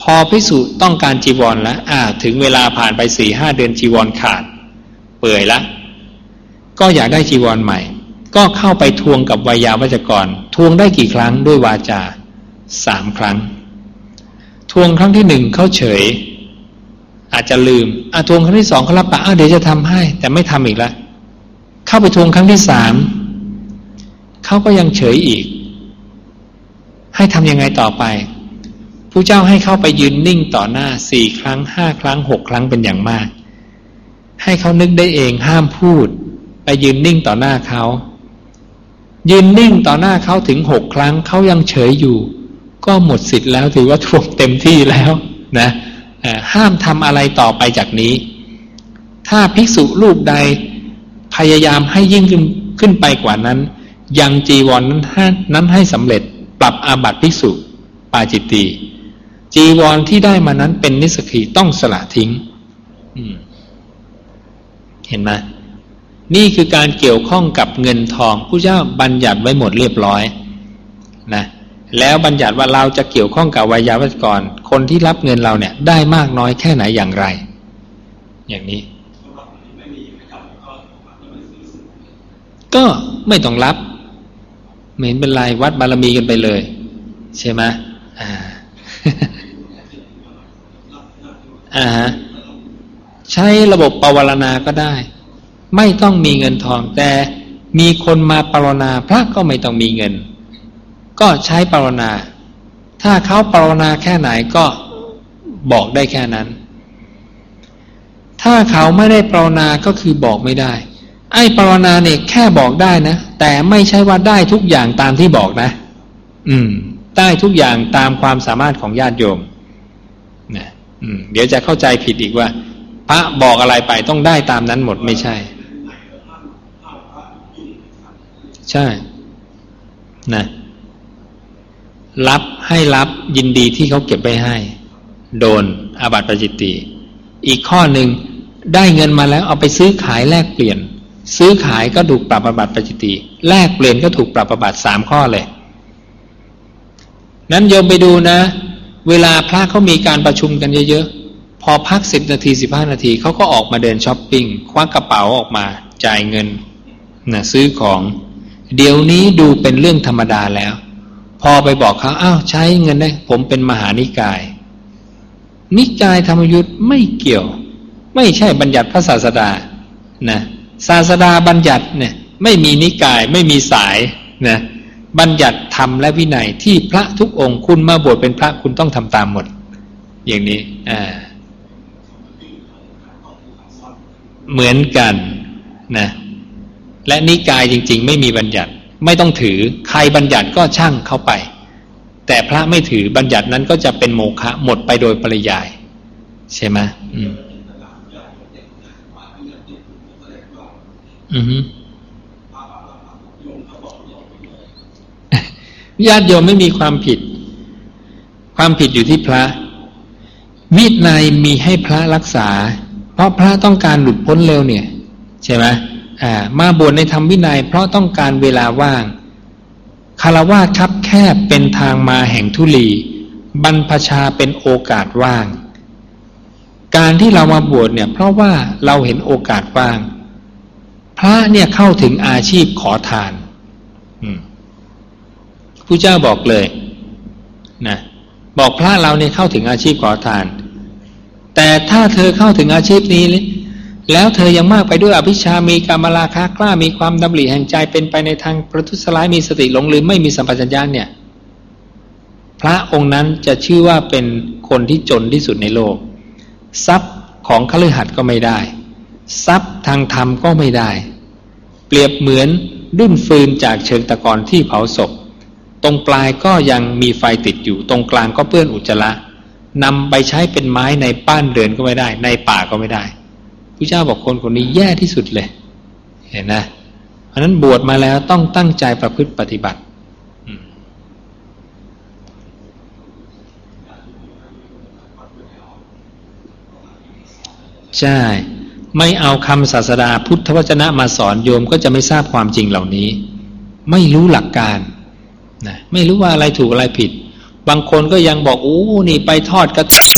พอพิสุต้องการจีวรแล้วอ่า ถึงเวลาผ่านไปสี่ห้าเดือนจีวรขาด เปื่อยละ ก็อยากได้จีวรใหม่ ก็เข้าไปทวงกับวายาวัจกร ทวงได้กี่ครั้งด้วยวาจาสามครั้ง ทวงครั้งที่หนึ่งเขาเฉย อาจจะลืมอาทวงครั้งที่สองเขารับปากอ้าเดี๋ยวจะทำให้ แต่ไม่ทำอีกแล้วเข้าไปทวงครั้งที่สามเขาก็ยังเฉยอีก ให้ทำยังไงต่อไปผู้เจ้าให้เข้าไปยืนนิ่งต่อหน้าสี่ครั้งห้าครั้งหกครั้งเป็นอย่างมาก ให้เขานึกได้เองห้ามพูด ไปยืนนิ่งต่อหน้าเขา ยืนนิ่งต่อหน้าเขาถึงหกครั้งเขายังเฉยอยู่ ก็หมดสิทธิ์แล้วถือว่าทวงเต็มที่แล้วนะห้ามทำอะไรต่อไปจากนี้ ถ้าภิกษุรูปใดพยายามให้ยิ่งขึ้นขึ้นไปกว่านั้น ยังจีวรนนั้นนั้นให้สำเร็จปรับอาบัติภิกษุปาจิตตีจีวรที่ได้มานั้นเป็นนิสกีต้องสละทิ้งเห็นไหม นี่คือการเกี่ยวข้องกับเงินทองผู้เจ้าบัญญัติไว้หมดเรียบร้อยนะแล้วบัญญัติว่าเราจะเกี่ยวข้องกับวายาวัจกร คนที่รับเงินเราเนี่ยได้มากน้อยแค่ไหนอย่างไร อย่างนี้ ก็ไม่ต้องรับไม่เห็นเป็นไรวัดบารมีกันไปเลย ใช่ไหมอ่าอ่าฮะใช้ระบบปวารณาก็ได้ ไม่ต้องมีเงินทอง แต่มีคนมาปรณนาพระก็ไม่ต้องมีเงิน ก็ใช้ปรนนา ถ้าเขาปรนนาแค่ไหนก็บอกได้แค่นั้น ถ้าเขาไม่ได้ปรนนาก็คือบอกไม่ได้ ไอ้ปรนนาเนี่ยแค่บอกได้นะ แต่ไม่ใช่ว่าได้ทุกอย่างตามที่บอกนะ อืม ได้ทุกอย่างตามความสามารถของญาติโยมนะมเดี๋ยวจะเข้าใจผิดอีกว่า พระบอกอะไรไปต้องได้ตามนั้นหมดไม่ใช่ ใช่นะรับให้รับยินดีที่เขาเก็บไปให้ โดนอาบัติปจิตติ อีกข้อหนึ่งได้เงินมาแล้วเอาไปซื้อขายแลกเปลี่ยน ซื้อขายก็ถูกปรับอาบัติปจิตติแลกเปลี่ยนก็ถูกปรับอาบัติสามข้อเลย นั้นโยมไปดูนะ เวลาพระเขามีการประชุมกันเยอะๆพอพักสิบนาทีสิบห้านาทีเขาก็ออกมาเดินช้อปปิ้งคว้ากระเป๋าออกมาจ่ายเงินนะซื้อของ เดี๋ยวนี้ดูเป็นเรื่องธรรมดาแล้ว พอไปบอกเขาอ้าวใช้เงินได้ ผมเป็นมหานิกาย นิกายธรรมยุทธ์ไม่เกี่ยว ไม่ใช่บัญญัติพระศาสดานะศาสดาบัญญัติเนี่ยไม่มีนิกายไม่มีสายนะบัญญัติธรรมและวินัยที่พระทุกองค์คุณมาบวชเป็นพระคุณต้องทำตามหมด อย่างนี้อ่าเหมือนกันนะ และนิกายจริง ๆ ไม่มีบัญญัติไม่ต้องถือใครบัญญัติก็ช่างเข้าไป แต่พระไม่ถือบัญญัตินั้นก็จะเป็นโมฆะหมดไปโดยปริยาย ใช่ไหมอืมอือฮึญาติโยมไม่มีความผิด ความผิดอยู่ที่พระ วินัยมีให้พระรักษา เพราะพระต้องการหลุดพ้นเร็วเนี่ย ใช่ไหม มาบวชในธรรมวินัยเพราะต้องการเวลาว่างคารวะคับแคบเป็นทางมาแห่งทุลีบรรพชาเป็นโอกาสว่าง การที่เรามาบวชเนี่ยเพราะว่าเราเห็นโอกาสว่าง พระเนี่ยเข้าถึงอาชีพขอทานผู้เจ้าบอกเลยนะบอกพระเราเนี่ยเข้าถึงอาชีพขอทาน แต่ถ้าเธอเข้าถึงอาชีพนี้ แล้วเธอยังมากไปด้วยอภิชามีกรรมราคะกล้ามีความดำริแห่งใจเป็นไปในทางประทุษร้ายมีสติหลงลืมไม่มีสัมปชัญญะเนี่ย พระองค์นั้นจะชื่อว่าเป็นคนที่จนที่สุดในโลก ทรัพย์ของคฤหัสถ์ก็ไม่ได้ ทรัพย์ทางธรรมก็ไม่ได้ เปรียบเหมือนดุ้นฟืนจากเชิงตะกอนที่เผาศพ ตรงปลายก็ยังมีไฟติดอยู่ ตรงกลางก็เปื้อนอุจจาระนำไปใช้เป็นไม้ในบ้านเรือนก็ไม่ได้ ในป่าก็ไม่ได้ พระเจ้าบอกคนคนนี้แย่ที่สุดเลย เห็นนะ เพราะนั้นบวชมาแล้วต้องตั้งใจประพฤติปฏิบัติใช่ ไม่เอาคำศาสดาพุทธวจนะมาสอนโยมก็จะไม่ทราบความจริงเหล่านี้ ไม่รู้หลักการนะไม่รู้ว่าอะไรถูกอะไรผิด บางคนก็ยังบอกโอ้นี่ไปทอดกระถิ่น